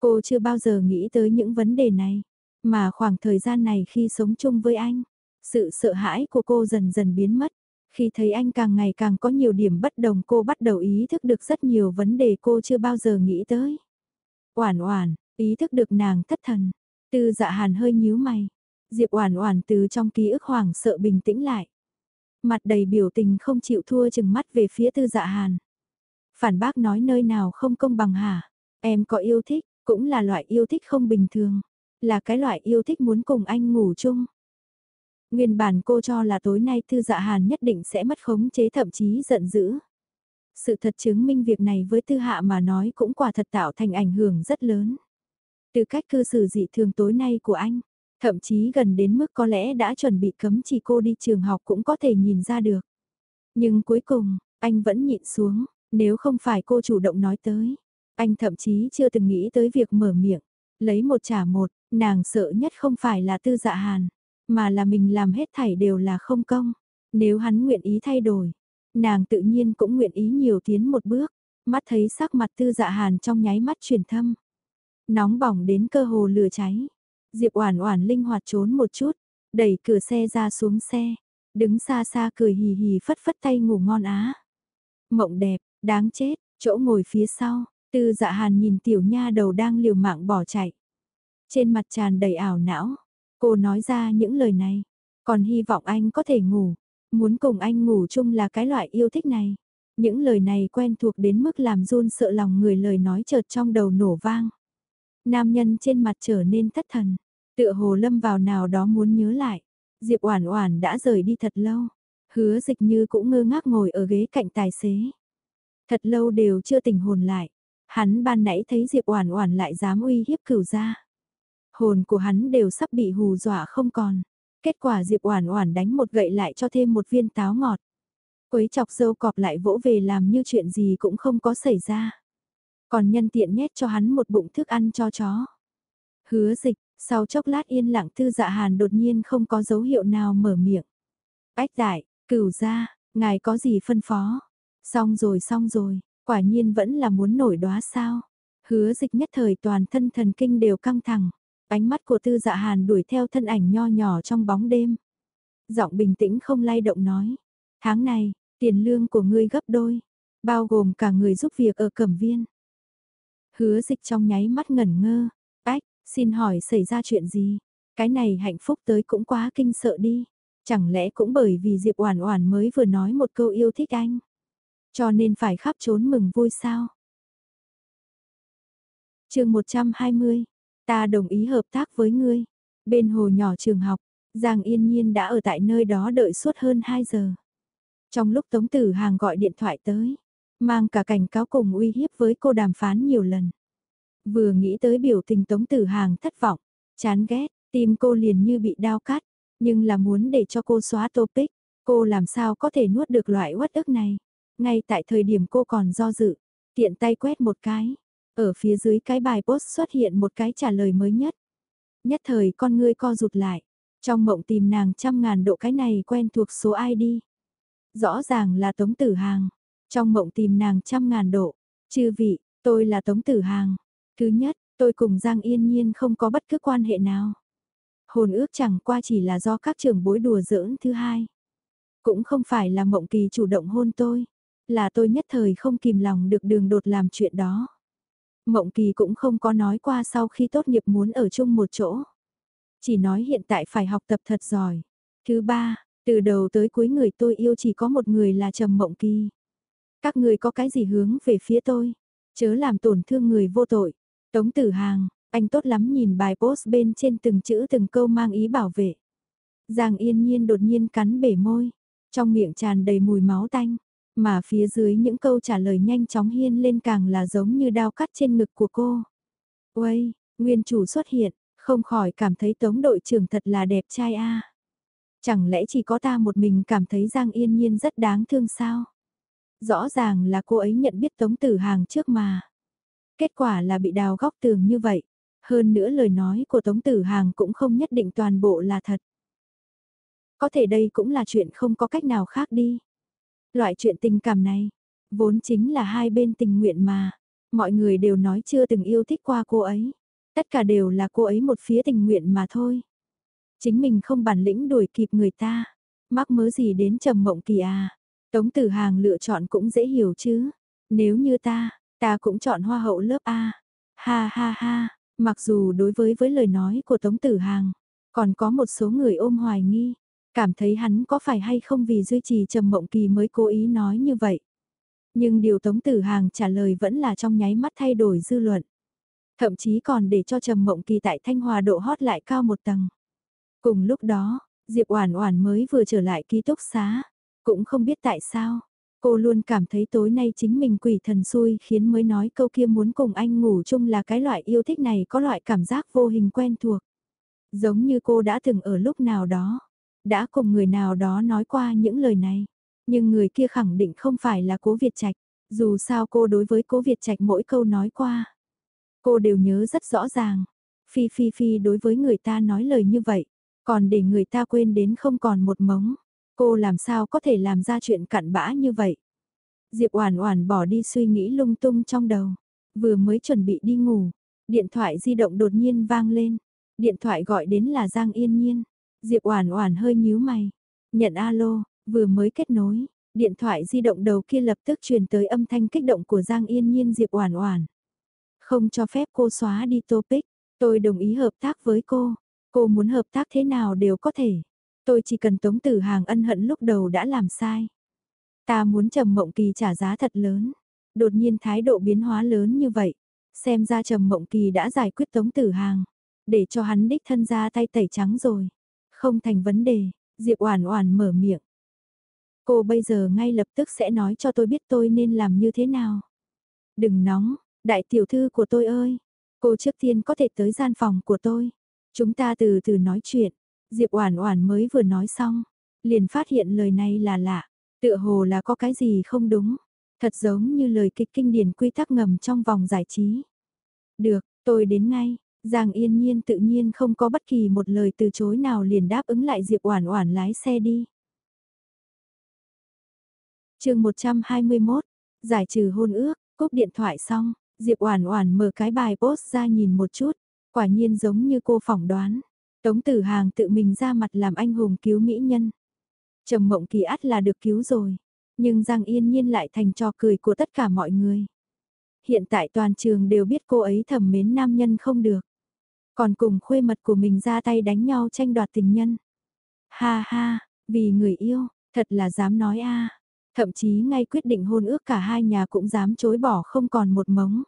Cô chưa bao giờ nghĩ tới những vấn đề này, mà khoảng thời gian này khi sống chung với anh, sự sợ hãi của cô dần dần biến mất. Khi thấy anh càng ngày càng có nhiều điểm bất đồng cô bắt đầu ý thức được rất nhiều vấn đề cô chưa bao giờ nghĩ tới. Oản oản, ý thức được nàng thất thần. Tư dạ hàn hơi nhíu mày. Diệp oản oản từ trong ký ức hoảng sợ bình tĩnh lại. Mặt đầy biểu tình không chịu thua chừng mắt về phía tư dạ hàn. Phản bác nói nơi nào không công bằng hả? Em có yêu thích, cũng là loại yêu thích không bình thường. Là cái loại yêu thích muốn cùng anh ngủ chung. Nguyên bản cô cho là tối nay Thư Dạ Hàn nhất định sẽ mất khống chế thậm chí giận dữ. Sự thật chứng minh việc này với Tư Hạ mà nói cũng quả thật tạo thành ảnh hưởng rất lớn. Từ cách cư xử dị thường tối nay của anh, thậm chí gần đến mức có lẽ đã chuẩn bị cấm chỉ cô đi trường học cũng có thể nhìn ra được. Nhưng cuối cùng, anh vẫn nhịn xuống, nếu không phải cô chủ động nói tới. Anh thậm chí chưa từng nghĩ tới việc mở miệng, lấy một trả một, nàng sợ nhất không phải là tư dạ hàn, mà là mình làm hết thảy đều là không công. Nếu hắn nguyện ý thay đổi, nàng tự nhiên cũng nguyện ý nhiều tiến một bước, mắt thấy sắc mặt tư dạ hàn trong nháy mắt truyền thâm. Nóng bỏng đến cơ hồ lửa cháy. Diệp Oản Oản linh hoạt trốn một chút, đẩy cửa xe ra xuống xe, đứng xa xa cười hì hì phất phất tay ngủ ngon á. Mộng đẹp, đáng chết, chỗ ngồi phía sau, Tư Dạ Hàn nhìn tiểu nha đầu đang liều mạng bỏ chạy. Trên mặt tràn đầy ảo não, Cô nói ra những lời này, còn hy vọng anh có thể ngủ, muốn cùng anh ngủ chung là cái loại yêu thích này. Những lời này quen thuộc đến mức làm run sợ lòng người lời nói chợt trong đầu nổ vang. Nam nhân trên mặt trở nên thất thần, tựa hồ lâm vào nào đó muốn nhớ lại. Diệp Oản Oản đã rời đi thật lâu, hứa dịch như cũng ngơ ngác ngồi ở ghế cạnh tài xế. Thật lâu đều chưa tỉnh hồn lại, hắn ban nãy thấy Diệp Oản Oản lại dám uy hiếp cửu gia hồn của hắn đều sắp bị hù dọa không còn. Kết quả Diệp Oản Oản đánh một gậy lại cho thêm một viên táo ngọt. Quấy chọc dâu cọp lại vỗ về làm như chuyện gì cũng không có xảy ra. Còn nhân tiện nhét cho hắn một bụng thức ăn cho chó. Hứa dịch, sau chốc lát yên lặng tư dạ hàn đột nhiên không có dấu hiệu nào mở miệng. Ách đại, cửu gia ngài có gì phân phó? Xong rồi xong rồi, quả nhiên vẫn là muốn nổi đóa sao? Hứa dịch nhất thời toàn thân thần kinh đều căng thẳng. Ánh mắt của tư dạ hàn đuổi theo thân ảnh nho nhỏ trong bóng đêm. Giọng bình tĩnh không lay động nói. Tháng này, tiền lương của ngươi gấp đôi, bao gồm cả người giúp việc ở cẩm viên. Hứa dịch trong nháy mắt ngẩn ngơ, ách, xin hỏi xảy ra chuyện gì? Cái này hạnh phúc tới cũng quá kinh sợ đi. Chẳng lẽ cũng bởi vì Diệp Oản Oản mới vừa nói một câu yêu thích anh, cho nên phải khắp trốn mừng vui sao? Chương 120. Ta đồng ý hợp tác với ngươi. Bên hồ nhỏ trường học, Giang Yên Nhiên đã ở tại nơi đó đợi suốt hơn 2 giờ. Trong lúc Tống Tử Hàng gọi điện thoại tới, mang cả cảnh cáo cùng uy hiếp với cô đàm phán nhiều lần. Vừa nghĩ tới biểu tình Tống Tử Hàng thất vọng, chán ghét, tim cô liền như bị đau cắt, nhưng là muốn để cho cô xóa topic, cô làm sao có thể nuốt được loại uất ức này. Ngay tại thời điểm cô còn do dự, tiện tay quét một cái, ở phía dưới cái bài post xuất hiện một cái trả lời mới nhất. Nhất thời con ngươi co rụt lại, trong mộng tìm nàng trăm ngàn độ cái này quen thuộc số ID. Rõ ràng là Tống Tử Hàng, trong mộng tìm nàng trăm ngàn độ, chư vị, tôi là Tống Tử Hàng. Thứ nhất, tôi cùng Giang Yên Nhiên không có bất cứ quan hệ nào. Hồn ước chẳng qua chỉ là do các trưởng bối đùa giỡn thứ hai. Cũng không phải là mộng kỳ chủ động hôn tôi, là tôi nhất thời không kìm lòng được đường đột làm chuyện đó. Mộng kỳ cũng không có nói qua sau khi tốt nghiệp muốn ở chung một chỗ. Chỉ nói hiện tại phải học tập thật giỏi. Thứ ba, từ đầu tới cuối người tôi yêu chỉ có một người là Trầm Mộng Kỳ. Các người có cái gì hướng về phía tôi? Chớ làm tổn thương người vô tội. Tống Tử Hàng, anh tốt lắm nhìn bài post bên trên từng chữ từng câu mang ý bảo vệ. Giang yên nhiên đột nhiên cắn bể môi, trong miệng tràn đầy mùi máu tanh, mà phía dưới những câu trả lời nhanh chóng hiên lên càng là giống như đao cắt trên ngực của cô. Uây, nguyên chủ xuất hiện, không khỏi cảm thấy tống đội trưởng thật là đẹp trai a. Chẳng lẽ chỉ có ta một mình cảm thấy Giang Yên Nhiên rất đáng thương sao? Rõ ràng là cô ấy nhận biết Tống Tử Hàng trước mà. Kết quả là bị đào góc tường như vậy. Hơn nữa lời nói của Tống Tử Hàng cũng không nhất định toàn bộ là thật. Có thể đây cũng là chuyện không có cách nào khác đi. Loại chuyện tình cảm này, vốn chính là hai bên tình nguyện mà. Mọi người đều nói chưa từng yêu thích qua cô ấy. Tất cả đều là cô ấy một phía tình nguyện mà thôi. Chính mình không bản lĩnh đuổi kịp người ta. Mắc mớ gì đến trầm mộng kỳ à. Tống Tử Hàng lựa chọn cũng dễ hiểu chứ. Nếu như ta, ta cũng chọn hoa hậu lớp A. Ha ha ha, mặc dù đối với với lời nói của Tống Tử Hàng, còn có một số người ôm hoài nghi, cảm thấy hắn có phải hay không vì duy trì trầm mộng kỳ mới cố ý nói như vậy. Nhưng điều Tống Tử Hàng trả lời vẫn là trong nháy mắt thay đổi dư luận. Thậm chí còn để cho trầm mộng kỳ tại Thanh Hòa độ hot lại cao một tầng. Cùng lúc đó, Diệp Oản Oản mới vừa trở lại ký túc xá, cũng không biết tại sao, cô luôn cảm thấy tối nay chính mình quỷ thần xui khiến mới nói câu kia muốn cùng anh ngủ chung là cái loại yêu thích này có loại cảm giác vô hình quen thuộc. Giống như cô đã từng ở lúc nào đó, đã cùng người nào đó nói qua những lời này, nhưng người kia khẳng định không phải là cố Việt Trạch, dù sao cô đối với cố Việt Trạch mỗi câu nói qua. Cô đều nhớ rất rõ ràng, Phi Phi Phi đối với người ta nói lời như vậy, còn để người ta quên đến không còn một mống. Cô làm sao có thể làm ra chuyện cặn bã như vậy? Diệp Oản Oản bỏ đi suy nghĩ lung tung trong đầu, vừa mới chuẩn bị đi ngủ, điện thoại di động đột nhiên vang lên. Điện thoại gọi đến là Giang Yên Nhiên. Diệp Oản Oản hơi nhíu mày, nhận alo, vừa mới kết nối, điện thoại di động đầu kia lập tức truyền tới âm thanh kích động của Giang Yên Nhiên Diệp Oản Oản. Không cho phép cô xóa đi topic, tôi đồng ý hợp tác với cô. Cô muốn hợp tác thế nào đều có thể. Tôi chỉ cần Tống Tử Hàng ân hận lúc đầu đã làm sai. Ta muốn Trầm Mộng Kỳ trả giá thật lớn. Đột nhiên thái độ biến hóa lớn như vậy. Xem ra Trầm Mộng Kỳ đã giải quyết Tống Tử Hàng. Để cho hắn đích thân ra tay tẩy trắng rồi. Không thành vấn đề, Diệp Oản Oản mở miệng. Cô bây giờ ngay lập tức sẽ nói cho tôi biết tôi nên làm như thế nào. Đừng nóng, đại tiểu thư của tôi ơi. Cô trước tiên có thể tới gian phòng của tôi. Chúng ta từ từ nói chuyện. Diệp Oản Oản mới vừa nói xong, liền phát hiện lời này là lạ, tựa hồ là có cái gì không đúng, thật giống như lời kịch kinh điển quy tắc ngầm trong vòng giải trí. Được, tôi đến ngay. Giang Yên Nhiên tự nhiên không có bất kỳ một lời từ chối nào liền đáp ứng lại Diệp Oản Oản lái xe đi. Chương 121, giải trừ hôn ước, cúp điện thoại xong, Diệp Oản Oản mở cái bài post ra nhìn một chút, quả nhiên giống như cô phỏng đoán, Tống Tử Hàng tự mình ra mặt làm anh hùng cứu mỹ nhân. Trầm Mộng Kỳ ắt là được cứu rồi, nhưng Giang Yên Nhiên lại thành trò cười của tất cả mọi người. Hiện tại toàn trường đều biết cô ấy thầm mến nam nhân không được. Còn cùng khuê mật của mình ra tay đánh nhau tranh đoạt tình nhân. Ha ha, vì người yêu, thật là dám nói a. Thậm chí ngay quyết định hôn ước cả hai nhà cũng dám chối bỏ không còn một mống.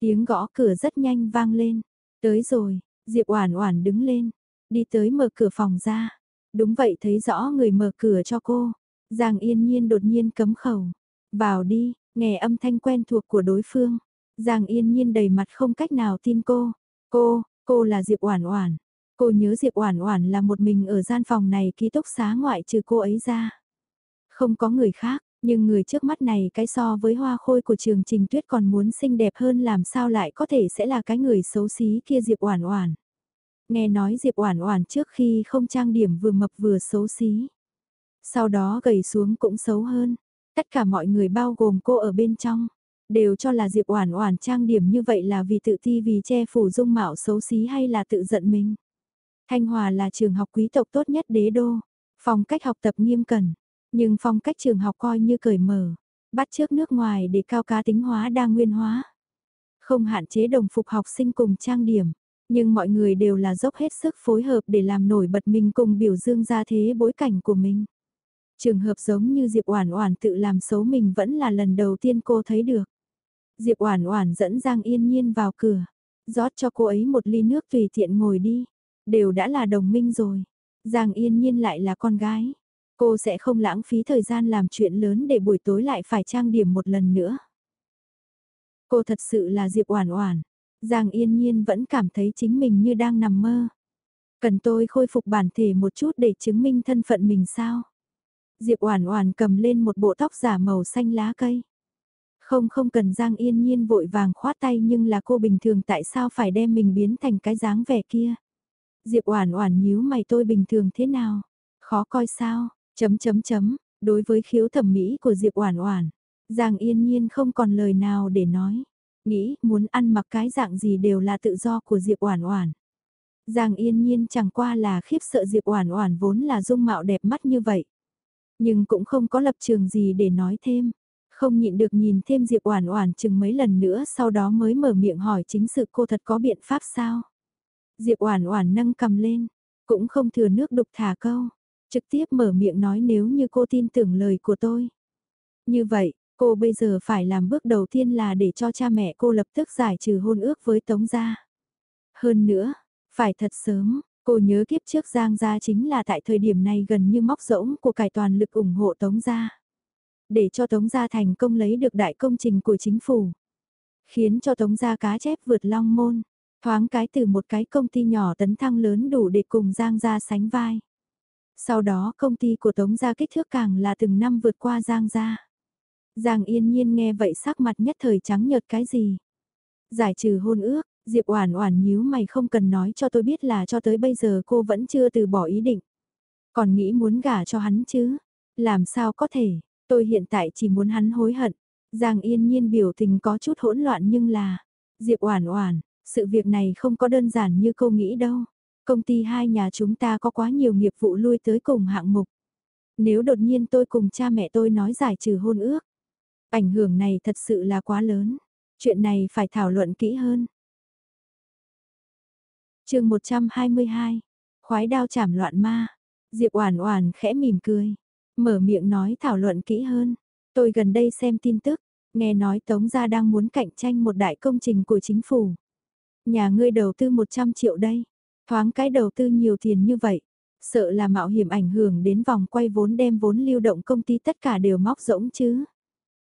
Tiếng gõ cửa rất nhanh vang lên. Tới rồi, Diệp Oản Oản đứng lên, đi tới mở cửa phòng ra. Đúng vậy thấy rõ người mở cửa cho cô. Giang Yên Nhiên đột nhiên cấm khẩu. Vào đi, nghe âm thanh quen thuộc của đối phương. Giang Yên Nhiên đầy mặt không cách nào tin cô. Cô, cô là Diệp Oản Oản. Cô nhớ Diệp Oản Oản là một mình ở gian phòng này ký túc xá ngoại trừ cô ấy ra. Không có người khác, nhưng người trước mắt này cái so với hoa khôi của trường Trình Tuyết còn muốn xinh đẹp hơn làm sao lại có thể sẽ là cái người xấu xí kia Diệp Oản Oản. Nghe nói Diệp Oản Oản trước khi không trang điểm vừa mập vừa xấu xí. Sau đó gầy xuống cũng xấu hơn. Tất cả mọi người bao gồm cô ở bên trong đều cho là Diệp Oản Oản trang điểm như vậy là vì tự ti vì che phủ dung mạo xấu xí hay là tự giận mình. Thanh Hòa là trường học quý tộc tốt nhất đế đô, phong cách học tập nghiêm cẩn, nhưng phong cách trường học coi như cởi mở, bắt chước nước ngoài để cao cá tính hóa đa nguyên hóa. Không hạn chế đồng phục học sinh cùng trang điểm, nhưng mọi người đều là dốc hết sức phối hợp để làm nổi bật mình cùng biểu dương ra thế bối cảnh của mình. Trường hợp giống như Diệp Oản Oản tự làm xấu mình vẫn là lần đầu tiên cô thấy được. Diệp Oản Oản dẫn Giang Yên Nhiên vào cửa, rót cho cô ấy một ly nước tùy tiện ngồi đi, đều đã là đồng minh rồi. Giang Yên Nhiên lại là con gái, cô sẽ không lãng phí thời gian làm chuyện lớn để buổi tối lại phải trang điểm một lần nữa. Cô thật sự là Diệp Oản Oản. Giang Yên Nhiên vẫn cảm thấy chính mình như đang nằm mơ. Cần tôi khôi phục bản thể một chút để chứng minh thân phận mình sao? Diệp Oản Oản cầm lên một bộ tóc giả màu xanh lá cây. Không không cần Giang Yên Nhiên vội vàng khoát tay nhưng là cô bình thường tại sao phải đem mình biến thành cái dáng vẻ kia. Diệp Oản Oản nhíu mày tôi bình thường thế nào? Khó coi sao? Chấm chấm chấm, đối với khiếu thẩm mỹ của Diệp Oản Oản, Giang Yên Nhiên không còn lời nào để nói. Nghĩ muốn ăn mặc cái dạng gì đều là tự do của Diệp Oản Oản. Giang Yên Nhiên chẳng qua là khiếp sợ Diệp Oản Oản vốn là dung mạo đẹp mắt như vậy, nhưng cũng không có lập trường gì để nói thêm không nhịn được nhìn thêm Diệp Oản Oản chừng mấy lần nữa sau đó mới mở miệng hỏi chính sự cô thật có biện pháp sao? Diệp Oản Oản nâng cầm lên, cũng không thừa nước đục thả câu, trực tiếp mở miệng nói nếu như cô tin tưởng lời của tôi. Như vậy, cô bây giờ phải làm bước đầu tiên là để cho cha mẹ cô lập tức giải trừ hôn ước với Tống gia. Hơn nữa, phải thật sớm, cô nhớ kiếp trước Giang gia chính là tại thời điểm này gần như móc rỗng của cải toàn lực ủng hộ Tống gia để cho Tống Gia thành công lấy được đại công trình của chính phủ. Khiến cho Tống Gia cá chép vượt long môn, thoáng cái từ một cái công ty nhỏ tấn thăng lớn đủ để cùng Giang Gia sánh vai. Sau đó công ty của Tống Gia kích thước càng là từng năm vượt qua Giang Gia. Giang yên nhiên nghe vậy sắc mặt nhất thời trắng nhợt cái gì. Giải trừ hôn ước, Diệp Oản Oản nhíu mày không cần nói cho tôi biết là cho tới bây giờ cô vẫn chưa từ bỏ ý định. Còn nghĩ muốn gả cho hắn chứ? Làm sao có thể? Tôi hiện tại chỉ muốn hắn hối hận. Giang yên nhiên biểu tình có chút hỗn loạn nhưng là... Diệp Oản Oản, sự việc này không có đơn giản như cô nghĩ đâu. Công ty hai nhà chúng ta có quá nhiều nghiệp vụ lui tới cùng hạng mục. Nếu đột nhiên tôi cùng cha mẹ tôi nói giải trừ hôn ước, ảnh hưởng này thật sự là quá lớn. Chuyện này phải thảo luận kỹ hơn. Chương 122. Khoái đao chảm loạn ma. Diệp Oản Oản khẽ mỉm cười. Mở miệng nói thảo luận kỹ hơn. Tôi gần đây xem tin tức, nghe nói Tống Gia đang muốn cạnh tranh một đại công trình của chính phủ. Nhà ngươi đầu tư 100 triệu đây, thoáng cái đầu tư nhiều tiền như vậy, sợ là mạo hiểm ảnh hưởng đến vòng quay vốn đem vốn lưu động công ty tất cả đều móc rỗng chứ.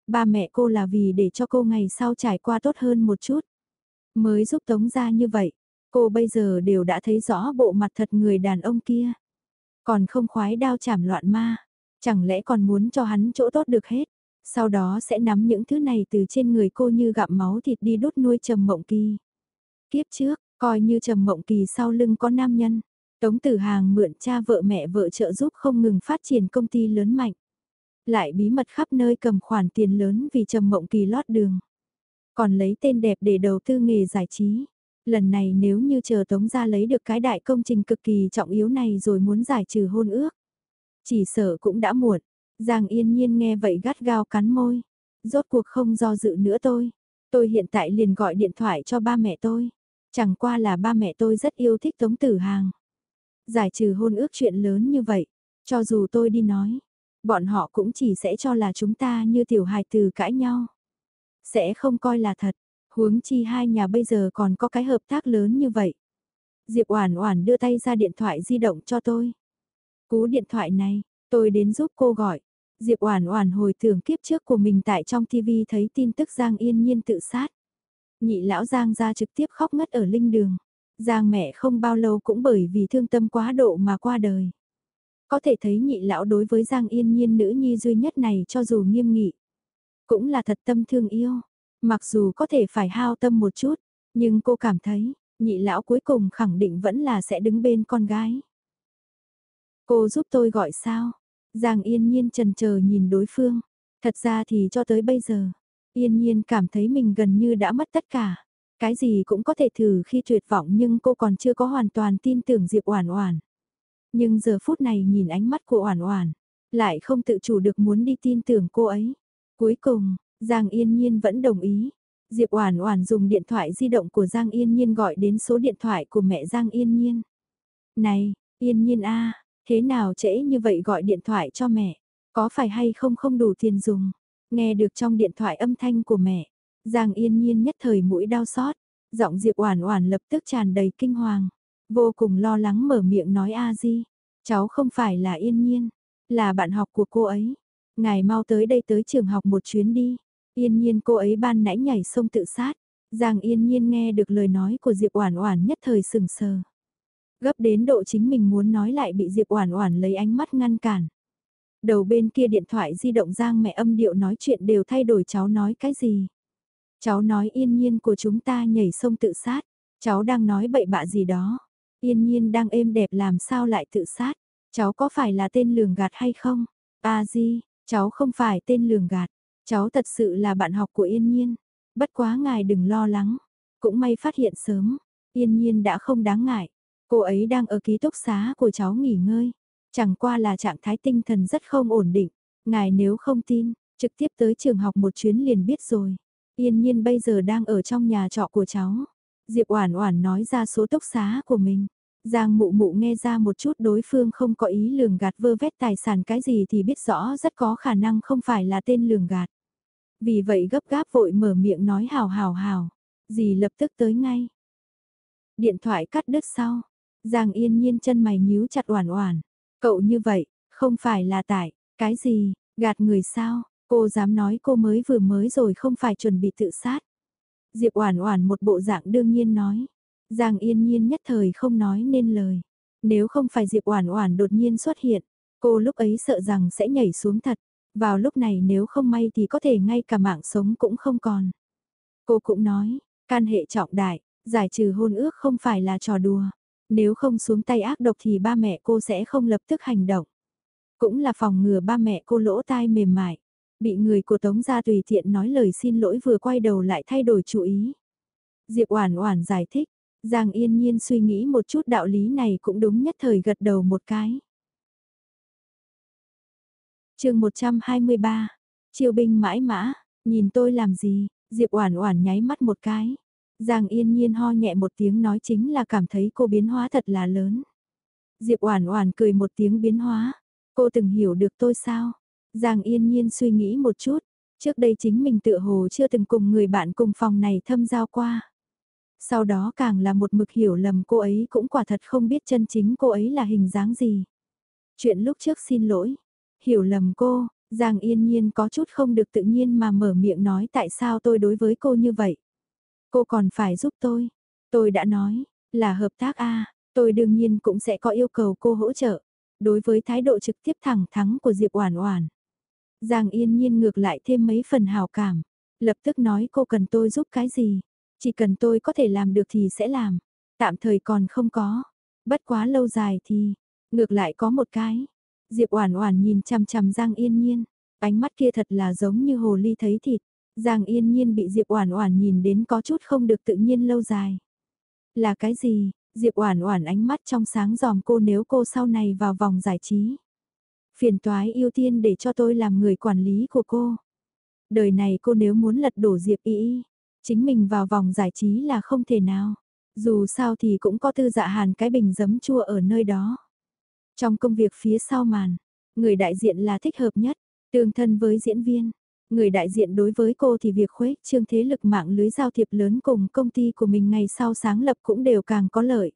Ba mẹ cô là vì để cho cô ngày sau trải qua tốt hơn một chút. Mới giúp Tống Gia như vậy, cô bây giờ đều đã thấy rõ bộ mặt thật người đàn ông kia. Còn không khoái đao chảm loạn ma. Chẳng lẽ còn muốn cho hắn chỗ tốt được hết, sau đó sẽ nắm những thứ này từ trên người cô như gặm máu thịt đi đốt nuôi Trầm Mộng Kỳ. Kiếp trước, coi như Trầm Mộng Kỳ sau lưng có nam nhân, Tống Tử Hàng mượn cha vợ mẹ vợ trợ giúp không ngừng phát triển công ty lớn mạnh. Lại bí mật khắp nơi cầm khoản tiền lớn vì Trầm Mộng Kỳ lót đường. Còn lấy tên đẹp để đầu tư nghề giải trí. Lần này nếu như chờ Tống ra lấy được cái đại công trình cực kỳ trọng yếu này rồi muốn giải trừ hôn ước chỉ sợ cũng đã muộn. Giang yên nhiên nghe vậy gắt gao cắn môi. Rốt cuộc không do dự nữa tôi. Tôi hiện tại liền gọi điện thoại cho ba mẹ tôi. Chẳng qua là ba mẹ tôi rất yêu thích Tống Tử Hàng. Giải trừ hôn ước chuyện lớn như vậy, cho dù tôi đi nói, bọn họ cũng chỉ sẽ cho là chúng ta như tiểu hài từ cãi nhau. Sẽ không coi là thật, huống chi hai nhà bây giờ còn có cái hợp tác lớn như vậy. Diệp Oản Oản đưa tay ra điện thoại di động cho tôi. Cú điện thoại này, tôi đến giúp cô gọi. Diệp Oản Oản hồi tưởng kiếp trước của mình tại trong TV thấy tin tức Giang Yên Nhiên tự sát. Nhị lão Giang ra trực tiếp khóc ngất ở linh đường. Giang mẹ không bao lâu cũng bởi vì thương tâm quá độ mà qua đời. Có thể thấy nhị lão đối với Giang Yên Nhiên nữ nhi duy nhất này cho dù nghiêm nghị. Cũng là thật tâm thương yêu. Mặc dù có thể phải hao tâm một chút, nhưng cô cảm thấy, nhị lão cuối cùng khẳng định vẫn là sẽ đứng bên con gái. Cô giúp tôi gọi sao? Giang Yên Nhiên trần chờ nhìn đối phương. Thật ra thì cho tới bây giờ, Yên Nhiên cảm thấy mình gần như đã mất tất cả. Cái gì cũng có thể thử khi tuyệt vọng nhưng cô còn chưa có hoàn toàn tin tưởng Diệp Oản Oản. Nhưng giờ phút này nhìn ánh mắt của Oản Oản, lại không tự chủ được muốn đi tin tưởng cô ấy. Cuối cùng, Giang Yên Nhiên vẫn đồng ý. Diệp Oản Oản dùng điện thoại di động của Giang Yên Nhiên gọi đến số điện thoại của mẹ Giang Yên Nhiên. "Này, Yên Nhiên a, thế nào trễ như vậy gọi điện thoại cho mẹ, có phải hay không không đủ tiền dùng?" Nghe được trong điện thoại âm thanh của mẹ, Giang Yên Nhiên nhất thời mũi đau xót, giọng Diệp Oản Oản lập tức tràn đầy kinh hoàng, vô cùng lo lắng mở miệng nói a di, cháu không phải là Yên Nhiên, là bạn học của cô ấy. Ngài mau tới đây tới trường học một chuyến đi. Yên Nhiên cô ấy ban nãy nhảy sông tự sát. Giang Yên Nhiên nghe được lời nói của Diệp Oản Oản nhất thời sững sờ. Gấp đến độ chính mình muốn nói lại bị Diệp Oản Oản lấy ánh mắt ngăn cản. Đầu bên kia điện thoại di động Giang mẹ âm điệu nói chuyện đều thay đổi cháu nói cái gì. Cháu nói yên nhiên của chúng ta nhảy sông tự sát. Cháu đang nói bậy bạ gì đó. Yên nhiên đang êm đẹp làm sao lại tự sát. Cháu có phải là tên lường gạt hay không? À di, cháu không phải tên lường gạt. Cháu thật sự là bạn học của Yên Nhiên. Bất quá ngài đừng lo lắng. Cũng may phát hiện sớm. Yên Nhiên đã không đáng ngại. Cô ấy đang ở ký túc xá của cháu nghỉ ngơi. Chẳng qua là trạng thái tinh thần rất không ổn định. Ngài nếu không tin, trực tiếp tới trường học một chuyến liền biết rồi. Yên nhiên bây giờ đang ở trong nhà trọ của cháu. Diệp Oản Oản nói ra số túc xá của mình. Giang Mụ Mụ nghe ra một chút đối phương không có ý lường gạt vơ vét tài sản cái gì thì biết rõ rất có khả năng không phải là tên lường gạt. Vì vậy gấp gáp vội mở miệng nói hào hào hào. Dì lập tức tới ngay. Điện thoại cắt đứt sau. Giang yên nhiên chân mày nhíu chặt oản oản. Cậu như vậy, không phải là tại, cái gì, gạt người sao, cô dám nói cô mới vừa mới rồi không phải chuẩn bị tự sát. Diệp Oản Oản một bộ dạng đương nhiên nói. Giang Yên Nhiên nhất thời không nói nên lời. Nếu không phải Diệp Oản Oản đột nhiên xuất hiện, cô lúc ấy sợ rằng sẽ nhảy xuống thật. Vào lúc này nếu không may thì có thể ngay cả mạng sống cũng không còn. Cô cũng nói, can hệ trọng đại, giải trừ hôn ước không phải là trò đùa. Nếu không xuống tay ác độc thì ba mẹ cô sẽ không lập tức hành động. Cũng là phòng ngừa ba mẹ cô lỗ tai mềm mại. Bị người của Tống gia tùy tiện nói lời xin lỗi vừa quay đầu lại thay đổi chủ ý. Diệp Oản Oản giải thích, Giang Yên Nhiên suy nghĩ một chút đạo lý này cũng đúng nhất thời gật đầu một cái. Chương 123. Triều binh mãi mã, nhìn tôi làm gì? Diệp Oản Oản nháy mắt một cái. Giang yên nhiên ho nhẹ một tiếng nói chính là cảm thấy cô biến hóa thật là lớn. Diệp Oản Oản cười một tiếng biến hóa. Cô từng hiểu được tôi sao? Giang yên nhiên suy nghĩ một chút. Trước đây chính mình tự hồ chưa từng cùng người bạn cùng phòng này thâm giao qua. Sau đó càng là một mực hiểu lầm cô ấy cũng quả thật không biết chân chính cô ấy là hình dáng gì. Chuyện lúc trước xin lỗi. Hiểu lầm cô, Giang yên nhiên có chút không được tự nhiên mà mở miệng nói tại sao tôi đối với cô như vậy. Cô còn phải giúp tôi. Tôi đã nói, là hợp tác A, tôi đương nhiên cũng sẽ có yêu cầu cô hỗ trợ. Đối với thái độ trực tiếp thẳng thắng của Diệp Oản Oản. Giang yên nhiên ngược lại thêm mấy phần hào cảm. Lập tức nói cô cần tôi giúp cái gì. Chỉ cần tôi có thể làm được thì sẽ làm. Tạm thời còn không có. Bất quá lâu dài thì, ngược lại có một cái. Diệp Oản Oản nhìn chằm chằm Giang Yên Nhiên, ánh mắt kia thật là giống như hồ ly thấy thịt. Giang yên nhiên bị Diệp Oản Oản nhìn đến có chút không được tự nhiên lâu dài. Là cái gì? Diệp Oản Oản ánh mắt trong sáng giòm cô nếu cô sau này vào vòng giải trí. Phiền toái ưu tiên để cho tôi làm người quản lý của cô. Đời này cô nếu muốn lật đổ Diệp Y, chính mình vào vòng giải trí là không thể nào. Dù sao thì cũng có tư dạ hàn cái bình giấm chua ở nơi đó. Trong công việc phía sau màn, người đại diện là thích hợp nhất, tương thân với diễn viên. Người đại diện đối với cô thì việc khuếch trương thế lực mạng lưới giao thiệp lớn cùng công ty của mình ngày sau sáng lập cũng đều càng có lợi.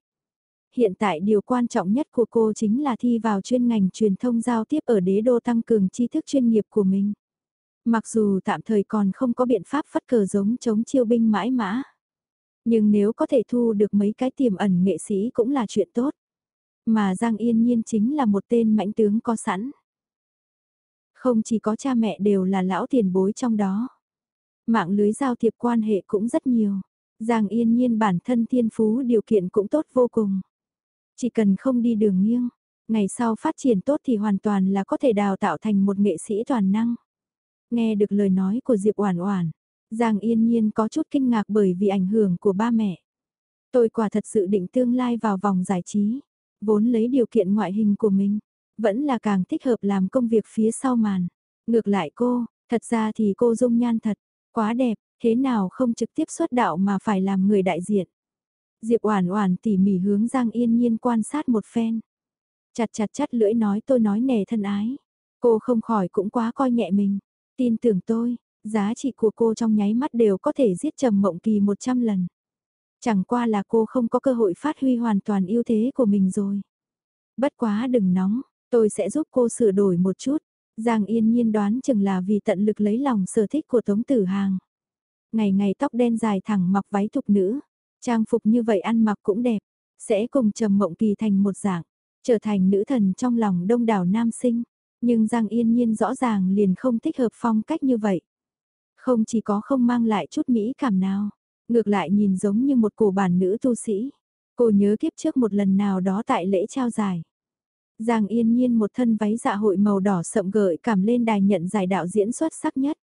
Hiện tại điều quan trọng nhất của cô chính là thi vào chuyên ngành truyền thông giao tiếp ở đế đô tăng cường tri thức chuyên nghiệp của mình. Mặc dù tạm thời còn không có biện pháp phất cờ giống chống chiêu binh mãi mã. Nhưng nếu có thể thu được mấy cái tiềm ẩn nghệ sĩ cũng là chuyện tốt. Mà Giang Yên Nhiên chính là một tên mãnh tướng có sẵn. Không chỉ có cha mẹ đều là lão tiền bối trong đó. Mạng lưới giao thiệp quan hệ cũng rất nhiều. Giang Yên Nhiên bản thân thiên phú điều kiện cũng tốt vô cùng. Chỉ cần không đi đường nghiêng, ngày sau phát triển tốt thì hoàn toàn là có thể đào tạo thành một nghệ sĩ toàn năng. Nghe được lời nói của Diệp Oản Oản, Giang Yên Nhiên có chút kinh ngạc bởi vì ảnh hưởng của ba mẹ. Tôi quả thật sự định tương lai vào vòng giải trí, vốn lấy điều kiện ngoại hình của mình, vẫn là càng thích hợp làm công việc phía sau màn. Ngược lại cô, thật ra thì cô dung nhan thật, quá đẹp, thế nào không trực tiếp xuất đạo mà phải làm người đại diện. Diệp Oản Oản tỉ mỉ hướng Giang Yên Nhiên quan sát một phen. Chặt chặt chặt lưỡi nói tôi nói nề thân ái. Cô không khỏi cũng quá coi nhẹ mình. Tin tưởng tôi, giá trị của cô trong nháy mắt đều có thể giết Trầm Mộng Kỳ 100 lần. Chẳng qua là cô không có cơ hội phát huy hoàn toàn ưu thế của mình rồi. Bất quá đừng nóng, tôi sẽ giúp cô sửa đổi một chút. Giang yên nhiên đoán chừng là vì tận lực lấy lòng sở thích của Tống Tử Hàng. Ngày ngày tóc đen dài thẳng mặc váy thục nữ, trang phục như vậy ăn mặc cũng đẹp, sẽ cùng Trầm Mộng Kỳ thành một dạng, trở thành nữ thần trong lòng đông đảo nam sinh. Nhưng Giang Yên Nhiên rõ ràng liền không thích hợp phong cách như vậy. Không chỉ có không mang lại chút mỹ cảm nào, ngược lại nhìn giống như một cổ bản nữ tu sĩ. Cô nhớ kiếp trước một lần nào đó tại lễ trao giải. Giang Yên Nhiên một thân váy dạ hội màu đỏ sậm gợi cảm lên đài nhận giải đạo diễn xuất sắc nhất.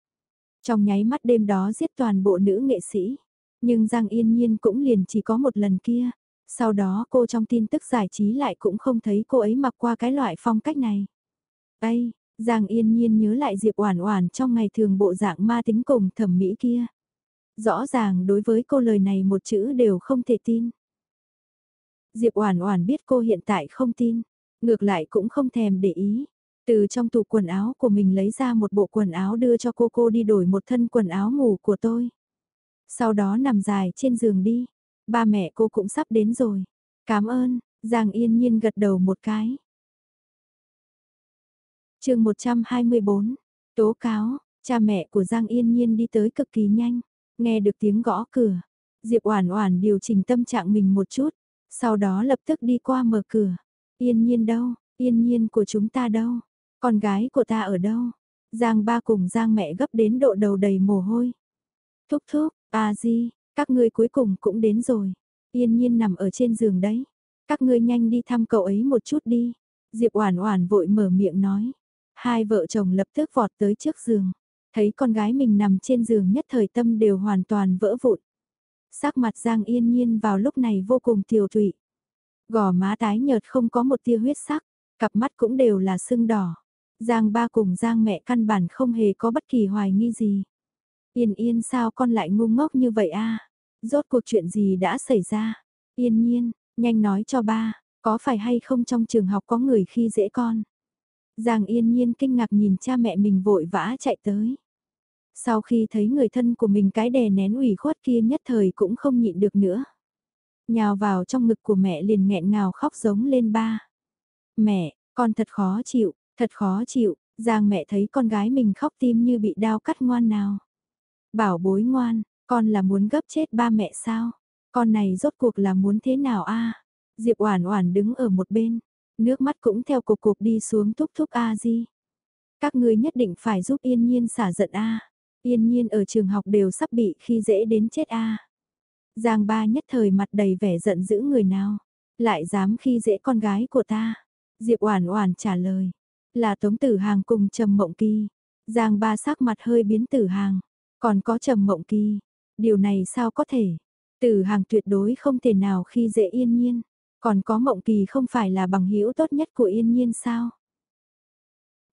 Trong nháy mắt đêm đó giết toàn bộ nữ nghệ sĩ. Nhưng Giang Yên Nhiên cũng liền chỉ có một lần kia. Sau đó cô trong tin tức giải trí lại cũng không thấy cô ấy mặc qua cái loại phong cách này. Ây, Giang yên nhiên nhớ lại Diệp Oản Oản trong ngày thường bộ dạng ma tính cùng thẩm mỹ kia. Rõ ràng đối với cô lời này một chữ đều không thể tin. Diệp Oản Oản biết cô hiện tại không tin, ngược lại cũng không thèm để ý. Từ trong tủ quần áo của mình lấy ra một bộ quần áo đưa cho cô cô đi đổi một thân quần áo ngủ của tôi. Sau đó nằm dài trên giường đi. Ba mẹ cô cũng sắp đến rồi. Cảm ơn, Giang Yên Nhiên gật đầu một cái chương 124, tố cáo, cha mẹ của Giang Yên Nhiên đi tới cực kỳ nhanh, nghe được tiếng gõ cửa. Diệp Oản Oản điều chỉnh tâm trạng mình một chút, sau đó lập tức đi qua mở cửa. Yên Nhiên đâu? Yên Nhiên của chúng ta đâu? Con gái của ta ở đâu? Giang ba cùng Giang mẹ gấp đến độ đầu đầy mồ hôi. Thúc thúc, à gì, các ngươi cuối cùng cũng đến rồi. Yên Nhiên nằm ở trên giường đấy. Các ngươi nhanh đi thăm cậu ấy một chút đi. Diệp Oản Oản vội mở miệng nói. Hai vợ chồng lập tức vọt tới trước giường, thấy con gái mình nằm trên giường nhất thời tâm đều hoàn toàn vỡ vụn. Sắc mặt Giang Yên Nhiên vào lúc này vô cùng tiều tụy. Gò má tái nhợt không có một tia huyết sắc, cặp mắt cũng đều là sưng đỏ. Giang ba cùng Giang mẹ căn bản không hề có bất kỳ hoài nghi gì. Yên Yên sao con lại ngu ngốc như vậy a? Rốt cuộc chuyện gì đã xảy ra? Yên Nhiên, nhanh nói cho ba, có phải hay không trong trường học có người khi dễ con? Giang yên nhiên kinh ngạc nhìn cha mẹ mình vội vã chạy tới. Sau khi thấy người thân của mình cái đè nén ủy khuất kia nhất thời cũng không nhịn được nữa. Nhào vào trong ngực của mẹ liền nghẹn ngào khóc giống lên ba. Mẹ, con thật khó chịu, thật khó chịu, Giang mẹ thấy con gái mình khóc tim như bị đau cắt ngoan nào. Bảo bối ngoan, con là muốn gấp chết ba mẹ sao? Con này rốt cuộc là muốn thế nào a? Diệp Oản Oản đứng ở một bên, Nước mắt cũng theo cục cục đi xuống thúc thúc A Di. Các ngươi nhất định phải giúp yên nhiên xả giận A. Yên nhiên ở trường học đều sắp bị khi dễ đến chết A. Giang ba nhất thời mặt đầy vẻ giận dữ người nào. Lại dám khi dễ con gái của ta. Diệp Oản Oản trả lời. Là Tống Tử Hàng cùng Trầm Mộng Kỳ. Giang ba sắc mặt hơi biến Tử Hàng. Còn có Trầm Mộng Kỳ. Điều này sao có thể? Tử Hàng tuyệt đối không thể nào khi dễ yên nhiên. Còn có mộng kỳ không phải là bằng hữu tốt nhất của yên nhiên sao?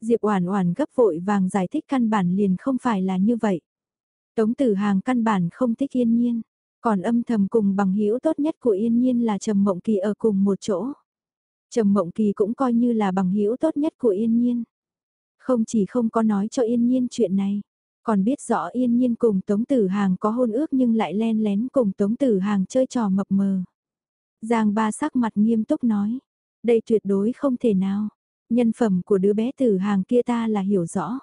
Diệp Oản Oản gấp vội vàng giải thích căn bản liền không phải là như vậy. Tống Tử Hàng căn bản không thích Yên Nhiên, còn âm thầm cùng bằng hữu tốt nhất của Yên Nhiên là Trầm Mộng Kỳ ở cùng một chỗ. Trầm Mộng Kỳ cũng coi như là bằng hữu tốt nhất của Yên Nhiên. Không chỉ không có nói cho Yên Nhiên chuyện này, còn biết rõ Yên Nhiên cùng Tống Tử Hàng có hôn ước nhưng lại len lén cùng Tống Tử Hàng chơi trò mập mờ. Giang ba sắc mặt nghiêm túc nói, đây tuyệt đối không thể nào, nhân phẩm của đứa bé Tử Hàng kia ta là hiểu rõ.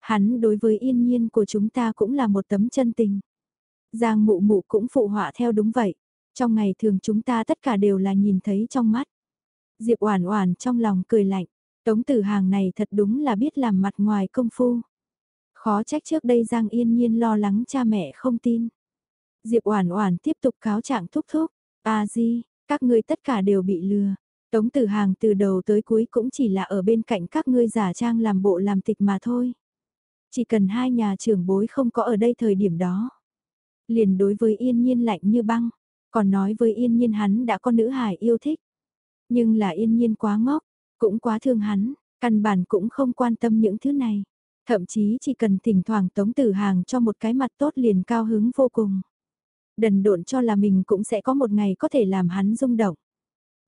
Hắn đối với Yên Nhiên của chúng ta cũng là một tấm chân tình. Giang mụ mụ cũng phụ họa theo đúng vậy. Trong ngày thường chúng ta tất cả đều là nhìn thấy trong mắt. Diệp Oản Oản trong lòng cười lạnh, Tống Tử Hàng này thật đúng là biết làm mặt ngoài công phu. Khó trách trước đây Giang Yên Nhiên lo lắng cha mẹ không tin. Diệp Oản Oản tiếp tục cáo trạng thúc thúc, "A Di, các ngươi tất cả đều bị lừa." Tống Tử Hàng từ đầu tới cuối cũng chỉ là ở bên cạnh các ngươi giả trang làm bộ làm tịch mà thôi. Chỉ cần hai nhà trưởng bối không có ở đây thời điểm đó. Liền đối với Yên Nhiên lạnh như băng, còn nói với Yên Nhiên hắn đã có nữ hài yêu thích. Nhưng là Yên Nhiên quá ngốc, cũng quá thương hắn, căn bản cũng không quan tâm những thứ này. Thậm chí chỉ cần thỉnh thoảng tống tử hàng cho một cái mặt tốt liền cao hứng vô cùng. Đần độn cho là mình cũng sẽ có một ngày có thể làm hắn rung động.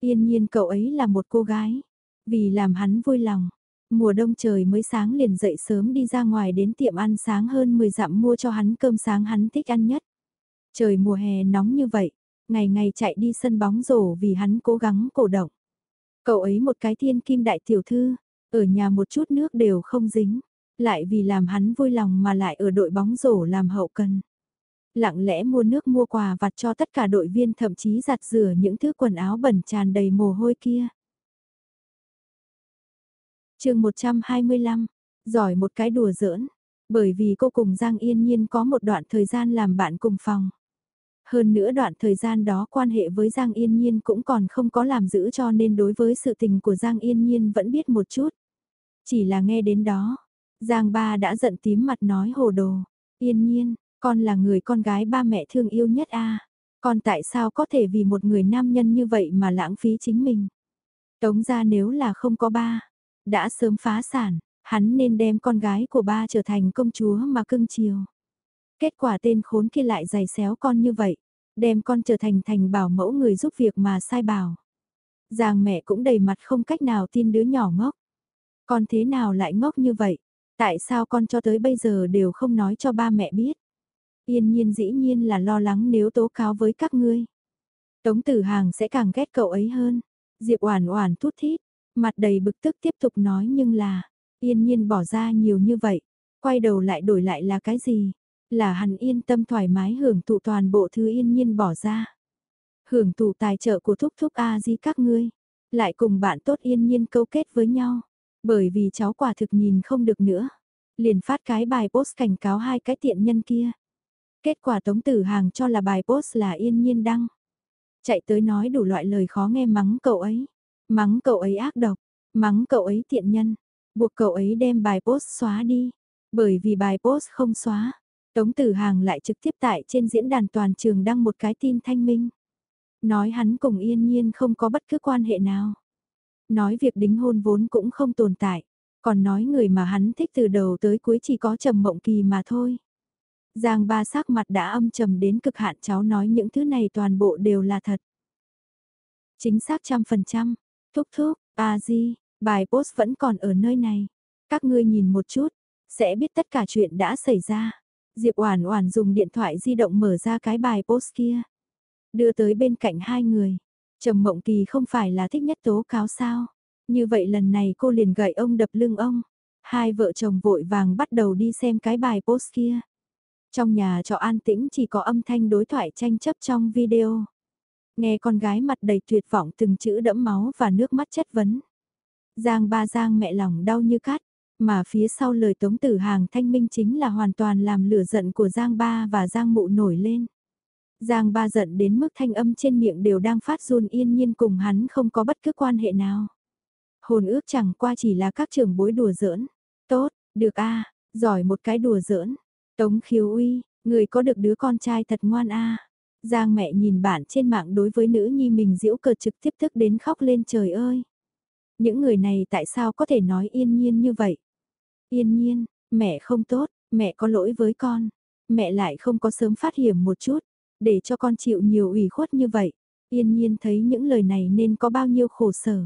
Yên nhiên cậu ấy là một cô gái. Vì làm hắn vui lòng. Mùa đông trời mới sáng liền dậy sớm đi ra ngoài đến tiệm ăn sáng hơn 10 dặm mua cho hắn cơm sáng hắn thích ăn nhất. Trời mùa hè nóng như vậy, ngày ngày chạy đi sân bóng rổ vì hắn cố gắng cổ động. Cậu ấy một cái thiên kim đại tiểu thư, ở nhà một chút nước đều không dính, lại vì làm hắn vui lòng mà lại ở đội bóng rổ làm hậu cần. Lặng lẽ mua nước mua quà vặt cho tất cả đội viên thậm chí giặt rửa những thứ quần áo bẩn tràn đầy mồ hôi kia chương 125, giỏi một cái đùa giỡn, bởi vì cô cùng Giang Yên Nhiên có một đoạn thời gian làm bạn cùng phòng. Hơn nữa đoạn thời gian đó quan hệ với Giang Yên Nhiên cũng còn không có làm giữ cho nên đối với sự tình của Giang Yên Nhiên vẫn biết một chút. Chỉ là nghe đến đó, Giang ba đã giận tím mặt nói hồ đồ. Yên Nhiên, con là người con gái ba mẹ thương yêu nhất a Con tại sao có thể vì một người nam nhân như vậy mà lãng phí chính mình? Tống ra nếu là không có ba, đã sớm phá sản, hắn nên đem con gái của ba trở thành công chúa mà cưng chiều. Kết quả tên khốn kia lại giày xéo con như vậy, đem con trở thành thành bảo mẫu người giúp việc mà sai bảo. Giang mẹ cũng đầy mặt không cách nào tin đứa nhỏ ngốc. Con thế nào lại ngốc như vậy? Tại sao con cho tới bây giờ đều không nói cho ba mẹ biết? Yên nhiên dĩ nhiên là lo lắng nếu tố cáo với các ngươi. Tống tử hàng sẽ càng ghét cậu ấy hơn. Diệp oản oản thút thít, mặt đầy bực tức tiếp tục nói nhưng là, yên nhiên bỏ ra nhiều như vậy, quay đầu lại đổi lại là cái gì? Là hắn yên tâm thoải mái hưởng thụ toàn bộ thứ yên nhiên bỏ ra. Hưởng thụ tài trợ của thúc thúc A di các ngươi. Lại cùng bạn tốt yên nhiên câu kết với nhau. Bởi vì cháu quả thực nhìn không được nữa. Liền phát cái bài post cảnh cáo hai cái tiện nhân kia. Kết quả tống tử hàng cho là bài post là yên nhiên đăng. Chạy tới nói đủ loại lời khó nghe mắng cậu ấy. Mắng cậu ấy ác độc. Mắng cậu ấy tiện nhân. Buộc cậu ấy đem bài post xóa đi. Bởi vì bài post không xóa, Tống Tử Hàng lại trực tiếp tại trên diễn đàn toàn trường đăng một cái tin thanh minh. Nói hắn cùng yên nhiên không có bất cứ quan hệ nào. Nói việc đính hôn vốn cũng không tồn tại. Còn nói người mà hắn thích từ đầu tới cuối chỉ có trầm mộng kỳ mà thôi. Giang ba sắc mặt đã âm trầm đến cực hạn cháu nói những thứ này toàn bộ đều là thật. Chính xác trăm phần trăm. Thúc thúc, a di, bài post vẫn còn ở nơi này. Các ngươi nhìn một chút, sẽ biết tất cả chuyện đã xảy ra. Diệp Oản Oản dùng điện thoại di động mở ra cái bài post kia, đưa tới bên cạnh hai người. Trầm Mộng Kỳ không phải là thích nhất tố cáo sao? Như vậy lần này cô liền gậy ông đập lưng ông. Hai vợ chồng vội vàng bắt đầu đi xem cái bài post kia. Trong nhà trọ an tĩnh chỉ có âm thanh đối thoại tranh chấp trong video. Nghe con gái mặt đầy tuyệt vọng từng chữ đẫm máu và nước mắt chất vấn. Giang ba Giang mẹ lòng đau như cát, mà phía sau lời tống tử hàng thanh minh chính là hoàn toàn làm lửa giận của Giang Ba và Giang Mụ nổi lên. Giang Ba giận đến mức thanh âm trên miệng đều đang phát run yên nhiên cùng hắn không có bất cứ quan hệ nào. Hồn ước chẳng qua chỉ là các trưởng bối đùa giỡn. Tốt, được a giỏi một cái đùa giỡn. Tống khiếu uy, người có được đứa con trai thật ngoan a Giang mẹ nhìn bạn trên mạng đối với nữ nhi mình diễu cợt trực tiếp thức đến khóc lên trời ơi. Những người này tại sao có thể nói yên nhiên như vậy? Yên nhiên, mẹ không tốt, mẹ có lỗi với con. Mẹ lại không có sớm phát hiện một chút, để cho con chịu nhiều ủy khuất như vậy. Yên nhiên thấy những lời này nên có bao nhiêu khổ sở.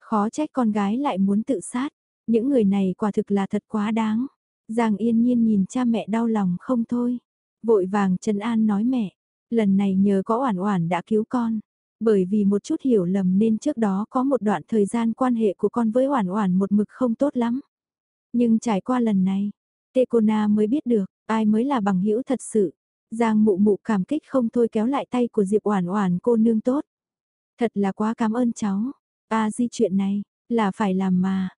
Khó trách con gái lại muốn tự sát. Những người này quả thực là thật quá đáng. Giang yên nhiên nhìn cha mẹ đau lòng không thôi. Vội vàng Trần An nói mẹ, lần này nhờ có oản oản đã cứu con. Bởi vì một chút hiểu lầm nên trước đó có một đoạn thời gian quan hệ của con với oản oản một mực không tốt lắm. Nhưng trải qua lần này, Tê Cô Na mới biết được, ai mới là bằng hữu thật sự. Giang mụ mụ cảm kích không thôi kéo lại tay của Diệp Oản Oản cô nương tốt. Thật là quá cảm ơn cháu. A di chuyện này, là phải làm mà.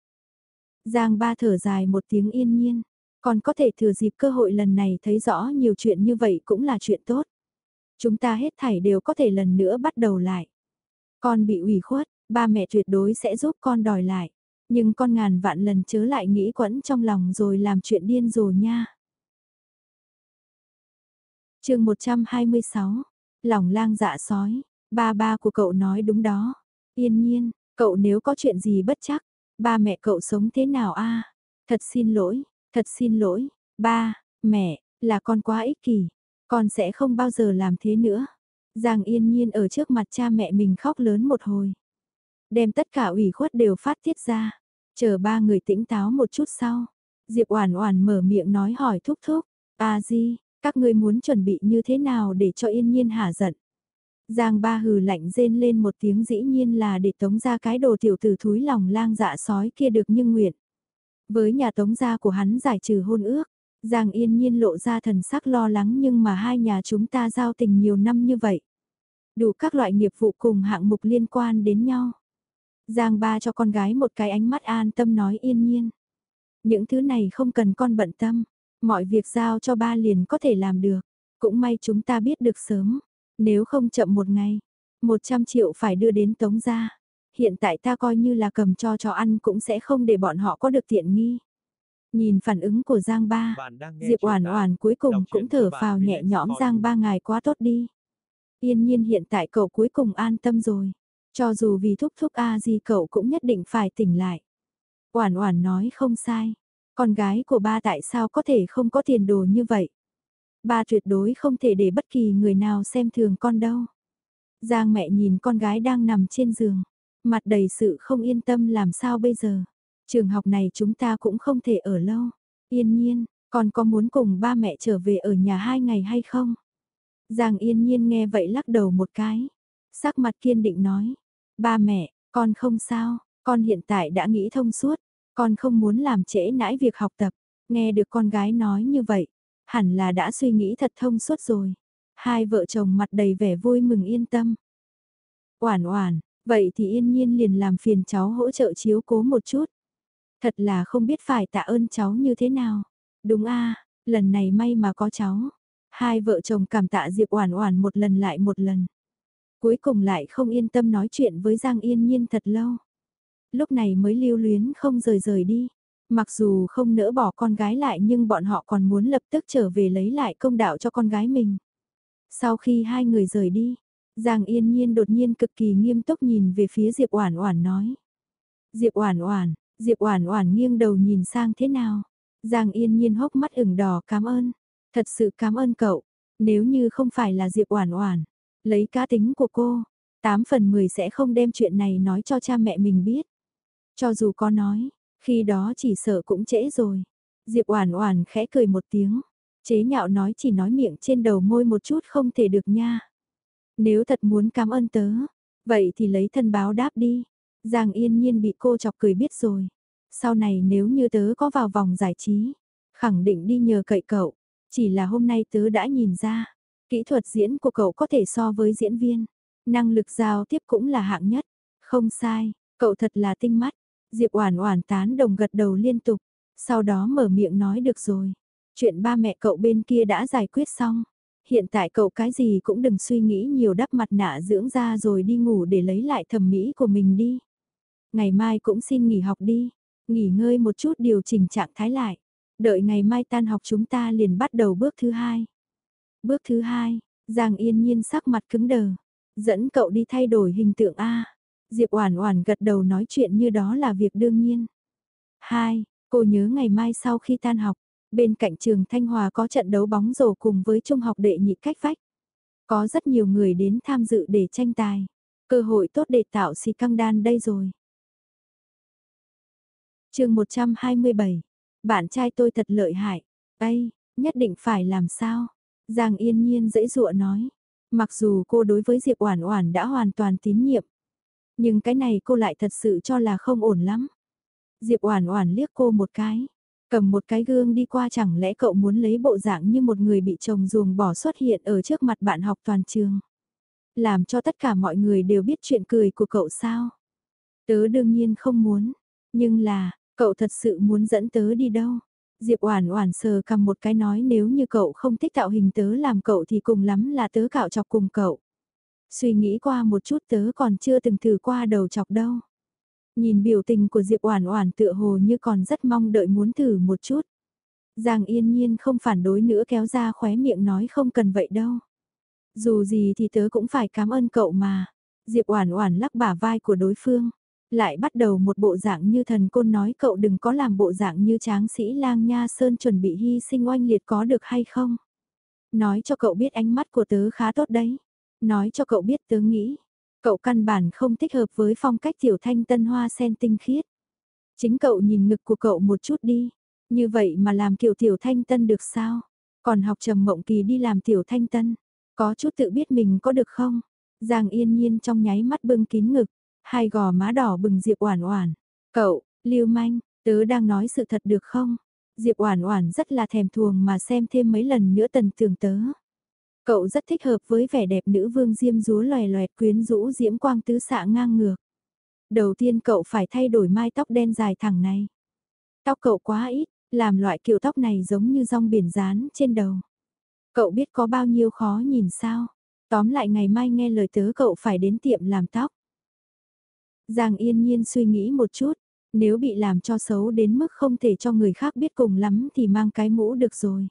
Giang ba thở dài một tiếng yên nhiên. Còn có thể thừa dịp cơ hội lần này thấy rõ nhiều chuyện như vậy cũng là chuyện tốt. Chúng ta hết thảy đều có thể lần nữa bắt đầu lại. Con bị ủy khuất, ba mẹ tuyệt đối sẽ giúp con đòi lại. Nhưng con ngàn vạn lần chớ lại nghĩ quẫn trong lòng rồi làm chuyện điên rồ nha. chương 126, lòng lang dạ sói, ba ba của cậu nói đúng đó. Yên nhiên, cậu nếu có chuyện gì bất chắc, ba mẹ cậu sống thế nào a Thật xin lỗi, thật xin lỗi, ba, mẹ, là con quá ích kỷ, con sẽ không bao giờ làm thế nữa. Giang yên nhiên ở trước mặt cha mẹ mình khóc lớn một hồi. Đem tất cả ủy khuất đều phát tiết ra. Chờ ba người tĩnh táo một chút sau. Diệp Oản Oản mở miệng nói hỏi thúc thúc. À gì, các ngươi muốn chuẩn bị như thế nào để cho yên nhiên hả giận. Giang ba hừ lạnh rên lên một tiếng dĩ nhiên là để tống ra cái đồ tiểu tử thúi lòng lang dạ sói kia được như nguyện. Với nhà tống gia của hắn giải trừ hôn ước, Giang yên nhiên lộ ra thần sắc lo lắng nhưng mà hai nhà chúng ta giao tình nhiều năm như vậy. Đủ các loại nghiệp vụ cùng hạng mục liên quan đến nhau. Giang ba cho con gái một cái ánh mắt an tâm nói yên nhiên. Những thứ này không cần con bận tâm, mọi việc giao cho ba liền có thể làm được. Cũng may chúng ta biết được sớm, nếu không chậm một ngày, 100 triệu phải đưa đến tống gia. Hiện tại ta coi như là cầm cho cho ăn cũng sẽ không để bọn họ có được tiện nghi. Nhìn phản ứng của Giang Ba, Diệp Oản Oản cuối cùng cũng thở phào nhẹ nhõm Giang Ba ngài quá tốt đi. Yên nhiên hiện tại cậu cuối cùng an tâm rồi. Cho dù vì thúc thúc A gì cậu cũng nhất định phải tỉnh lại. Oản Oản nói không sai. Con gái của ba tại sao có thể không có tiền đồ như vậy? Ba tuyệt đối không thể để bất kỳ người nào xem thường con đâu. Giang mẹ nhìn con gái đang nằm trên giường, mặt đầy sự không yên tâm làm sao bây giờ. Trường học này chúng ta cũng không thể ở lâu. Yên nhiên, con có muốn cùng ba mẹ trở về ở nhà hai ngày hay không? Giang yên nhiên nghe vậy lắc đầu một cái. Sắc mặt kiên định nói. Ba mẹ, con không sao, con hiện tại đã nghĩ thông suốt. Con không muốn làm trễ nãi việc học tập. Nghe được con gái nói như vậy, hẳn là đã suy nghĩ thật thông suốt rồi. Hai vợ chồng mặt đầy vẻ vui mừng yên tâm. Oản oản, vậy thì yên nhiên liền làm phiền cháu hỗ trợ chiếu cố một chút. Thật là không biết phải tạ ơn cháu như thế nào. Đúng a, lần này may mà có cháu. Hai vợ chồng cảm tạ Diệp Oản Oản một lần lại một lần. Cuối cùng lại không yên tâm nói chuyện với Giang Yên Nhiên thật lâu. Lúc này mới lưu luyến không rời rời đi. Mặc dù không nỡ bỏ con gái lại nhưng bọn họ còn muốn lập tức trở về lấy lại công đạo cho con gái mình. Sau khi hai người rời đi, Giang Yên Nhiên đột nhiên cực kỳ nghiêm túc nhìn về phía Diệp Oản Oản nói. Diệp Oản Oản, Diệp Oản Oản nghiêng đầu nhìn sang thế nào? Giang Yên Nhiên hốc mắt ửng đỏ cảm ơn. Thật sự cảm ơn cậu. Nếu như không phải là Diệp Oản Oản, lấy cá tính của cô, 8 phần 10 sẽ không đem chuyện này nói cho cha mẹ mình biết. Cho dù có nói, khi đó chỉ sợ cũng trễ rồi. Diệp Oản Oản khẽ cười một tiếng, chế nhạo nói chỉ nói miệng trên đầu môi một chút không thể được nha. Nếu thật muốn cảm ơn tớ, vậy thì lấy thân báo đáp đi. Giang yên nhiên bị cô chọc cười biết rồi. Sau này nếu như tớ có vào vòng giải trí, khẳng định đi nhờ cậy cậu. Chỉ là hôm nay tớ đã nhìn ra, kỹ thuật diễn của cậu có thể so với diễn viên. Năng lực giao tiếp cũng là hạng nhất. Không sai, cậu thật là tinh mắt. Diệp Oản Oản tán đồng gật đầu liên tục, sau đó mở miệng nói được rồi. Chuyện ba mẹ cậu bên kia đã giải quyết xong. Hiện tại cậu cái gì cũng đừng suy nghĩ nhiều đắp mặt nạ dưỡng da rồi đi ngủ để lấy lại thẩm mỹ của mình đi ngày mai cũng xin nghỉ học đi, nghỉ ngơi một chút điều chỉnh trạng thái lại. Đợi ngày mai tan học chúng ta liền bắt đầu bước thứ hai. Bước thứ hai, Giang yên nhiên sắc mặt cứng đờ, dẫn cậu đi thay đổi hình tượng A. Diệp Oản Oản gật đầu nói chuyện như đó là việc đương nhiên. Hai, cô nhớ ngày mai sau khi tan học, bên cạnh trường Thanh Hòa có trận đấu bóng rổ cùng với trung học đệ nhị cách vách. Có rất nhiều người đến tham dự để tranh tài. Cơ hội tốt để tạo xì căng đan đây rồi chương 127. Bạn trai tôi thật lợi hại. Ây, nhất định phải làm sao? Giang yên nhiên dễ dụa nói. Mặc dù cô đối với Diệp Oản Oản đã hoàn toàn tín nhiệm. Nhưng cái này cô lại thật sự cho là không ổn lắm. Diệp Oản Oản liếc cô một cái. Cầm một cái gương đi qua chẳng lẽ cậu muốn lấy bộ dạng như một người bị chồng ruồng bỏ xuất hiện ở trước mặt bạn học toàn trường. Làm cho tất cả mọi người đều biết chuyện cười của cậu sao. Tớ đương nhiên không muốn. Nhưng là, cậu thật sự muốn dẫn tớ đi đâu. Diệp Oản Oản sờ cầm một cái nói nếu như cậu không thích tạo hình tớ làm cậu thì cùng lắm là tớ cạo chọc cùng cậu. Suy nghĩ qua một chút tớ còn chưa từng thử qua đầu chọc đâu. Nhìn biểu tình của Diệp Oản Oản tựa hồ như còn rất mong đợi muốn thử một chút. Giang Yên Nhiên không phản đối nữa kéo ra khóe miệng nói không cần vậy đâu. Dù gì thì tớ cũng phải cảm ơn cậu mà. Diệp Oản Oản lắc bả vai của đối phương, lại bắt đầu một bộ dạng như thần côn nói cậu đừng có làm bộ dạng như tráng sĩ lang nha sơn chuẩn bị hy sinh oanh liệt có được hay không. Nói cho cậu biết ánh mắt của tớ khá tốt đấy. Nói cho cậu biết tớ nghĩ, cậu căn bản không thích hợp với phong cách tiểu thanh tân hoa sen tinh khiết. Chính cậu nhìn ngực của cậu một chút đi, như vậy mà làm kiểu tiểu thanh tân được sao? Còn học trầm mộng kỳ đi làm tiểu thanh tân, có chút tự biết mình có được không? Giang yên nhiên trong nháy mắt bưng kín ngực, hai gò má đỏ bừng Diệp Oản Oản. Cậu, Lưu Manh, tớ đang nói sự thật được không? Diệp Oản Oản rất là thèm thuồng mà xem thêm mấy lần nữa tần tường tớ. Cậu rất thích hợp với vẻ đẹp nữ vương diêm dúa loè loẹt quyến rũ diễm quang tứ xạ ngang ngược. Đầu tiên cậu phải thay đổi mai tóc đen dài thẳng này. Tóc cậu quá ít, làm loại kiểu tóc này giống như rong biển rán trên đầu. Cậu biết có bao nhiêu khó nhìn sao? Tóm lại ngày mai nghe lời tớ cậu phải đến tiệm làm tóc. Giang yên nhiên suy nghĩ một chút, nếu bị làm cho xấu đến mức không thể cho người khác biết cùng lắm thì mang cái mũ được rồi.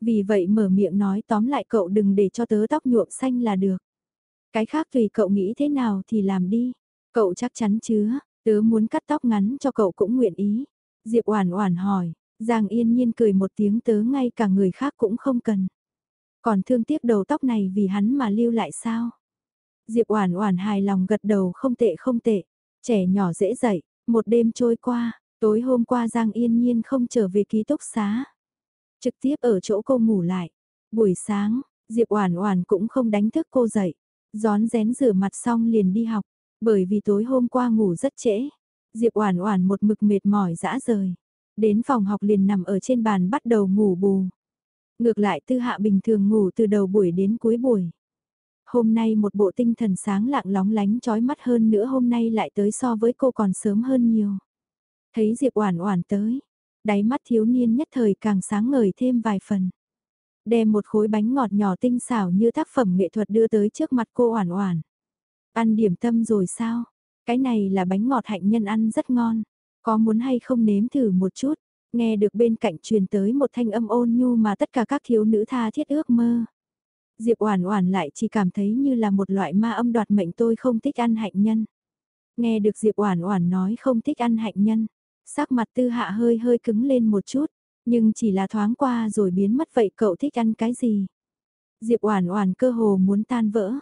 Vì vậy mở miệng nói tóm lại cậu đừng để cho tớ tóc nhuộm xanh là được. Cái khác tùy cậu nghĩ thế nào thì làm đi. Cậu chắc chắn chứ, tớ muốn cắt tóc ngắn cho cậu cũng nguyện ý. Diệp Oản Oản hỏi, Giang Yên Nhiên cười một tiếng tớ ngay cả người khác cũng không cần. Còn thương tiếc đầu tóc này vì hắn mà lưu lại sao? Diệp Oản Oản hài lòng gật đầu không tệ không tệ. Trẻ nhỏ dễ dạy, một đêm trôi qua, tối hôm qua Giang Yên Nhiên không trở về ký túc xá. Trực tiếp ở chỗ cô ngủ lại. Buổi sáng, Diệp Oản Oản cũng không đánh thức cô dậy. Gión rén rửa mặt xong liền đi học, bởi vì tối hôm qua ngủ rất trễ. Diệp Oản Oản một mực mệt mỏi dã rời. Đến phòng học liền nằm ở trên bàn bắt đầu ngủ bù. Ngược lại Tư Hạ bình thường ngủ từ đầu buổi đến cuối buổi. Hôm nay một bộ tinh thần sáng lạng lóng lánh chói mắt hơn nữa hôm nay lại tới so với cô còn sớm hơn nhiều. Thấy Diệp Oản Oản tới, đáy mắt thiếu niên nhất thời càng sáng ngời thêm vài phần. Đem một khối bánh ngọt nhỏ tinh xảo như tác phẩm nghệ thuật đưa tới trước mặt cô Oản Oản. Ăn điểm tâm rồi sao? Cái này là bánh ngọt hạnh nhân ăn rất ngon. Có muốn hay không nếm thử một chút? Nghe được bên cạnh truyền tới một thanh âm ôn nhu mà tất cả các thiếu nữ tha thiết ước mơ. Diệp Oản Oản lại chỉ cảm thấy như là một loại ma âm đoạt mệnh tôi không thích ăn hạnh nhân. Nghe được Diệp Oản Oản nói không thích ăn hạnh nhân, sắc mặt Tư Hạ hơi hơi cứng lên một chút, nhưng chỉ là thoáng qua rồi biến mất vậy cậu thích ăn cái gì? Diệp Oản Oản cơ hồ muốn tan vỡ,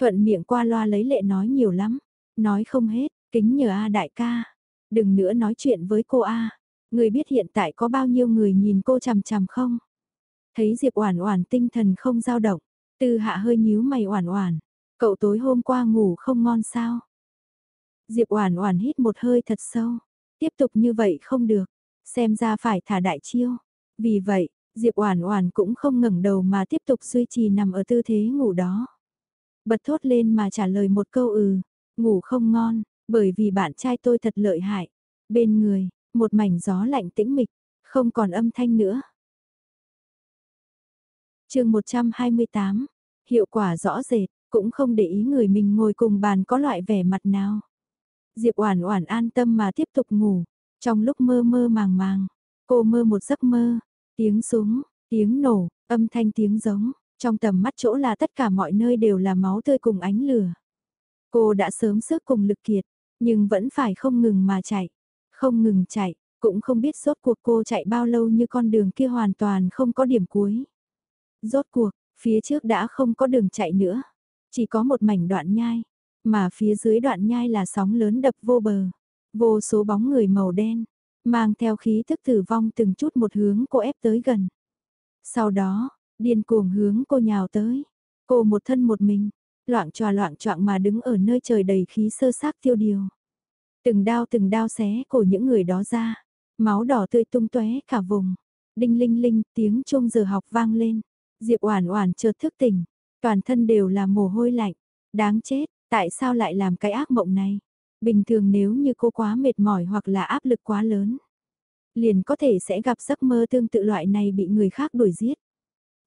thuận miệng qua loa lấy lệ nói nhiều lắm, nói không hết, kính nhờ a đại ca, đừng nữa nói chuyện với cô a. Người biết hiện tại có bao nhiêu người nhìn cô chằm chằm không? Thấy Diệp Oản Oản tinh thần không dao động, Tư Hạ hơi nhíu mày Oản Oản, cậu tối hôm qua ngủ không ngon sao? Diệp Oản Oản hít một hơi thật sâu, tiếp tục như vậy không được, xem ra phải thả đại chiêu. Vì vậy, Diệp Oản Oản cũng không ngẩng đầu mà tiếp tục duy trì nằm ở tư thế ngủ đó. Bật thốt lên mà trả lời một câu ừ, ngủ không ngon, bởi vì bạn trai tôi thật lợi hại. Bên người, một mảnh gió lạnh tĩnh mịch, không còn âm thanh nữa chương 128, hiệu quả rõ rệt, cũng không để ý người mình ngồi cùng bàn có loại vẻ mặt nào. Diệp Oản Oản an tâm mà tiếp tục ngủ, trong lúc mơ mơ màng màng, cô mơ một giấc mơ, tiếng súng, tiếng nổ, âm thanh tiếng giống, trong tầm mắt chỗ là tất cả mọi nơi đều là máu tươi cùng ánh lửa. Cô đã sớm sức cùng lực kiệt, nhưng vẫn phải không ngừng mà chạy. Không ngừng chạy, cũng không biết rốt cuộc cô chạy bao lâu như con đường kia hoàn toàn không có điểm cuối. Rốt cuộc, phía trước đã không có đường chạy nữa, chỉ có một mảnh đoạn nhai, mà phía dưới đoạn nhai là sóng lớn đập vô bờ, vô số bóng người màu đen, mang theo khí thức tử vong từng chút một hướng cô ép tới gần. Sau đó, điên cuồng hướng cô nhào tới, cô một thân một mình, loạn tròa loạn trọng mà đứng ở nơi trời đầy khí sơ xác tiêu điều. Từng đao từng đao xé cổ những người đó ra, máu đỏ tươi tung tóe cả vùng. Đinh linh linh tiếng chuông giờ học vang lên, Diệp Oản Oản chợt thức tỉnh, toàn thân đều là mồ hôi lạnh, đáng chết, tại sao lại làm cái ác mộng này? Bình thường nếu như cô quá mệt mỏi hoặc là áp lực quá lớn, liền có thể sẽ gặp giấc mơ tương tự loại này bị người khác đuổi giết.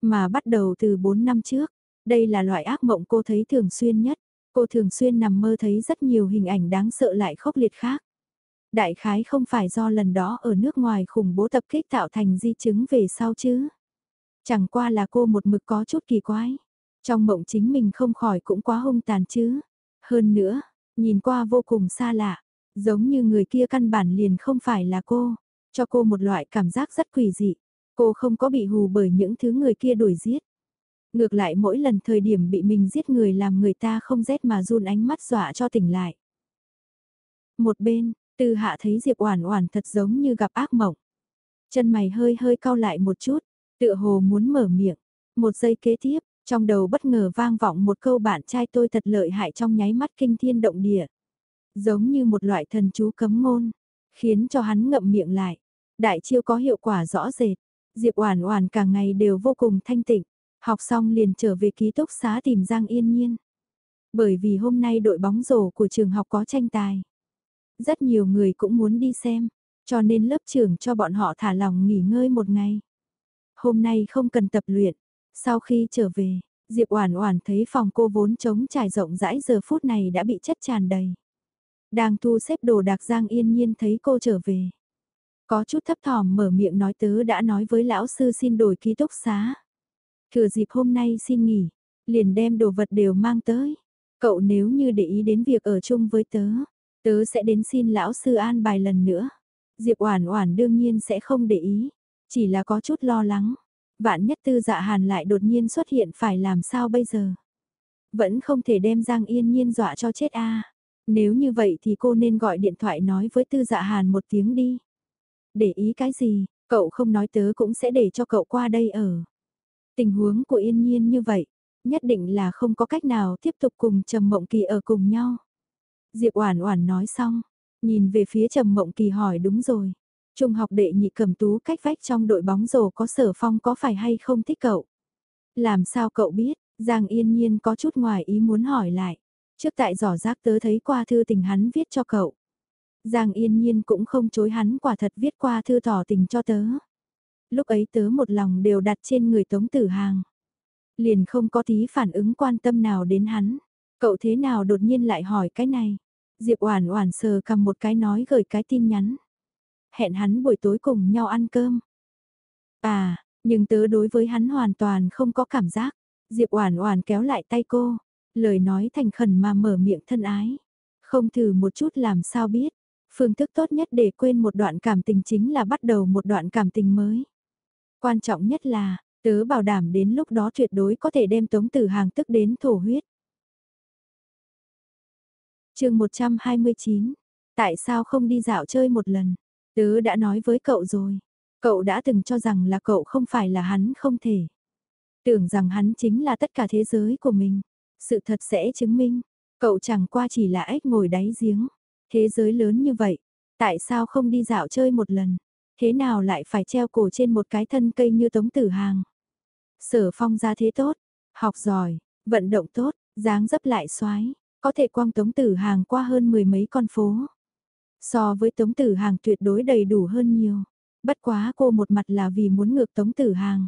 Mà bắt đầu từ 4 năm trước, đây là loại ác mộng cô thấy thường xuyên nhất. Cô thường xuyên nằm mơ thấy rất nhiều hình ảnh đáng sợ lại khốc liệt khác. Đại khái không phải do lần đó ở nước ngoài khủng bố tập kích tạo thành di chứng về sau chứ. Chẳng qua là cô một mực có chút kỳ quái. Trong mộng chính mình không khỏi cũng quá hung tàn chứ. Hơn nữa, nhìn qua vô cùng xa lạ, giống như người kia căn bản liền không phải là cô, cho cô một loại cảm giác rất quỷ dị. Cô không có bị hù bởi những thứ người kia đuổi giết. Ngược lại mỗi lần thời điểm bị mình giết người làm người ta không rét mà run ánh mắt dọa cho tỉnh lại. Một bên, Tư Hạ thấy Diệp Oản Oản thật giống như gặp ác mộng. Chân mày hơi hơi cau lại một chút, tựa hồ muốn mở miệng. Một giây kế tiếp, trong đầu bất ngờ vang vọng một câu bạn trai tôi thật lợi hại trong nháy mắt kinh thiên động địa. Giống như một loại thần chú cấm ngôn, khiến cho hắn ngậm miệng lại. Đại chiêu có hiệu quả rõ rệt, Diệp Oản Oản cả ngày đều vô cùng thanh tịnh, học xong liền trở về ký túc xá tìm Giang Yên Nhiên. Bởi vì hôm nay đội bóng rổ của trường học có tranh tài. Rất nhiều người cũng muốn đi xem, cho nên lớp trưởng cho bọn họ thả lòng nghỉ ngơi một ngày. Hôm nay không cần tập luyện. Sau khi trở về, Diệp Oản Oản thấy phòng cô vốn trống trải rộng rãi giờ phút này đã bị chất tràn đầy. Đang thu xếp đồ đạc Giang Yên Nhiên thấy cô trở về. Có chút thấp thỏm mở miệng nói tớ đã nói với lão sư xin đổi ký túc xá. Thừa dịp hôm nay xin nghỉ, liền đem đồ vật đều mang tới. Cậu nếu như để ý đến việc ở chung với tớ, tớ sẽ đến xin lão sư an bài lần nữa. Diệp Oản Oản đương nhiên sẽ không để ý, chỉ là có chút lo lắng. Vạn nhất Tư Dạ Hàn lại đột nhiên xuất hiện phải làm sao bây giờ? Vẫn không thể đem Giang Yên Nhiên dọa cho chết a. Nếu như vậy thì cô nên gọi điện thoại nói với Tư Dạ Hàn một tiếng đi. Để ý cái gì, cậu không nói tớ cũng sẽ để cho cậu qua đây ở. Tình huống của Yên Nhiên như vậy, nhất định là không có cách nào tiếp tục cùng Trầm Mộng Kỳ ở cùng nhau. Diệp Oản Oản nói xong, nhìn về phía Trầm Mộng Kỳ hỏi đúng rồi. Trung học đệ nhị cầm tú cách vách trong đội bóng rổ có sở phong có phải hay không thích cậu? Làm sao cậu biết? Giang Yên Nhiên có chút ngoài ý muốn hỏi lại. Trước tại giỏ rác tớ thấy qua thư tình hắn viết cho cậu. Giang Yên Nhiên cũng không chối hắn quả thật viết qua thư tỏ tình cho tớ. Lúc ấy tớ một lòng đều đặt trên người Tống Tử Hàng. Liền không có tí phản ứng quan tâm nào đến hắn. Cậu thế nào đột nhiên lại hỏi cái này? Diệp Oản Oản sờ cầm một cái nói gửi cái tin nhắn. Hẹn hắn buổi tối cùng nhau ăn cơm. À, nhưng tớ đối với hắn hoàn toàn không có cảm giác. Diệp Oản Oản kéo lại tay cô, lời nói thành khẩn mà mở miệng thân ái. Không thử một chút làm sao biết, phương thức tốt nhất để quên một đoạn cảm tình chính là bắt đầu một đoạn cảm tình mới. Quan trọng nhất là, tớ bảo đảm đến lúc đó tuyệt đối có thể đem Tống Tử Hàng tức đến thổ huyết. chương 129, tại sao không đi dạo chơi một lần? Tớ đã nói với cậu rồi, cậu đã từng cho rằng là cậu không phải là hắn không thể. Tưởng rằng hắn chính là tất cả thế giới của mình. Sự thật sẽ chứng minh, cậu chẳng qua chỉ là ếch ngồi đáy giếng. Thế giới lớn như vậy, tại sao không đi dạo chơi một lần? Thế nào lại phải treo cổ trên một cái thân cây như tống tử hàng? Sở phong ra thế tốt, học giỏi, vận động tốt, dáng dấp lại xoái, có thể quang tống tử hàng qua hơn mười mấy con phố. So với tống tử hàng tuyệt đối đầy đủ hơn nhiều. Bất quá cô một mặt là vì muốn ngược tống tử hàng.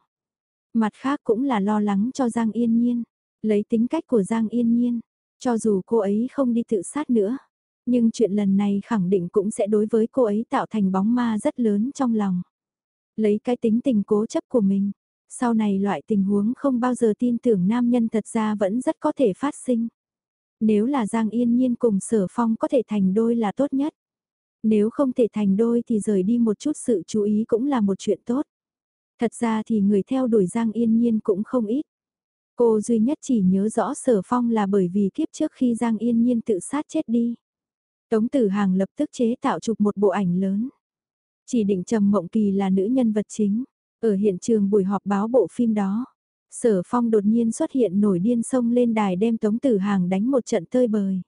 Mặt khác cũng là lo lắng cho Giang Yên Nhiên. Lấy tính cách của Giang Yên Nhiên, cho dù cô ấy không đi tự sát nữa. Nhưng chuyện lần này khẳng định cũng sẽ đối với cô ấy tạo thành bóng ma rất lớn trong lòng. Lấy cái tính tình cố chấp của mình, sau này loại tình huống không bao giờ tin tưởng nam nhân thật ra vẫn rất có thể phát sinh. Nếu là Giang Yên Nhiên cùng Sở Phong có thể thành đôi là tốt nhất. Nếu không thể thành đôi thì rời đi một chút sự chú ý cũng là một chuyện tốt. Thật ra thì người theo đuổi Giang Yên Nhiên cũng không ít. Cô duy nhất chỉ nhớ rõ Sở Phong là bởi vì kiếp trước khi Giang Yên Nhiên tự sát chết đi. Tống Tử Hàng lập tức chế tạo chụp một bộ ảnh lớn. Chỉ định Trầm Mộng Kỳ là nữ nhân vật chính. Ở hiện trường buổi họp báo bộ phim đó, Sở Phong đột nhiên xuất hiện nổi điên sông lên đài đem Tống Tử Hàng đánh một trận tơi bời.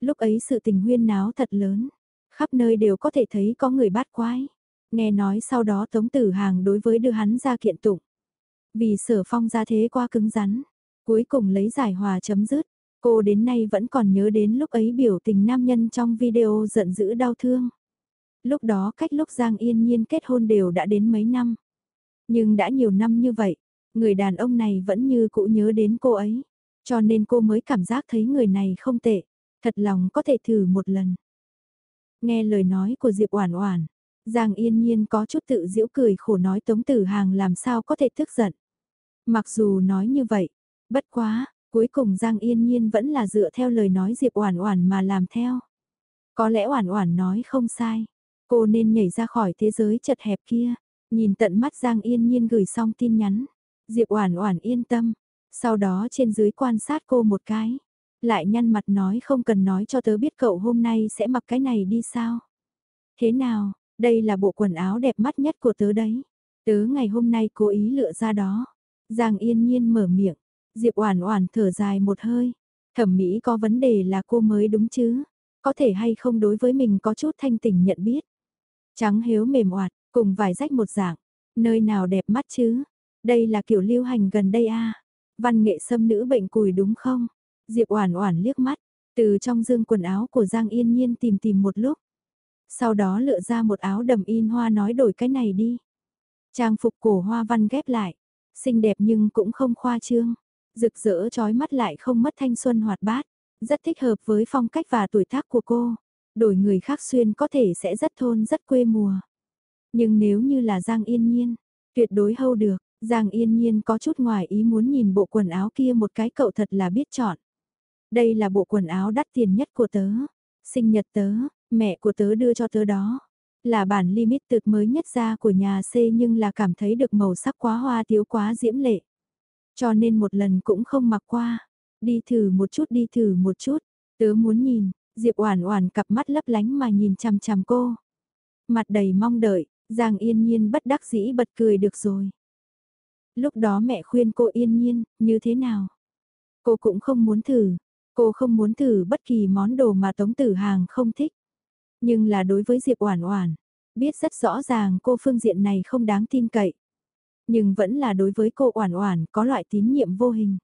Lúc ấy sự tình huyên náo thật lớn, khắp nơi đều có thể thấy có người bắt quái. Nghe nói sau đó Tống Tử Hàng đối với đưa hắn ra kiện tụng. Vì Sở Phong ra thế quá cứng rắn, cuối cùng lấy giải hòa chấm dứt. Cô đến nay vẫn còn nhớ đến lúc ấy biểu tình nam nhân trong video giận dữ đau thương. Lúc đó cách lúc Giang Yên Nhiên kết hôn đều đã đến mấy năm. Nhưng đã nhiều năm như vậy, người đàn ông này vẫn như cũ nhớ đến cô ấy. Cho nên cô mới cảm giác thấy người này không tệ, thật lòng có thể thử một lần. Nghe lời nói của Diệp Oản Oản, Giang Yên Nhiên có chút tự giễu cười khổ nói Tống Tử Hàng làm sao có thể tức giận. Mặc dù nói như vậy, bất quá, cuối cùng Giang Yên Nhiên vẫn là dựa theo lời nói Diệp Oản Oản mà làm theo. Có lẽ Oản Oản nói không sai, cô nên nhảy ra khỏi thế giới chật hẹp kia, nhìn tận mắt Giang Yên Nhiên gửi xong tin nhắn, Diệp Oản Oản yên tâm, sau đó trên dưới quan sát cô một cái, lại nhăn mặt nói không cần nói cho tớ biết cậu hôm nay sẽ mặc cái này đi sao? Thế nào, đây là bộ quần áo đẹp mắt nhất của tớ đấy. Tớ ngày hôm nay cố ý lựa ra đó. Giang yên nhiên mở miệng. Diệp Oản Oản thở dài một hơi. Thẩm mỹ có vấn đề là cô mới đúng chứ. Có thể hay không đối với mình có chút thanh tỉnh nhận biết. Trắng hiếu mềm oạt, cùng vài rách một dạng. Nơi nào đẹp mắt chứ? Đây là kiểu lưu hành gần đây a. À? Văn nghệ xâm nữ bệnh cùi đúng không? Diệp Oản Oản liếc mắt, từ trong dương quần áo của Giang Yên Nhiên tìm tìm một lúc. Sau đó lựa ra một áo đầm in hoa nói đổi cái này đi. Trang phục cổ hoa văn ghép lại, xinh đẹp nhưng cũng không khoa trương, rực rỡ chói mắt lại không mất thanh xuân hoạt bát, rất thích hợp với phong cách và tuổi tác của cô. Đổi người khác xuyên có thể sẽ rất thôn rất quê mùa. Nhưng nếu như là Giang Yên Nhiên, tuyệt đối hâu được, Giang Yên Nhiên có chút ngoài ý muốn nhìn bộ quần áo kia một cái cậu thật là biết chọn. Đây là bộ quần áo đắt tiền nhất của tớ. Sinh nhật tớ, mẹ của tớ đưa cho tớ đó. Là bản limited mới nhất ra của nhà C nhưng là cảm thấy được màu sắc quá hoa tiếu quá diễm lệ. Cho nên một lần cũng không mặc qua. Đi thử một chút đi thử một chút. Tớ muốn nhìn, Diệp Oản Oản cặp mắt lấp lánh mà nhìn chằm chằm cô. Mặt đầy mong đợi, Giang Yên Nhiên bất đắc dĩ bật cười được rồi. Lúc đó mẹ khuyên cô Yên Nhiên, như thế nào? Cô cũng không muốn thử, Cô không muốn thử bất kỳ món đồ mà Tống Tử Hàng không thích. Nhưng là đối với Diệp Oản Oản, biết rất rõ ràng cô phương diện này không đáng tin cậy. Nhưng vẫn là đối với cô Oản Oản có loại tín nhiệm vô hình.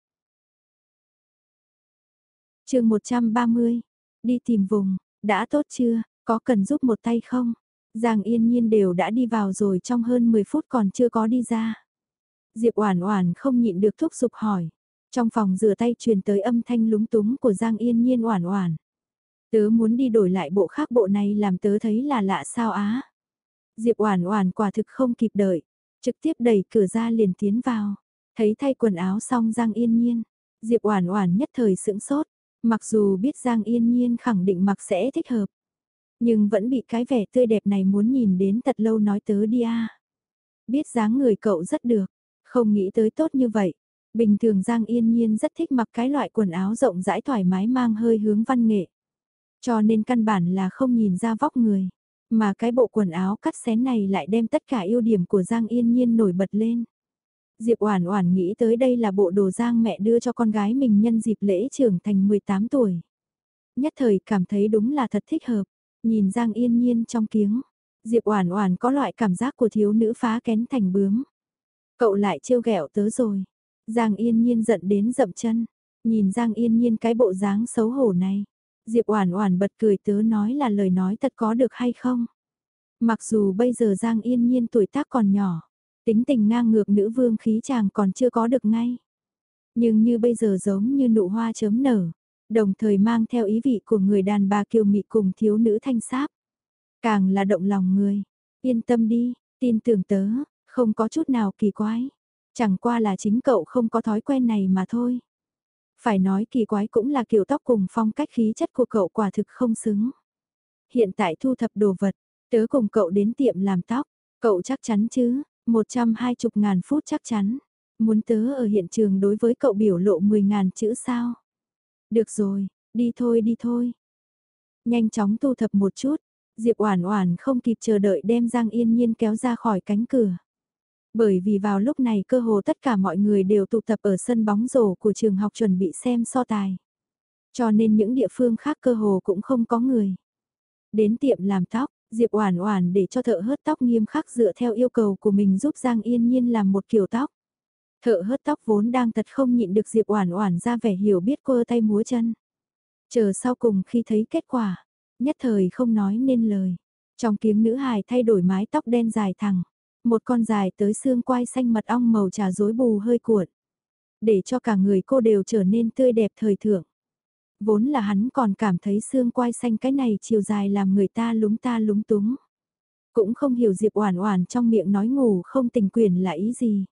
Chương 130. Đi tìm vùng, đã tốt chưa, có cần giúp một tay không? Giang Yên Nhiên đều đã đi vào rồi trong hơn 10 phút còn chưa có đi ra. Diệp Oản Oản không nhịn được thúc giục hỏi. Trong phòng rửa tay truyền tới âm thanh lúng túng của Giang Yên Nhiên oản oản. Tớ muốn đi đổi lại bộ khác bộ này làm tớ thấy là lạ sao á. Diệp oản oản quả thực không kịp đợi, trực tiếp đẩy cửa ra liền tiến vào. Thấy thay quần áo xong Giang Yên Nhiên, Diệp oản oản nhất thời sững sốt, mặc dù biết Giang Yên Nhiên khẳng định mặc sẽ thích hợp. Nhưng vẫn bị cái vẻ tươi đẹp này muốn nhìn đến thật lâu nói tớ đi a. Biết dáng người cậu rất được, không nghĩ tới tốt như vậy, Bình thường Giang Yên Nhiên rất thích mặc cái loại quần áo rộng rãi thoải mái mang hơi hướng văn nghệ. Cho nên căn bản là không nhìn ra vóc người. Mà cái bộ quần áo cắt xén này lại đem tất cả ưu điểm của Giang Yên Nhiên nổi bật lên. Diệp Oản Oản nghĩ tới đây là bộ đồ Giang mẹ đưa cho con gái mình nhân dịp lễ trưởng thành 18 tuổi. Nhất thời cảm thấy đúng là thật thích hợp, nhìn Giang Yên Nhiên trong kiếng, Diệp Oản Oản có loại cảm giác của thiếu nữ phá kén thành bướm. Cậu lại trêu ghẹo tớ rồi. Giang Yên Nhiên giận đến dậm chân, nhìn Giang Yên Nhiên cái bộ dáng xấu hổ này. Diệp Oản Oản bật cười tớ nói là lời nói thật có được hay không? Mặc dù bây giờ Giang Yên Nhiên tuổi tác còn nhỏ, tính tình ngang ngược nữ vương khí chàng còn chưa có được ngay. Nhưng như bây giờ giống như nụ hoa chớm nở, đồng thời mang theo ý vị của người đàn bà kiều mị cùng thiếu nữ thanh sáp. Càng là động lòng người, yên tâm đi, tin tưởng tớ, không có chút nào kỳ quái. Chẳng qua là chính cậu không có thói quen này mà thôi. Phải nói kỳ quái cũng là kiểu tóc cùng phong cách khí chất của cậu quả thực không xứng. Hiện tại thu thập đồ vật, tớ cùng cậu đến tiệm làm tóc, cậu chắc chắn chứ, 120 ngàn phút chắc chắn. Muốn tớ ở hiện trường đối với cậu biểu lộ 10 ngàn chữ sao? Được rồi, đi thôi đi thôi. Nhanh chóng thu thập một chút, Diệp Oản Oản không kịp chờ đợi đem Giang Yên Nhiên kéo ra khỏi cánh cửa. Bởi vì vào lúc này cơ hồ tất cả mọi người đều tụ tập ở sân bóng rổ của trường học chuẩn bị xem so tài. Cho nên những địa phương khác cơ hồ cũng không có người. Đến tiệm làm tóc, Diệp Oản Oản để cho thợ hớt tóc nghiêm khắc dựa theo yêu cầu của mình giúp Giang Yên Nhiên làm một kiểu tóc. Thợ hớt tóc vốn đang thật không nhịn được Diệp Oản Oản ra vẻ hiểu biết cô tay múa chân. Chờ sau cùng khi thấy kết quả, nhất thời không nói nên lời. Trong tiếng nữ hài thay đổi mái tóc đen dài thẳng, một con dài tới xương quai xanh mật ong màu trà rối bù hơi cuộn. Để cho cả người cô đều trở nên tươi đẹp thời thượng. Vốn là hắn còn cảm thấy xương quai xanh cái này chiều dài làm người ta lúng ta lúng túng. Cũng không hiểu Diệp Oản Oản trong miệng nói ngủ không tình quyền là ý gì.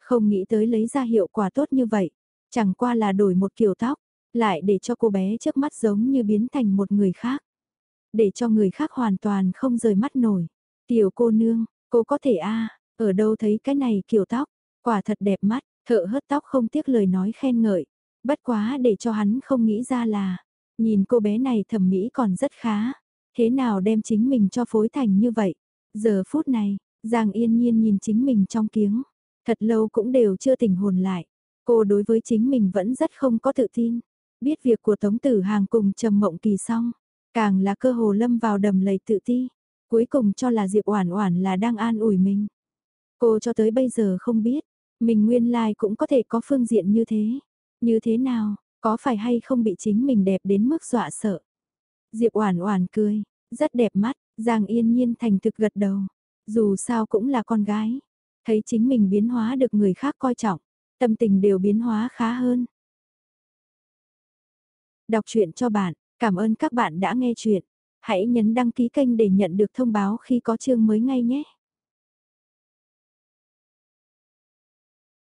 Không nghĩ tới lấy ra hiệu quả tốt như vậy, chẳng qua là đổi một kiểu tóc, lại để cho cô bé trước mắt giống như biến thành một người khác. Để cho người khác hoàn toàn không rời mắt nổi. Tiểu cô nương, cô có thể a ở đâu thấy cái này kiểu tóc, quả thật đẹp mắt, thợ hớt tóc không tiếc lời nói khen ngợi. Bất quá để cho hắn không nghĩ ra là, nhìn cô bé này thẩm mỹ còn rất khá, thế nào đem chính mình cho phối thành như vậy. Giờ phút này, Giang yên nhiên nhìn chính mình trong kiếng, thật lâu cũng đều chưa tỉnh hồn lại. Cô đối với chính mình vẫn rất không có tự tin. Biết việc của Tống Tử Hàng cùng Trầm Mộng Kỳ xong, càng là cơ hồ lâm vào đầm lầy tự ti, cuối cùng cho là Diệp Oản Oản là đang an ủi mình. Cô cho tới bây giờ không biết, mình nguyên lai cũng có thể có phương diện như thế. Như thế nào, có phải hay không bị chính mình đẹp đến mức dọa sợ? Diệp Oản Oản cười, rất đẹp mắt, Giang Yên Nhiên thành thực gật đầu. Dù sao cũng là con gái, thấy chính mình biến hóa được người khác coi trọng, tâm tình đều biến hóa khá hơn. Đọc truyện cho bạn, cảm ơn các bạn đã nghe truyện. Hãy nhấn đăng ký kênh để nhận được thông báo khi có chương mới ngay nhé.